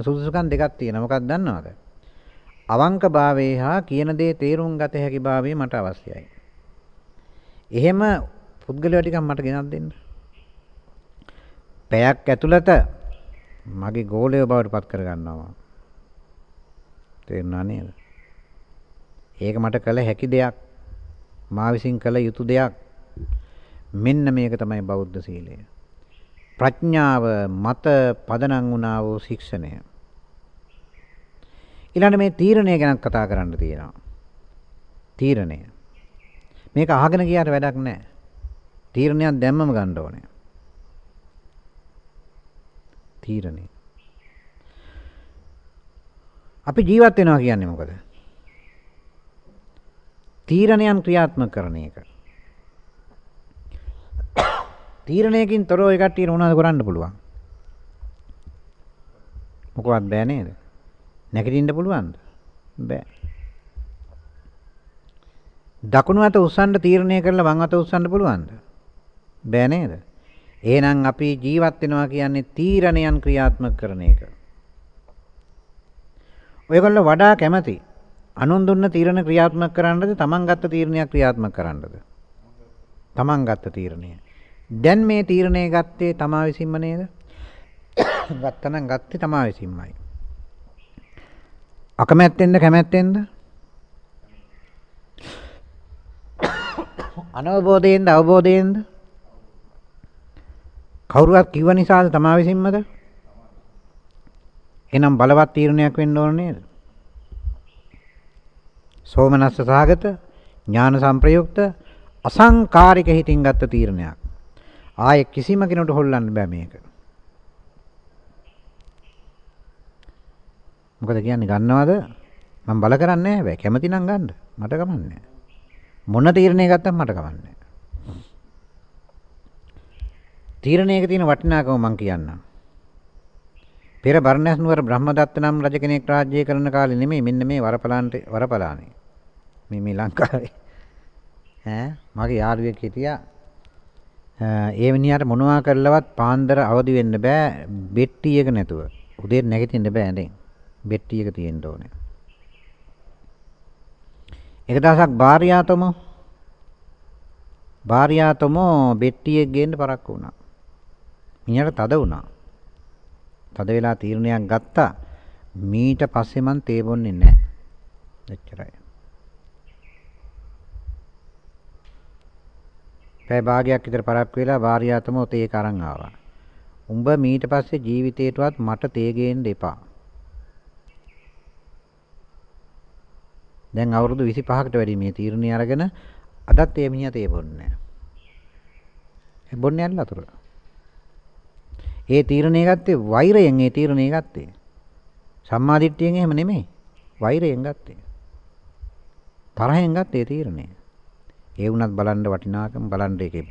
සුදුසුකම් දෙකක් තියෙනවා. මොකක්ද දන්නවද? අවංකභාවයේ හා කියන දේ තේරුම් ගත හැකි භාවය මට අවශ්‍යයි. එහෙම පුද්ගලයා ටිකක් මට ගෙනත් දෙන්න. පැයක් ඇතුළත මගේ ගෝලය බවට පත් කර ගන්නවා. තේරුණා නේද? ඒක මට කළ හැකි දෙයක්. මා විසින් කළ යුතු දෙයක්. මෙන්න මේක තමයි බෞද්ධ සීලය. ප්‍රඥාව මත පදනම් වුණා වූ ශික්ෂණය. ඊළඟ මේ තීරණය ගැන කතා කරන්න තියෙනවා. තීරණය. මේක අහගෙන ගියාට වැඩක් නැහැ. තීරණයක් දැම්මම ගන්න ඕනේ. තීරණය. අපි ජීවත් වෙනවා කියන්නේ මොකද? තීරණයන් ක්‍රියාත්මක කරන එක. තීරණයකින් තොරව ඒ කට්ටියට මොනවද කරන්න පුළුවන්? මොකවත් බෑ නේද? නැගිටින්න පුළුවන්ද? බෑ. දකුණු අත උස්සන්න තීරණය කරලා වම් අත උස්සන්න පුළුවන්ද? බෑ නේද? එහෙනම් අපි ජීවත් වෙනවා කියන්නේ තීරණයන් ක්‍රියාත්මක කරන එක. ඔයගොල්ලෝ වඩා කැමති අනුන් දුන්න තීරණ ක්‍රියාත්මක කරන්නද තමන් ගත්ත තීරණයක් ක්‍රියාත්මක කරන්නද? තමන් ගත්ත තීරණය. දැන් මේ තීරණය ගත්තේ තමා විසින්ම නේද? ගත්තනම් ගත්තේ තමා විසින්මයි. අකමැත්තෙන්ද කැමැත්තෙන්ද? අනවබෝධයෙන්ද අවබෝධයෙන්ද? කවුරුවත් කිව්ව නිසාද තමා විසින්මද? එහෙනම් බලවත් තීරණයක් වෙන්න ඕන නේද? සෝමනස්ස සහගත ඥාන සංප්‍රයුක්ත අසංකාරික හිතින් ගත්ත තීරණයක්. ආයේ කිසිම කෙනෙකුට හොල්ලන්න බෑ මේක. මොකද කියන්නේ ගන්නවද? මම බල කරන්නේ නැහැ. කැමති නම් ගන්න. මට කමන්නේ මොන තීරණය ගත්තත් මට කමන්නේ තීරණයක තියෙන වටිනාකම මම කියන්නම්. පෙර බර්ණස් නුවර බ්‍රහ්මදත්ත නම් රජ කෙනෙක් රාජ්‍ය කරන කාලේ නෙමෙයි මෙන්න මේ වරපලාන්ට වරපලානේ. මේ මේ ලංකාවේ. ඈ මගේ යාළුවෙක් හිටියා. ඒ මිනිහට මොනවා කරලවත් පාන්දර අවදි වෙන්න බෑ බෙට්ටි එක නැතුව. උදේ නැගිටින්න බෑ ඇඳෙන්. බෙට්ටි එක තියෙන්න ඕනේ. එක දවසක් භාර්යාතම භාර්යාතම බෙට්ටියෙක් ගේන්න පරක්කු වුණා. මිනිහට තද වුණා. තද වෙලා තීරණයක් ගත්තා. මීට පස්සේ මං තේ බොන්නේ නැහැ. එච්චරයි. පැය භාගයක් විතර පරක්කු වෙලා භාර්යාතම තේ කරන් ආවා. උඹ මීට පස්සේ ජීවිතේටවත් මට තේ ගේන්න එපා. දැන් අවුරුදු 25කට වැඩි මේ තීරණය අරගෙන අදත් ඒ මිනිහා තේ බොන්නේ නැහැ. ඒ බොන්නේ නැල්ල අතුරු. ඒ තීරණය ගත්තේ වෛරයෙන් ඒ තීරණය ගත්තේ. සම්මාදිට්ඨියෙන් එහෙම නෙමෙයි. වෛරයෙන් ගත්තේ. තරහෙන් ගත්තේ තීරණය. ඒ වුණත් බලන්න වටිනාකම බලන්න ඒකේ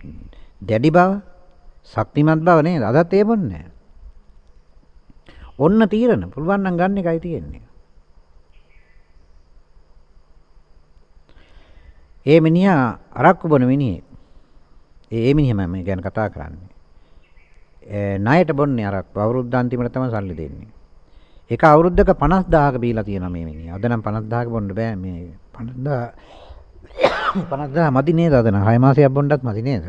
දැඩි බව, ශක්තිමත් බව නේද? අදත් ඒ බොන්නේ ඔන්න තීරණ පුළුවන් නම් ගන්න එකයි තියෙන්නේ. ඒ මිනිහා අරක්කු බොන මිනිහෙක්. ඒ මිනිහම මම ගැන කතා කරන්නේ. ණයට බොන්නේ අරක් අවුරුද්ද අන්තිමට තමයි සල්ලි දෙන්නේ. එක අවුරුද්දක 50000ක බීලා තියෙනවා මේ මිනිහා. අද නම් 50000ක බොන්න බෑ මේ 50000 50000 මදි නේද අද නම් 6 මාසයක් බොන්නත් මදි නේද?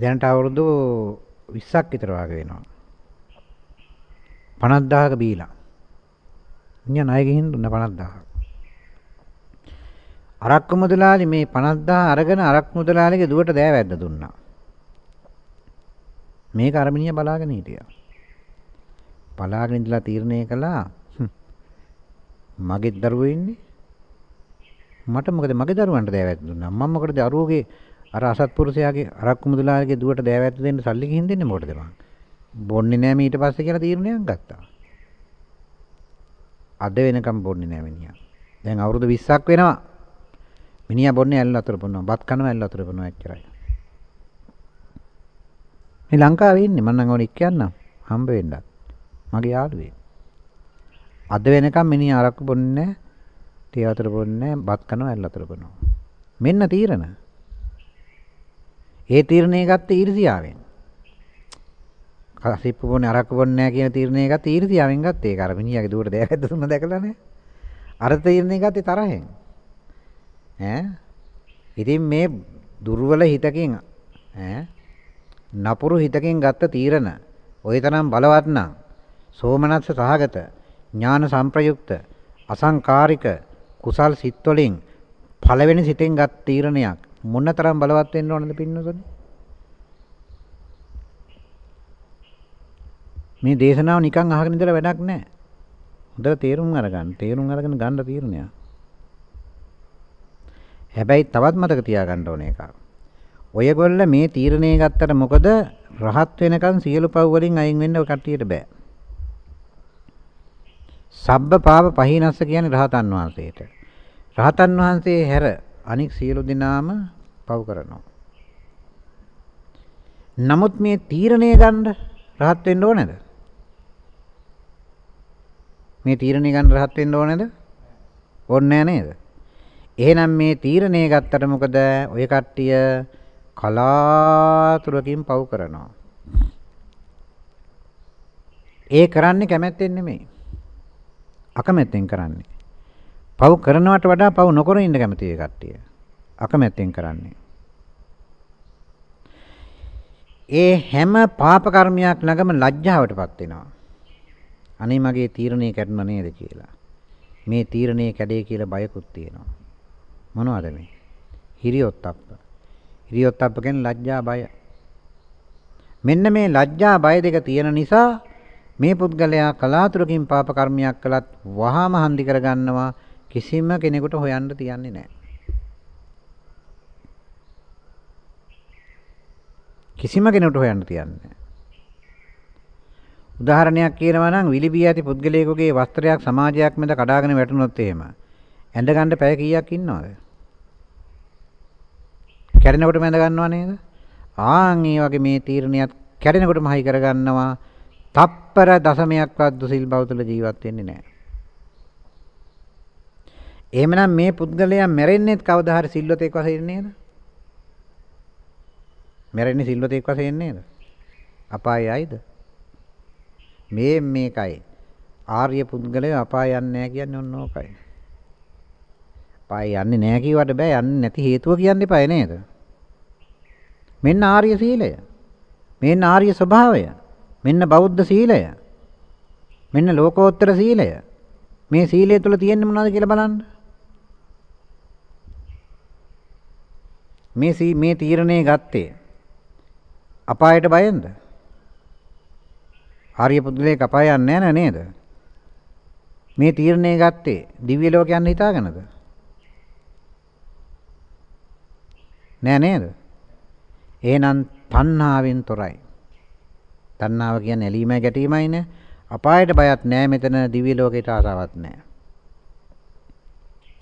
දැනට අවුරුදු 20ක් විතර වගේ වෙනවා. 50000ක බීලා. මිනිහා ණය ගිහින් දුන්න 50000. අරක්කු මුදලාලි මේ 50000 අරගෙන අරක්කු මුදලාලිගේ දුවට දෑවැද්ද දුන්නා. මේක අර මිනිහා බලාගෙන හිටියා. බලාගෙන ඉඳලා තීරණය කළා මගේ දරුවෝ ඉන්නේ? මට මොකද මගේ දරුවන්ට දෑවැද්ද දුන්නා? මම මොකටද අරුවගේ අර අසත්පුරුෂයාගේ අරක්කු මුදලාලිගේ දුවට දෑවැද්ද දෙන්න සල්ලි ගිහින් දෙන්නේ මොකටද මං? බොන්නේ නෑ ඊට පස්සේ කියලා තීරණයක් ගත්තා. අද වෙනකම් බොන්නේ නෑ මිනිහා. දැන් අවුරුදු 20ක් වෙනවා. මිනිහා බොන්නේ ඇල් වතුර බොනවා බත් කනවා ඇල් වතුර බොනවා එච්චරයි. මේ ලංකාවේ ඉන්නේ. මම නම් ඕනේ කියන්නම් හම්බ වෙන්නත්. මගේ යාළුවෙක් අද වෙනකම් මිනිහා අරක්කු බොන්නේ නැහැ. තේ වතුර බොන්නේ නැහැ. බත් කනවා ඇල් වතුර බොනවා. මෙන්න තීරණ. ඒ තීරණය ගත්තේ ඊර්ෂියාවෙන්. කසිප්පු බොන්නේ අරක්කු බොන්නේ නැහැ කියන තීරණය ගත්තේ ඊර්ෂියාවෙන් ගත්තේ. ඒක අර මිනිහාගේ දුවට දෑවැද්ද තුන දැකලා නේ අර තීරණය ගත්තේ තරහෙන්. ඈ? ඉතින් මේ දුර්වල හිතකින් ඈ? නපුරු හිතකින් ගත්ත තීරණ. ওই තරම් බලවත් නම් සෝමනස්ස සහගත. ඥාන සංප්‍රයුක්ත අසංකාරික කුසල් සිත් වලින් පළවෙනි සිතෙන් ගත් තීරණයක් මොනතරම් බලවත් වෙන්න ඕනද පින්නතුනි? මේ දේශනාව නිකන් අහගෙන ඉඳලා වැඩක් නැහැ. හොඳට තේරුම් අරගන්න තේරුම් අරගෙන ගන්න තීරණයක්. හැබැයි තවත් මතක තියාගන්න ඕන එකක්. ඔයගොල්ල මේ තීරණය ගත්තට මොකද? රහත් වෙනකන් සියලු පව් වලින් අයින් වෙන්න ඔය කට්ටියට බෑ. සබ්බ පාප පහිනස්ස කියන්නේ රහතන් වහන්සේට. රහතන් වහන්සේ හැර අනික් සියලු දෙනාම පව් කරනවා. නමුත් මේ තීරණය ගන්න රහත් වෙන්න ඕනේද? මේ තීරණය ගන්න රහත් වෙන්න ඕනේද? ඕනේ නේද? එහෙනම් මේ තීරණය ගත්තට මොකද ඔය කට්ටිය කලාතුරකින් පව් කරනවා. ඒ කරන්නේ කැමැත්තෙන් නෙමෙයි. අකමැත්තෙන් කරන්නේ. පව් කරනවට වඩා පව් නොකර ඉන්න කැමති ඒ කට්ටිය. අකමැත්තෙන් කරන්නේ. ඒ හැම පාප කර්මයක් ළඟම ලැජ්ජාවටපත් වෙනවා. අනේ මගේ තීරණය කැඩුණ නේද කියලා. මේ තීරණය කැඩේ කියලා බයකුත් තියෙනවා. මොනවද මේ? හිරියොත්ප්ප. හිරියොත්ප්ප කියන්නේ ලැජ්ජා බය. මෙන්න මේ ලැජ්ජා බය දෙක තියෙන නිසා මේ පුද්ගලයා කලාතුරකින් පාප කර්මයක් කළත් වහාම හන්දි කරගන්නවා කිසිම කෙනෙකුට හොයන්න තියන්නේ නැහැ. කිසිම කෙනෙකුට හොයන්න තියන්නේ උදාහරණයක් කියනවා නම් විලිබී ඇති පුද්ගලයෙකුගේ වස්ත්‍රයක් සමාජයක් මැද කඩාගෙන වැටුනොත් එහෙම ඇඳ ගන්න පැය කීයක් ඉන්නවද? කැඩෙනකොට මැද ගන්නව නේද? ආන් ඒ වගේ මේ තීරණයත් කැඩෙනකොටම හයි කරගන්නවා. තප්පර දශමයක්වත් දුසිල් බෞතුල ජීවත් වෙන්නේ නැහැ. එහෙමනම් මේ පුද්ගලයා මැරෙන්නේත් කවදා හරි සිල්වතෙක් වශයෙන් නේද? මැරෙන්නේ සිල්වතෙක් වශයෙන් නේද? අපායයිද? මේ මේකයි. ආර්ය පුද්ගලයා අපාය යන්නේ නැහැ කියන්නේ ඔන්න ඕකයි. අපාය යන්නේ නැහැ කියවට බෑ යන්නේ නැති හේතුව කියන්න එපායි නේද? මෙන්න ආර්ය සීලය. මෙන්න ආර්ය ස්වභාවය. මෙන්න බෞද්ධ සීලය. මෙන්න ලෝකෝත්තර සීලය. මේ සීලය තුල තියෙන්නේ මොනවද කියලා බලන්න. මේ මේ තීරණය ගත්තේ අපායට බයෙන්ද? ආර්ය පුද්ගලයෙක් අපාය යන්නේ නැහැ නේද? මේ තීරණය ගත්තේ දිව්‍ය ලෝක යන්න හිතාගෙනද? නෑ නේද? එහෙනම් තණ්හාවෙන් තොරයි. තණ්හාව කියන්නේ ඇලීමයි ගැටීමයිනේ. අපායට බයක් නෑ මෙතන දිව්‍ය ලෝකයට ආසාවක් නෑ.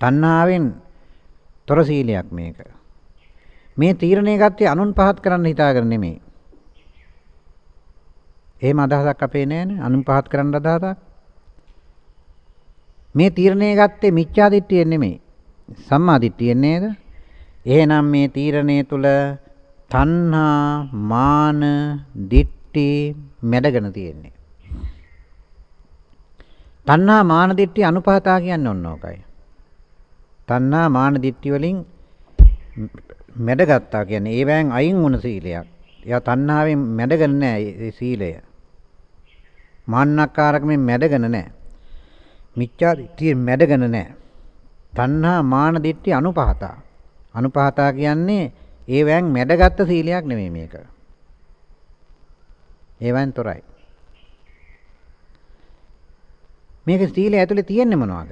තණ්හාවෙන් තොර සීලයක් මේක. මේ තීරණය ගත්තේ අනුන් පහත් කරන්න හිතාගෙන නෙමෙයි. එහෙම අදහසක් අපේ නෑනේ අනුන් පහත් කරන්න අදහසක්. මේ තීරණය ගත්තේ මිච්ඡා දිට්ඨියෙන් නෙමෙයි. සම්මා දිට්ඨියෙන් නේද? එහෙනම් මේ තීරණය තුල තණ්හා, මාන, දිට්ඨි මැඩගෙන තියෙන්නේ. තණ්හා, මාන, දිට්ඨි අනුපාතා කියන්නේ ඔන්න ඕකයි. තණ්හා, මාන, දිට්ඨි වලින් මැඩගත්තා කියන්නේ ඒවෙන් අයින් වුණ සීලයක්. එයා තණ්හාවෙන් මැඩගෙන නැහැ ඒ සීලය. මාන්නක්කාරකමෙන් මැඩගෙන නැහැ. මිච්ඡා දිට්ඨියෙන් මැඩගෙන නැහැ. තණ්හා මාන දිට්ඨි අනුපහතා. අනුපහතා කියන්නේ ඒවෙන් මැඩගත්ත සීලයක් නෙමෙයි මේක. ඒවෙන් තොරයි. මේක සීලය ඇතුලේ තියෙන්නේ මොනවද?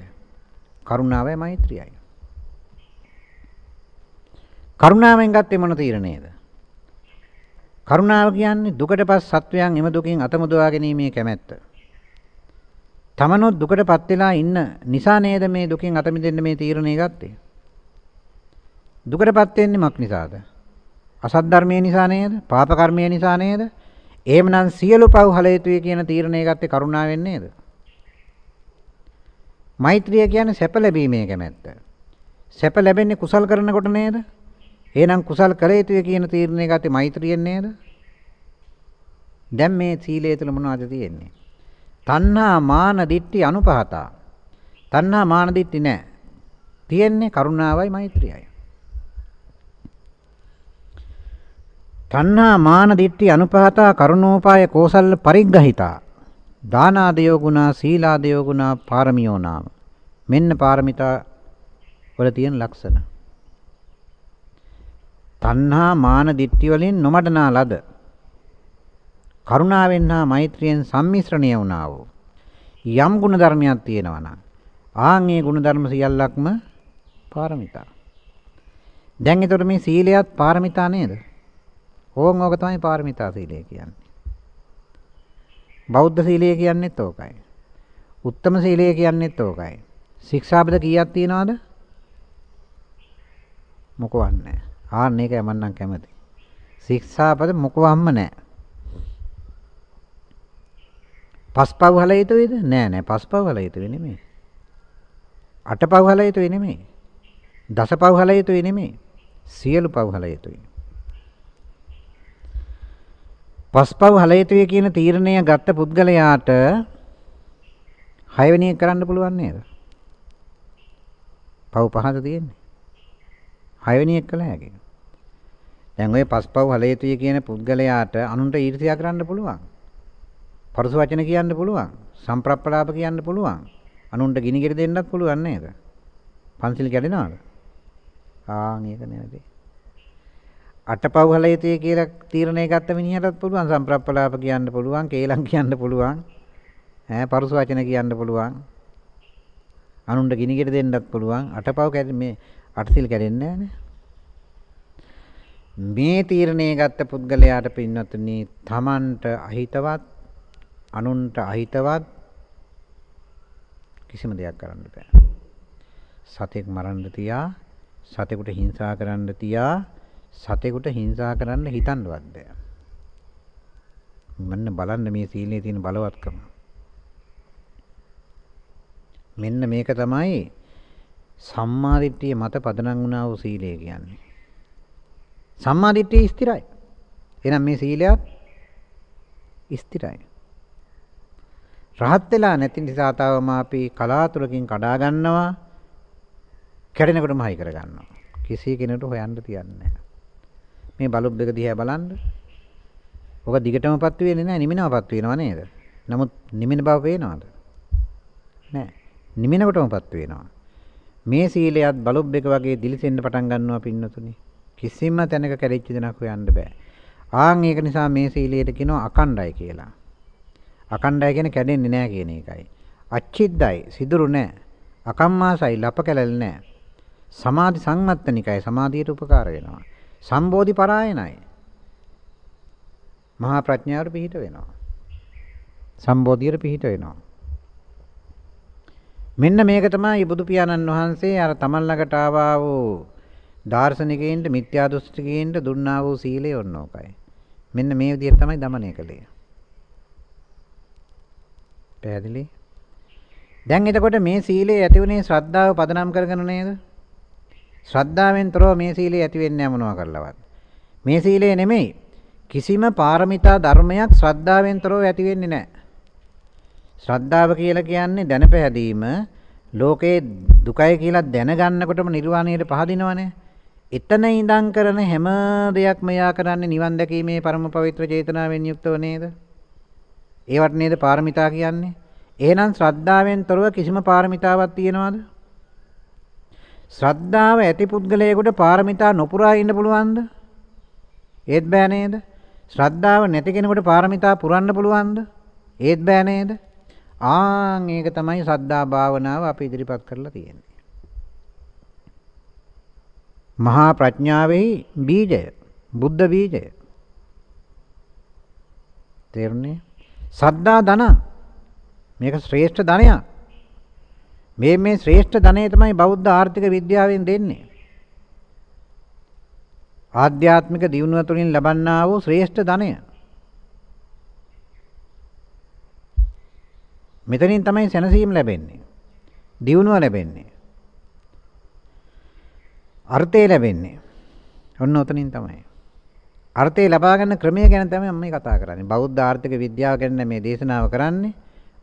කරුණාවයි මෛත්‍රියයි. කරුණාවෙන් ගත්තේ මොන තීරණේද? කරුණාව කියන්නේ දුකටපත් සත්වයන් එම දුකින් අතමුදවා ගැනීමේ කැමැත්ත. තමනොත් දුකටපත් වෙලා ඉන්න නිසා නේද මේ දුකින් අත මිදෙන්න මේ තීරණය ගත්තේ? දුකටපත් වෙන්නේ මක් නිසාද? අසත් ධර්මයේ නිසා නේද? පාප කර්මයේ නිසා නේද? එහෙමනම් සියලු පව් හල යුතුය කියන තීරණය ගත්තේ කරුණාවෙන් නේද? මෛත්‍රිය කියන්නේ සැප ලැබීමේ කැමැත්ත. සැප ලැබෙන්නේ කුසල් කරනකොට නේද? එහෙනම් කුසල් කළ යුතුය කියන තීරණය ගත්තේ මෛත්‍රියෙන් නේද? දැන් මේ සීලය තුළ මොනවද තියෙන්නේ? තණ්හා මාන දිට්ඨි අනුපහතා. තණ්හා මාන දිට්ඨි නැහැ. තියෙන්නේ කරුණාවයි මෛත්‍රියයි. තණ්හා මාන දිට්ඨි අනුපහතා කරුණෝපාය කෝසල්ල පරිග්‍රහිතා. දානාදයෝ ගුණා සීලාදයෝ ගුණා පාරමියෝ නාම. මෙන්න පාරමිතා වල තියෙන ලක්ෂණ. තණ්හා මාන දිට්ඨි වලින් නොමඩනා ලද කරුණාවෙන් හා මෛත්‍රියෙන් සම්මිශ්‍රණය වුණා වූ යම් ගුණ ධර්මයක් තියෙනවා නම් ආන් ඒ ගුණ ධර්ම සියල්ලක්ම පාරමිතා. දැන් එතකොට මේ සීලයත් පාරමිතා නේද? ඕන් ඕක තමයි පාරමිතා සීලය කියන්නේ. බෞද්ධ සීලය කියන්නේත් ඕකයි. උත්තම සීලය කියන්නේත් ඕකයි. ශික්ෂාපද කීයක් තියනවද? මොකවන්නේ? ආන්න ඒකයි මම නම් කැමති. ශික්ෂාපද මොකවම්ම නැහැ. පස්පව් හල යුතුයිද? නෑ නෑ පස්පව් හල යුතුයි නෙමෙයි. අටපව් හල යුතුයි නෙමෙයි. දසපව් හල යුතුයි නෙමෙයි. සියලු පව් හල යුතුයි. පස්පව් හල යුතුයි කියන තීරණය ගත්ත පුද්ගලයාට හයවෙනි එක කරන්න පුළුවන් නේද? පව් පහද තියෙන්නේ. හයවෙනි එක කළ හැකියි. දැන් ඔය පස්පව් හලේතුය කියන පුද්ගලයාට අනුන්ට ඊර්ෂ්‍යා කරන්න පුළුවන්. පරස වචන කියන්න පුළුවන්. සම්ප්‍රප්පලාප කියන්න පුළුවන්. අනුන්ට ගිනිගෙඩි දෙන්නත් පුළුවන් නේද? පන්සිල් කැඩෙනවද? ආන් ඒක නෙවෙයි. අටපව් හලේතුය කියලා තීරණය ගත්ත මිනිහටත් පුළුවන් සම්ප්‍රප්පලාප කියන්න පුළුවන්, කේලම් කියන්න පුළුවන්. ඈ පරස වචන කියන්න පුළුවන්. අනුන්ට ගිනිගෙඩි දෙන්නත් පුළුවන්. අටපව් කැඩෙන්නේ මේ අටසිල් කැඩෙන්නේ නැහැ නේ. මේ තීරණය ගත්ත පුද්ගලයාට පින්වත්නි තමන්ට අහිතවත් අනුන්ට අහිතවත් කිසිම දෙයක් කරන්න බෑ. සතෙක් මරන්න තියා සතෙකුට හිංසා කරන්න තියා සතෙකුට හිංසා කරන්න හිතන්නවත් බෑ. මන්න බලන්න මේ සීලේ තියෙන බලවත්කම. මෙන්න මේක තමයි සම්මාදිට්ඨිය මත පදනම් වුණා වූ සීලය කියන්නේ. සම්මාදිට්ඨිය ස්ථිරයි. එහෙනම් මේ සීලයත් ස්ථිරයි. රහත් වෙලා නැති නිසා තාවම අපි කලාතුරකින් කඩා ගන්නවා කැඩෙනකොටම හයි කර ගන්නවා. කිසි කෙනෙකුට හොයන්න තියන්නේ මේ බලුබ් එක දිහා බලන්න. ඔක දිගටමපත් වෙන්නේ නැහැ නිමිනවපත් වෙනව නේද? නමුත් නිමින බව පේනවද? නැහැ. නිමිනකොටමපත් වෙනවා. මේ සීලයත් බලුබ් එක වගේ දිලිසෙන්න පටන් ගන්නවා පින්නතුනේ. කිසිම තැනක කැඩිච්ච දෙයක් හොයන්න බෑ. ආන් ඒක නිසා මේ සීලයට කියනවා අකණ්ඩයි කියලා. අකණ්ඩයි කියන්නේ කැඩෙන්නේ නැහැ කියන එකයි. අච්චිද්දයි සිදුරු නැහැ. අකම්මාසයි ලප කැලල් නැහැ. සමාධි සංවත්තනිකයි සමාධියට උපකාර වෙනවා. සම්බෝධි පරායනයි. මහා ප්‍රඥාවට පිහිට වෙනවා. සම්බෝධියට පිහිට වෙනවා. මෙන්න මේක තමයි බුදු පියාණන් වහන්සේ අර තමන් ළඟට ආවා වූ දාර්ශනිකයින්ට මිත්‍යා දෘෂ්ටිකයින්ට දුන්නා වූ සීලය ඔන්නෝකයි. මෙන්න මේ විදිහට තමයි দমনය කළේ. පැහැදිලි? දැන් එතකොට මේ සීලය ඇති වුණේ ශ්‍රද්ධාව පදනම් කරගෙන නේද? ශ්‍රද්ධාවෙන් තොරව මේ සීලය ඇති වෙන්නේ මොනවා කරලවත්. මේ සීලය නෙමෙයි. කිසිම පාරමිතා ධර්මයක් ශ්‍රද්ධාවෙන් තොරව ඇති වෙන්නේ නැහැ. ශ්‍රද්ධාව කියලා කියන්නේ දැනපැහැදීම ලෝකේ දුකයි කියලා දැනගන්නකොටම නිර්වාණයට පහදිනවනේ. එතන ඉඳන් කරන හැම දෙයක්ම යා කරන්නේ නිවන් දැකීමේ පරම පවිත්‍ර චේතනාවෙන් යුක්තව නේද? ඒවට නේද පාරමිතා කියන්නේ? එහෙනම් ශ්‍රද්ධාවෙන් තොරව කිසිම පාරමිතාවක් තියනවද? ශ්‍රද්ධාව ඇති පුද්ගලයෙකුට පාරමිතා නොපුරා ඉන්න පුළුවන්ද? ඒත් බෑ නේද? ශ්‍රද්ධාව නැති කෙනෙකුට පාරමිතා පුරන්න පුළුවන්ද? ඒත් බෑ නේද? ආන් ඒක තමයි සද්ධා භාවනාව අපි ඉදිරිපත් කරලා තියෙන්නේ. මහා ප්‍රඥාවෙහි බීජය බුද්ධ බීජය තේරුණේ සද්දා ධන මේක ශ්‍රේෂ්ඨ ධනයක් මේ මේ ශ්‍රේෂ්ඨ ධනය තමයි බෞද්ධ ආර්ථික විද්‍යාවෙන් දෙන්නේ ආධ්‍යාත්මික දියුණුව තුළින් ලබන්නා වූ ශ්‍රේෂ්ඨ ධනය මෙතනින් තමයි සැනසීම ලැබෙන්නේ. දියුණුව ලැබෙන්නේ. අර්ථය ලැබෙන්නේ. ඔන්න ඔතනින් තමයි. අර්ථය ලබා ගන්න ක්‍රමය ගැන තමයි මම මේ කතා කරන්නේ. බෞද්ධ ආර්ථික විද්‍යාව ගැන මේ දේශනාව කරන්නේ.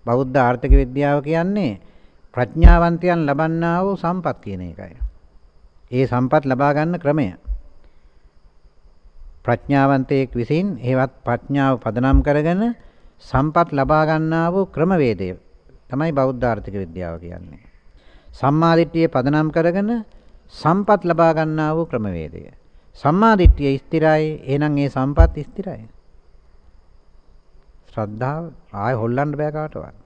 බෞද්ධ ආර්ථික විද්‍යාව කියන්නේ ප්‍රඥාවන්තයන් ලබන්නා වූ සම්පත් කියන එකයි. ඒ සම්පත් ලබා ගන්න ක්‍රමය. ප්‍රඥාවන්තයෙක් විසින් ඒවත් ප්‍රඥාව පදනම් කරගෙන සම්පත් ලබා ගන්නා වූ ක්‍රමවේදය තමයි බෞද්ධ ආර්ථික විද්‍යාව කියන්නේ. සම්මා දිට්ඨිය පදනම් කරගෙන සම්පත් ලබා ගන්නා වූ ක්‍රමවේදය. සම්මා දිට්ඨිය ස්ථිරයි එහෙනම් ඒ සම්පත් ස්ථිරයි. ශ්‍රද්ධාව ආය හොල්ලන්න බෑ කාටවත්.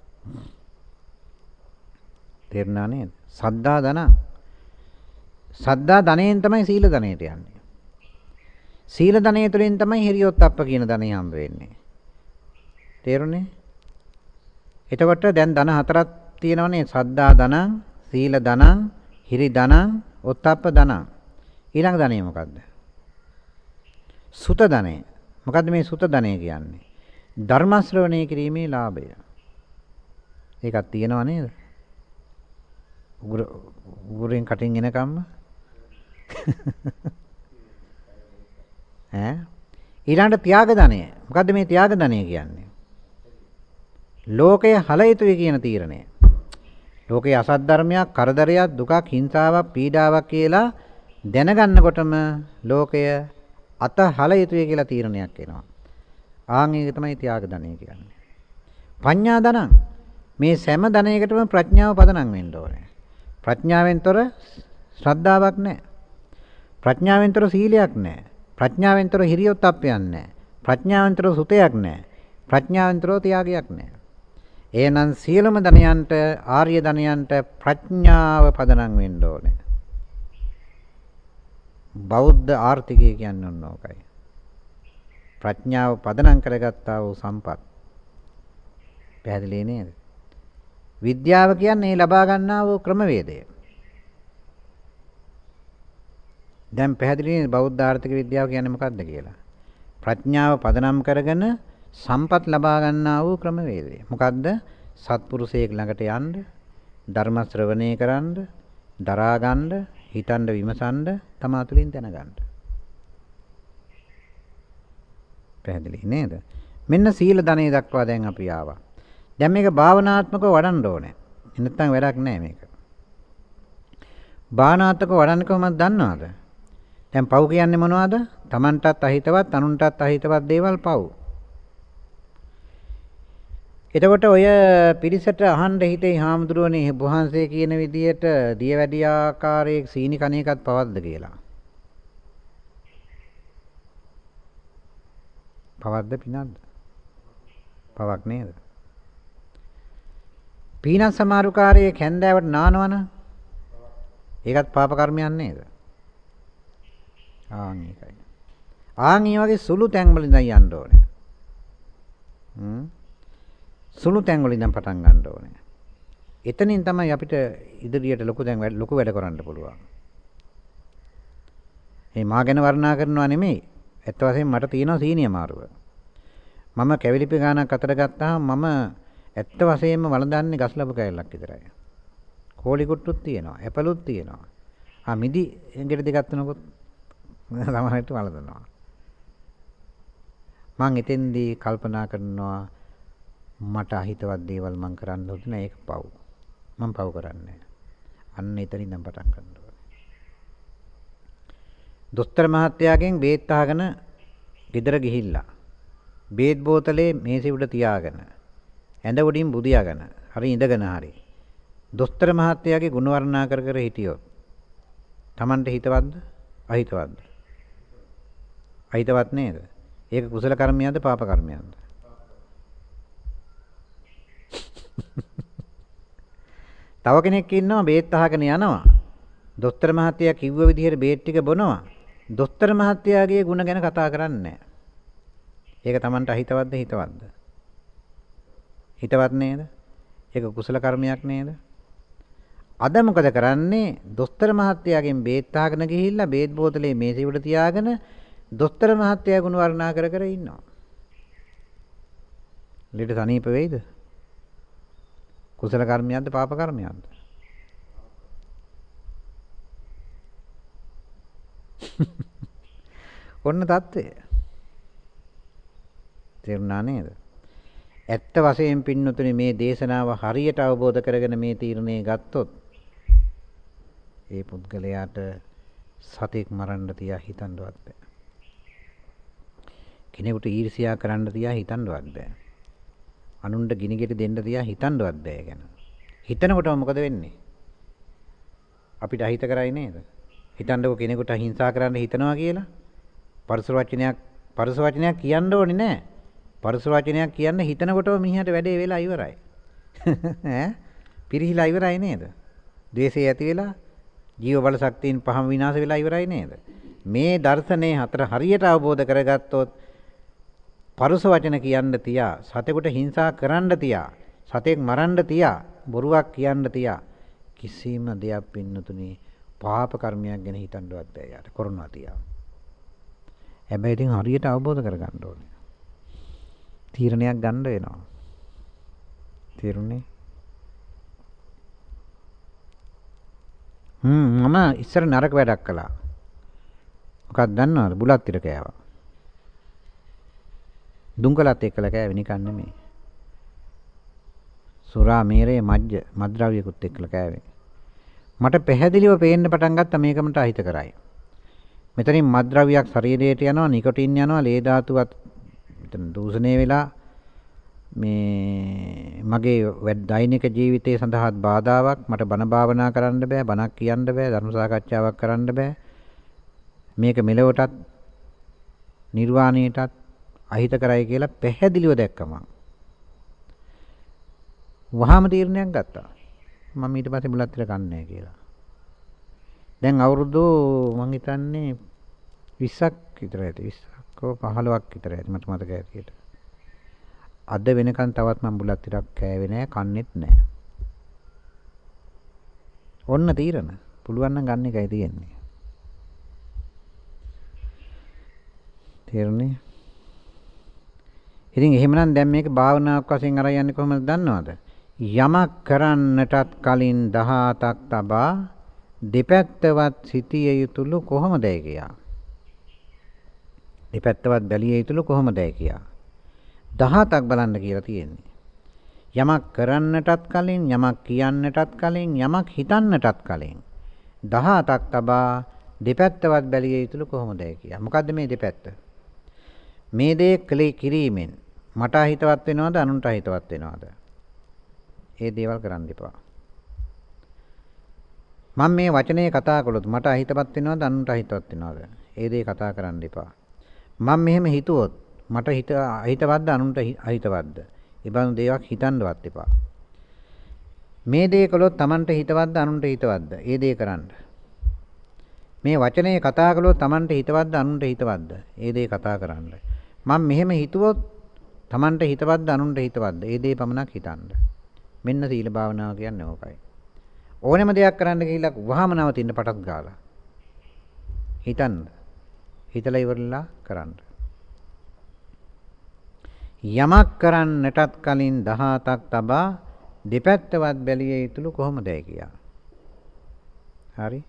තේරුණා නේද? සද්දා ධන. සද්දා ධනයෙන් තමයි සීල ධනයට යන්නේ. සීල ධනය තුළින් තමයි හිරියොත්ප්ප කියන ධනය හම්බ වෙන්නේ. තේරුණේ? එතකොට දැන් ධන හතරක් තියෙනවනේ සද්දා ධනං, සීල ධනං, හිරි ධනං, ඔත්තප්ප ධනං. ඊළඟ ධනය මොකද්ද? සුත ධනය. මොකද්ද මේ සුත ධනය කියන්නේ? ධර්ම ශ්‍රවණය කිරීමේ ලාභය. ඒකක් තියෙනව නේද? උගුර උගුරෙන් කටින් එනකම්ම ඈ ඊළඟට ත්‍යාග ධනය. මොකද්ද මේ ත්‍යාග ධනය කියන්නේ? ලෝකය හල යුතුයි කියන තීරණය. ලෝකයේ අසත් ධර්මයක්, කරදරයක්, දුකක්, හිංසාවක්, පීඩාවක් කියලා දැනගන්නකොටම ලෝකය අත හල යුතුයි කියලා තීරණයක් එනවා. ආන් ඒක තමයි ත්‍යාග ධනය කියන්නේ. පඤ්ඤා ධනං මේ සෑම ධනයකටම ප්‍රඥාව පදනම් වෙන්න ඕනේ. ප්‍රඥාවෙන්තර ශ්‍රද්ධාවක් නැහැ. ප්‍රඥාවෙන්තර සීලයක් නැහැ. ප්‍රඥාවෙන්තර හිරියොත්ප්පයක් නැහැ. ප්‍රඥාවෙන්තර සුතයක් නැහැ. ප්‍රඥාවෙන්තර ත්‍යාගයක් නැහැ. එහෙනම් සියලුම ධනයන්ට ආර්ය ධනයන්ට ප්‍රඥාව පදනම් වෙන්න ඕනේ. බෞද්ධ ආර්ථිකය කියන්නේ ඔන්න ඕකයි. ප්‍රඥාව පදනම් කරගත්තා වූ සම්පත්. පැහැදිලි නේද? විද්‍යාව කියන්නේ ඒ ලබා ගන්නා වූ ක්‍රමවේදය. දැන් පැහැදිලි නේද බෞද්ධ ආර්ථික විද්‍යාව කියන්නේ මොකක්ද කියලා? ප්‍රඥාව පදනම් කරගෙන සම්පත් ලබා ගන්නා වූ ක්‍රමවේදය. මොකද්ද? සත්පුරුෂයෙක් ළඟට යන්න, ධර්ම ශ්‍රවණය කරන්න, දරා ගන්න, හිතන්න විමසන්න, තමා තුළින් දැනගන්න. පැහැදිලි නේද? මෙන්න සීල ධනෙ දක්වා දැන් අපි ආවා. දැන් මේක භාවනාත්මකව වඩන්න ඕනේ. නැත්නම් වැඩක් නැහැ මේක. භාවනාත්මකව වඩන්න කොහොමද දන්නවද? දැන් පව් කියන්නේ මොනවද? Tamanටත් අහිතවත්, අනුන්ටත් අහිතවත් දේවල් පව්. එතකොට ඔය පිරිසට අහන්න හිතේ හාමුදුරුවනේ වහන්සේ කියන විදිහට දියවැඩි ආකාරයේ සීනි කණ එකත් පවද්ද කියලා. පවද්ද පිනක්ද? පවක් නේද? පීනක් සමාරුකාරයේ කැන්දෑවට නානවන ඒකත් පාප කර්මයක් නේද? ආන් ඒකයි. ආන් මේ වගේ සුළු තැන් වලින් යන්න ඕනේ. හ්ම් සුළු තැන් වලින් ඉඳන් පටන් ගන්න ඕනේ. එතනින් තමයි අපිට ඉදිරියට ලොකු දැන් ලොකු වැඩ කරන්න පුළුවන්. මේ මා ගැන වර්ණනා කරනවා නෙමෙයි. ඇත්ත වශයෙන්ම මට තියෙනවා සීනිය මාරුව. මම කැවිලිපි ගානක් අතර ගත්තාම මම ඇත්ත වශයෙන්ම වළඳන්නේ ගස් ලැබු කෑල්ලක් විතරයි. කෝලි කුට්ටුත් තියෙනවා, ඇපලුත් තියෙනවා. ආ මිදි ගෙඩි දෙකක් තුනකුත් සමහරවිට වළඳනවා. මං එතෙන්දී කල්පනා කරනවා මට අහිතවත් දේවල් මං කරන්න ඕනේ නෑ ඒක පව්. මං පව් කරන්නේ අන්න එතනින් නම් පටන් ගන්න ඕනේ. දොස්තර මහත්තයාගෙන් බේත් අහගෙන ගෙදර ගිහිල්ලා බේත් බෝතලේ මේසෙ උඩ තියාගෙන ඇඳ උඩින් බුදියාගෙන හරි ඉඳගෙන හරි දොස්තර මහත්තයාගේ ගුණ වර්ණනා කර කර හිටියොත් Tamanට හිතවත්ද? අහිතවත්ද? අහිතවත් නේද? ඒක කුසල කර්මයක්ද පාප කර්මයක්ද? තව කෙනෙක් ඉන්නවා බේත් අහගෙන යනවා. දොස්තර මහත්තයා කිව්ව විදිහට බේත් ටික බොනවා. දොස්තර මහත්තයාගේ ಗುಣ ගැන කතා කරන්නේ ඒක Tamanට අහිතවත්ද හිතවත්ද? හිතවත් නේද? ඒක කුසල කර්මයක් නේද? අද මොකද කරන්නේ? දොස්තර මහත්තයාගෙන් බේත් ආගෙන ගිහිල්ලා බේත් බෝතලේ මේසෙ උඩ තියාගෙන දොස්තර මහත්තයා ගුණ වර්ණනා කර කර ඉන්නවා. ලෙඩ සනීප වෙයිද? කුසල කර්මයක්ද පාප කර්මයක්ද? ඔන්න தත්ත්වය. තේරුණා නේද? ඇත්ත වශයෙන් පින්නතුනි මේ දේශනාව හරියට අවබෝධ කරගෙන මේ තීරණය ගත්තොත් ඒ පුද්ගලයාට සතෙක් මරන්න තියා හිතන්නවත් බෑ. කෙනෙකුට ඊර්ෂ්‍යා කරන්න තියා හිතන්නවත් බෑ. අනුන්ට ගිනිගෙඩි දෙන්න තියා හිතන්නවත් බෑ ගැන. හිතනකොටම මොකද වෙන්නේ? අපිට අහිත කරයි නේද? හිතන්නකො කෙනෙකුට හිංසා කරන්න හිතනවා කියලා පරස වචනයක් පරස වචනයක් කියන්න ඕනේ නෑ. පරස වචනයක් කියන්න හිතනකොටම මිනිහට වැඩේ වෙලා ඉවරයි. ඈ පිරිහිලා ඉවරයි නේද? ද්වේෂය ඇති වෙලා ජීව බල ශක්තියින් පහම විනාශ වෙලා ඉවරයි නේද? මේ දර්ශනේ හතර හරියට අවබෝධ කරගත්තොත් පරුස වචන කියන්න තියා සතෙකුට හිංසා කරන්න තියා සතෙක් මරන්න තියා බොරුවක් කියන්න තියා කිසිම දෙයක් පින්නතුනේ පාප කර්මයක් ගැන හිතන්නවත් බෑ යාට කරනවා තියා. හැබැයි ඉතින් හරියට අවබෝධ කරගන්න ඕනේ. තීරණයක් ගන්න වෙනවා. තේරුණේ? හ්ම් මම ඉස්සර නරක වැඩක් කළා. මොකක්ද දන්නවද? බුලත් tira කෑවා. දුංගලත් එක්කලා කෑවේ නිකන් නෙමෙයි. සුරා මේරේ මජ්ජ මද්ද්‍රව්‍යකුත් එක්කලා කෑවේ. මට පැහැදිලිව පේන්න පටන් ගත්තා මේකමට අහිත කරයි. මෙතනින් මද්ද්‍රව්‍යයක් ශරීරයට යනවා නිකොටින් යනවා ලේ ධාතුවත් මෙතන දූෂණය වෙලා මේ මගේ දෛනික ජීවිතය සඳහාත් බාධාවක්. මට බණ භාවනා කරන්න බෑ බණක් කියන්න බෑ ධර්ම සාකච්ඡාවක් කරන්න බෑ. මේක මෙලොවටත් නිර්වාණයටත් අහිත කරයි කියලා පැහැදිලිව දැක්කම. වහාම තීරණයක් ගත්තා. මම ඊට පස්සේ බුලත් ඉර කන්නේ කියලා. දැන් අවුරුදු මං හිතන්නේ 20ක් විතර ඇති 20ක් 15ක් විතර ඇති මට මතක ඇටියට. අද වෙනකන් තවත් මං බුලත් ටිකක් කෑවේ නෑ කන්නේත් නෑ. ඔන්න තීරණ. පුළුවන් නම් ගන්න එකයි තියෙන්නේ. තේරුණේ? ඉතින් එහෙමනම් දැන් මේක භාවනාවක් වශයෙන් අරන් යන්නේ කොහොමද දන්නවද? යමක් කරන්නටත් කලින් 17ක් තබා දෙපැත්තවත් සිටිය යුතුලු කොහොමදයි කියා. දෙපැත්තවත් බැලිය යුතුලු කොහොමදයි කියා. 17ක් බලන්න කියලා තියෙන්නේ. යමක් කරන්නටත් කලින් යමක් කියන්නටත් කලින් යමක් හිතන්නටත් කලින් 17ක් තබා දෙපැත්තවත් බැලිය යුතුලු කොහොමදයි කියා. මොකද්ද මේ දෙපැත්ත? මේ දේ කලේ කිරීමෙන් මට හිතවත් වෙනවද අනුන්ට හිතවත් වෙනවද? ඒ දේවල් කරන්න එපා. මම මේ වචනේ කතා කළොත් මට අහිතවත් වෙනවද අනුන්ට අහිතවත් වෙනවද? ඒ දේ කතා කරන්න එපා. මම මෙහෙම හිතුවොත් මට හිත අහිතවත්ද අනුන්ට අහිතවත්ද? ඒ බඳු දේවක් හිතන්නවත් එපා. මේ දේ කළොත් Tamanට හිතවත්ද අනුන්ට හිතවත්ද? ඒ දේ කරන්න. මේ වචනේ කතා කළොත් Tamanට හිතවත්ද අනුන්ට හිතවත්ද? ඒ දේ කතා කරන්න. මම මෙහෙම හිතුවොත් Tamanට හිතවත්ද අනුන්ට හිතවත්ද? ඒ දේ පමණක් හිතන්න. මෙන්න සීල භාවනාව කියන්නේ ඕකයි. ඕනෙම දෙයක් කරන්න ගිහිල්ලා වහම නවතින්න පටත් ගාලා. හිතන්න. හිතලා ඉවරලා කරන්න. යමක් කරන්නටත් කලින් 17ක් තබා දෙපැත්තවත් බැලිය යුතුලු කොහොමදයි කියා. හරි.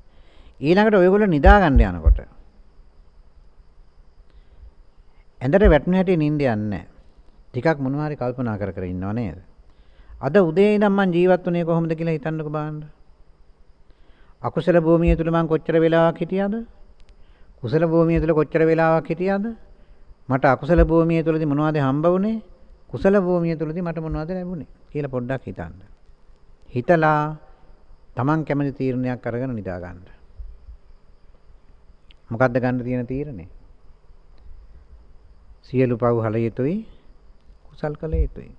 ඊළඟට ඔයගොල්ලෝ නිදා ගන්න යනකොට ඇඳට වැටුණ හැටි නිින්ද යන්නේ නැහැ. ටිකක් මොනවා හරි කල්පනා කර කර ඉන්නව නේද? අද උදේ ඉඳන් මං ජීවත් වුණේ කොහොමද කියලා හිතන්නකෝ බලන්න. අකුසල භූමිය තුල මං කොච්චර වෙලාවක් හිටියද? කුසල භූමිය තුල කොච්චර වෙලාවක් හිටියද? මට අකුසල භූමිය තුලදී මොනවද හම්බ වුනේ? කුසල භූමිය තුලදී මට මොනවද ලැබුණේ කියලා පොඩ්ඩක් හිතන්න. හිතලා Taman කැමති තීරණයක් අරගෙන නිදා ගන්න. මොකද්ද ගන්න තියෙන තීරණය? සියලු පව් හල යුතුයි කුසල් කළ යුතුයි.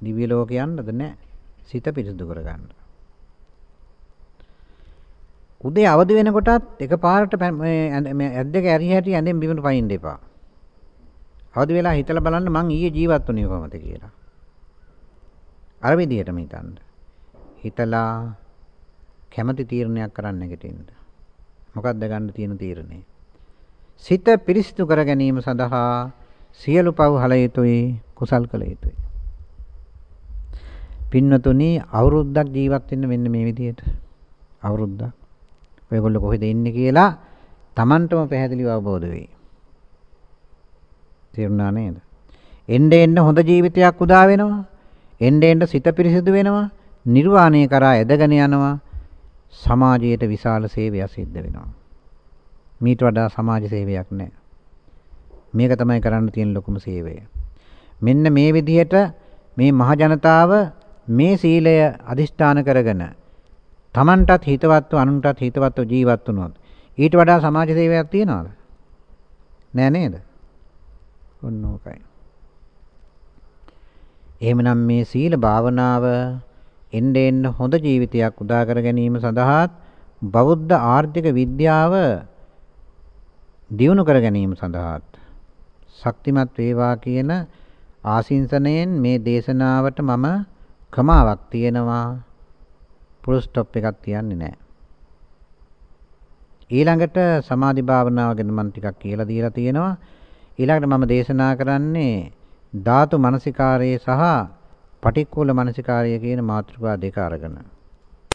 දිව්‍ය ලෝක යන්නද නැහැ. සිත පිරිසුදු කරගන්න. උදේ අවදි වෙනකොටත් එකපාරට මේ ඇද්දක ඇරි හැටි ඇඳෙන් බිමට පයින්න එපා. අවදි වෙලා හිතලා බලන්න මං ඊයේ ජීවත් වුණේ කොහොමද කියලා. අර විදිහටම හිතන්න. හිතලා කැමති තීරණයක් කරන්න නැගිටින්න. මොකක්ද ගන්න තියෙන තීරණය? සිත පිරිසිදු කර ගැනීම සඳහා සියලු පව් හල යුතුයි කුසල් කළ යුතුයි. පින්නතුනි අවුරුද්දක් ජීවත් වෙන්න මෙන්න මේ විදිහට. අවුරුද්දක්. ඔයගොල්ලෝ කොහෙද ඉන්නේ කියලා Tamanටම පැහැදිලිව අවබෝධ වෙයි. තේරුණා නේද? එන්න එන්න හොඳ ජීවිතයක් උදා වෙනවා. එන්න එන්න සිත පිරිසිදු වෙනවා. නිර්වාණය කරා ඇදගෙන යනවා. සමාජයට විශාල සේවයක් සිද්ධ වෙනවා. මීට වඩා සමාජ සේවයක් නැහැ. මේක තමයි කරන්න තියෙන ලොකුම සේවය. මෙන්න මේ විදිහට මේ මහ ජනතාව මේ සීලය අදිෂ්ඨාන කරගෙන Tamanටත් හිතවත්ව අනුන්ටත් හිතවත්ව ජීවත් වුණොත් ඊට වඩා සමාජ සේවයක් තියනවද? නෑ නේද? ඔන්න ඕකයි. එහෙමනම් මේ සීල භාවනාව එන්න එන්න හොඳ ජීවිතයක් උදා කර ගැනීම සඳහාත් බෞද්ධ ආර්ථික විද්‍යාව දියුණු කර ගැනීම සඳහාත් ශක්තිමත් වේවා කියන ආශිංසනයෙන් මේ දේශනාවට මම ක්‍රමාවක් තියෙනවා පුල් ස්ටොප් එකක් තියන්නේ නැහැ. ඊළඟට සමාධි භාවනාව ගැන මම ටිකක් කියලා දීලා තියෙනවා. ඊළඟට මම දේශනා කරන්නේ ධාතු මනසිකාරයේ සහ පටික්කුල මනසිකාරය කියන මාතෘකා දෙක අරගෙන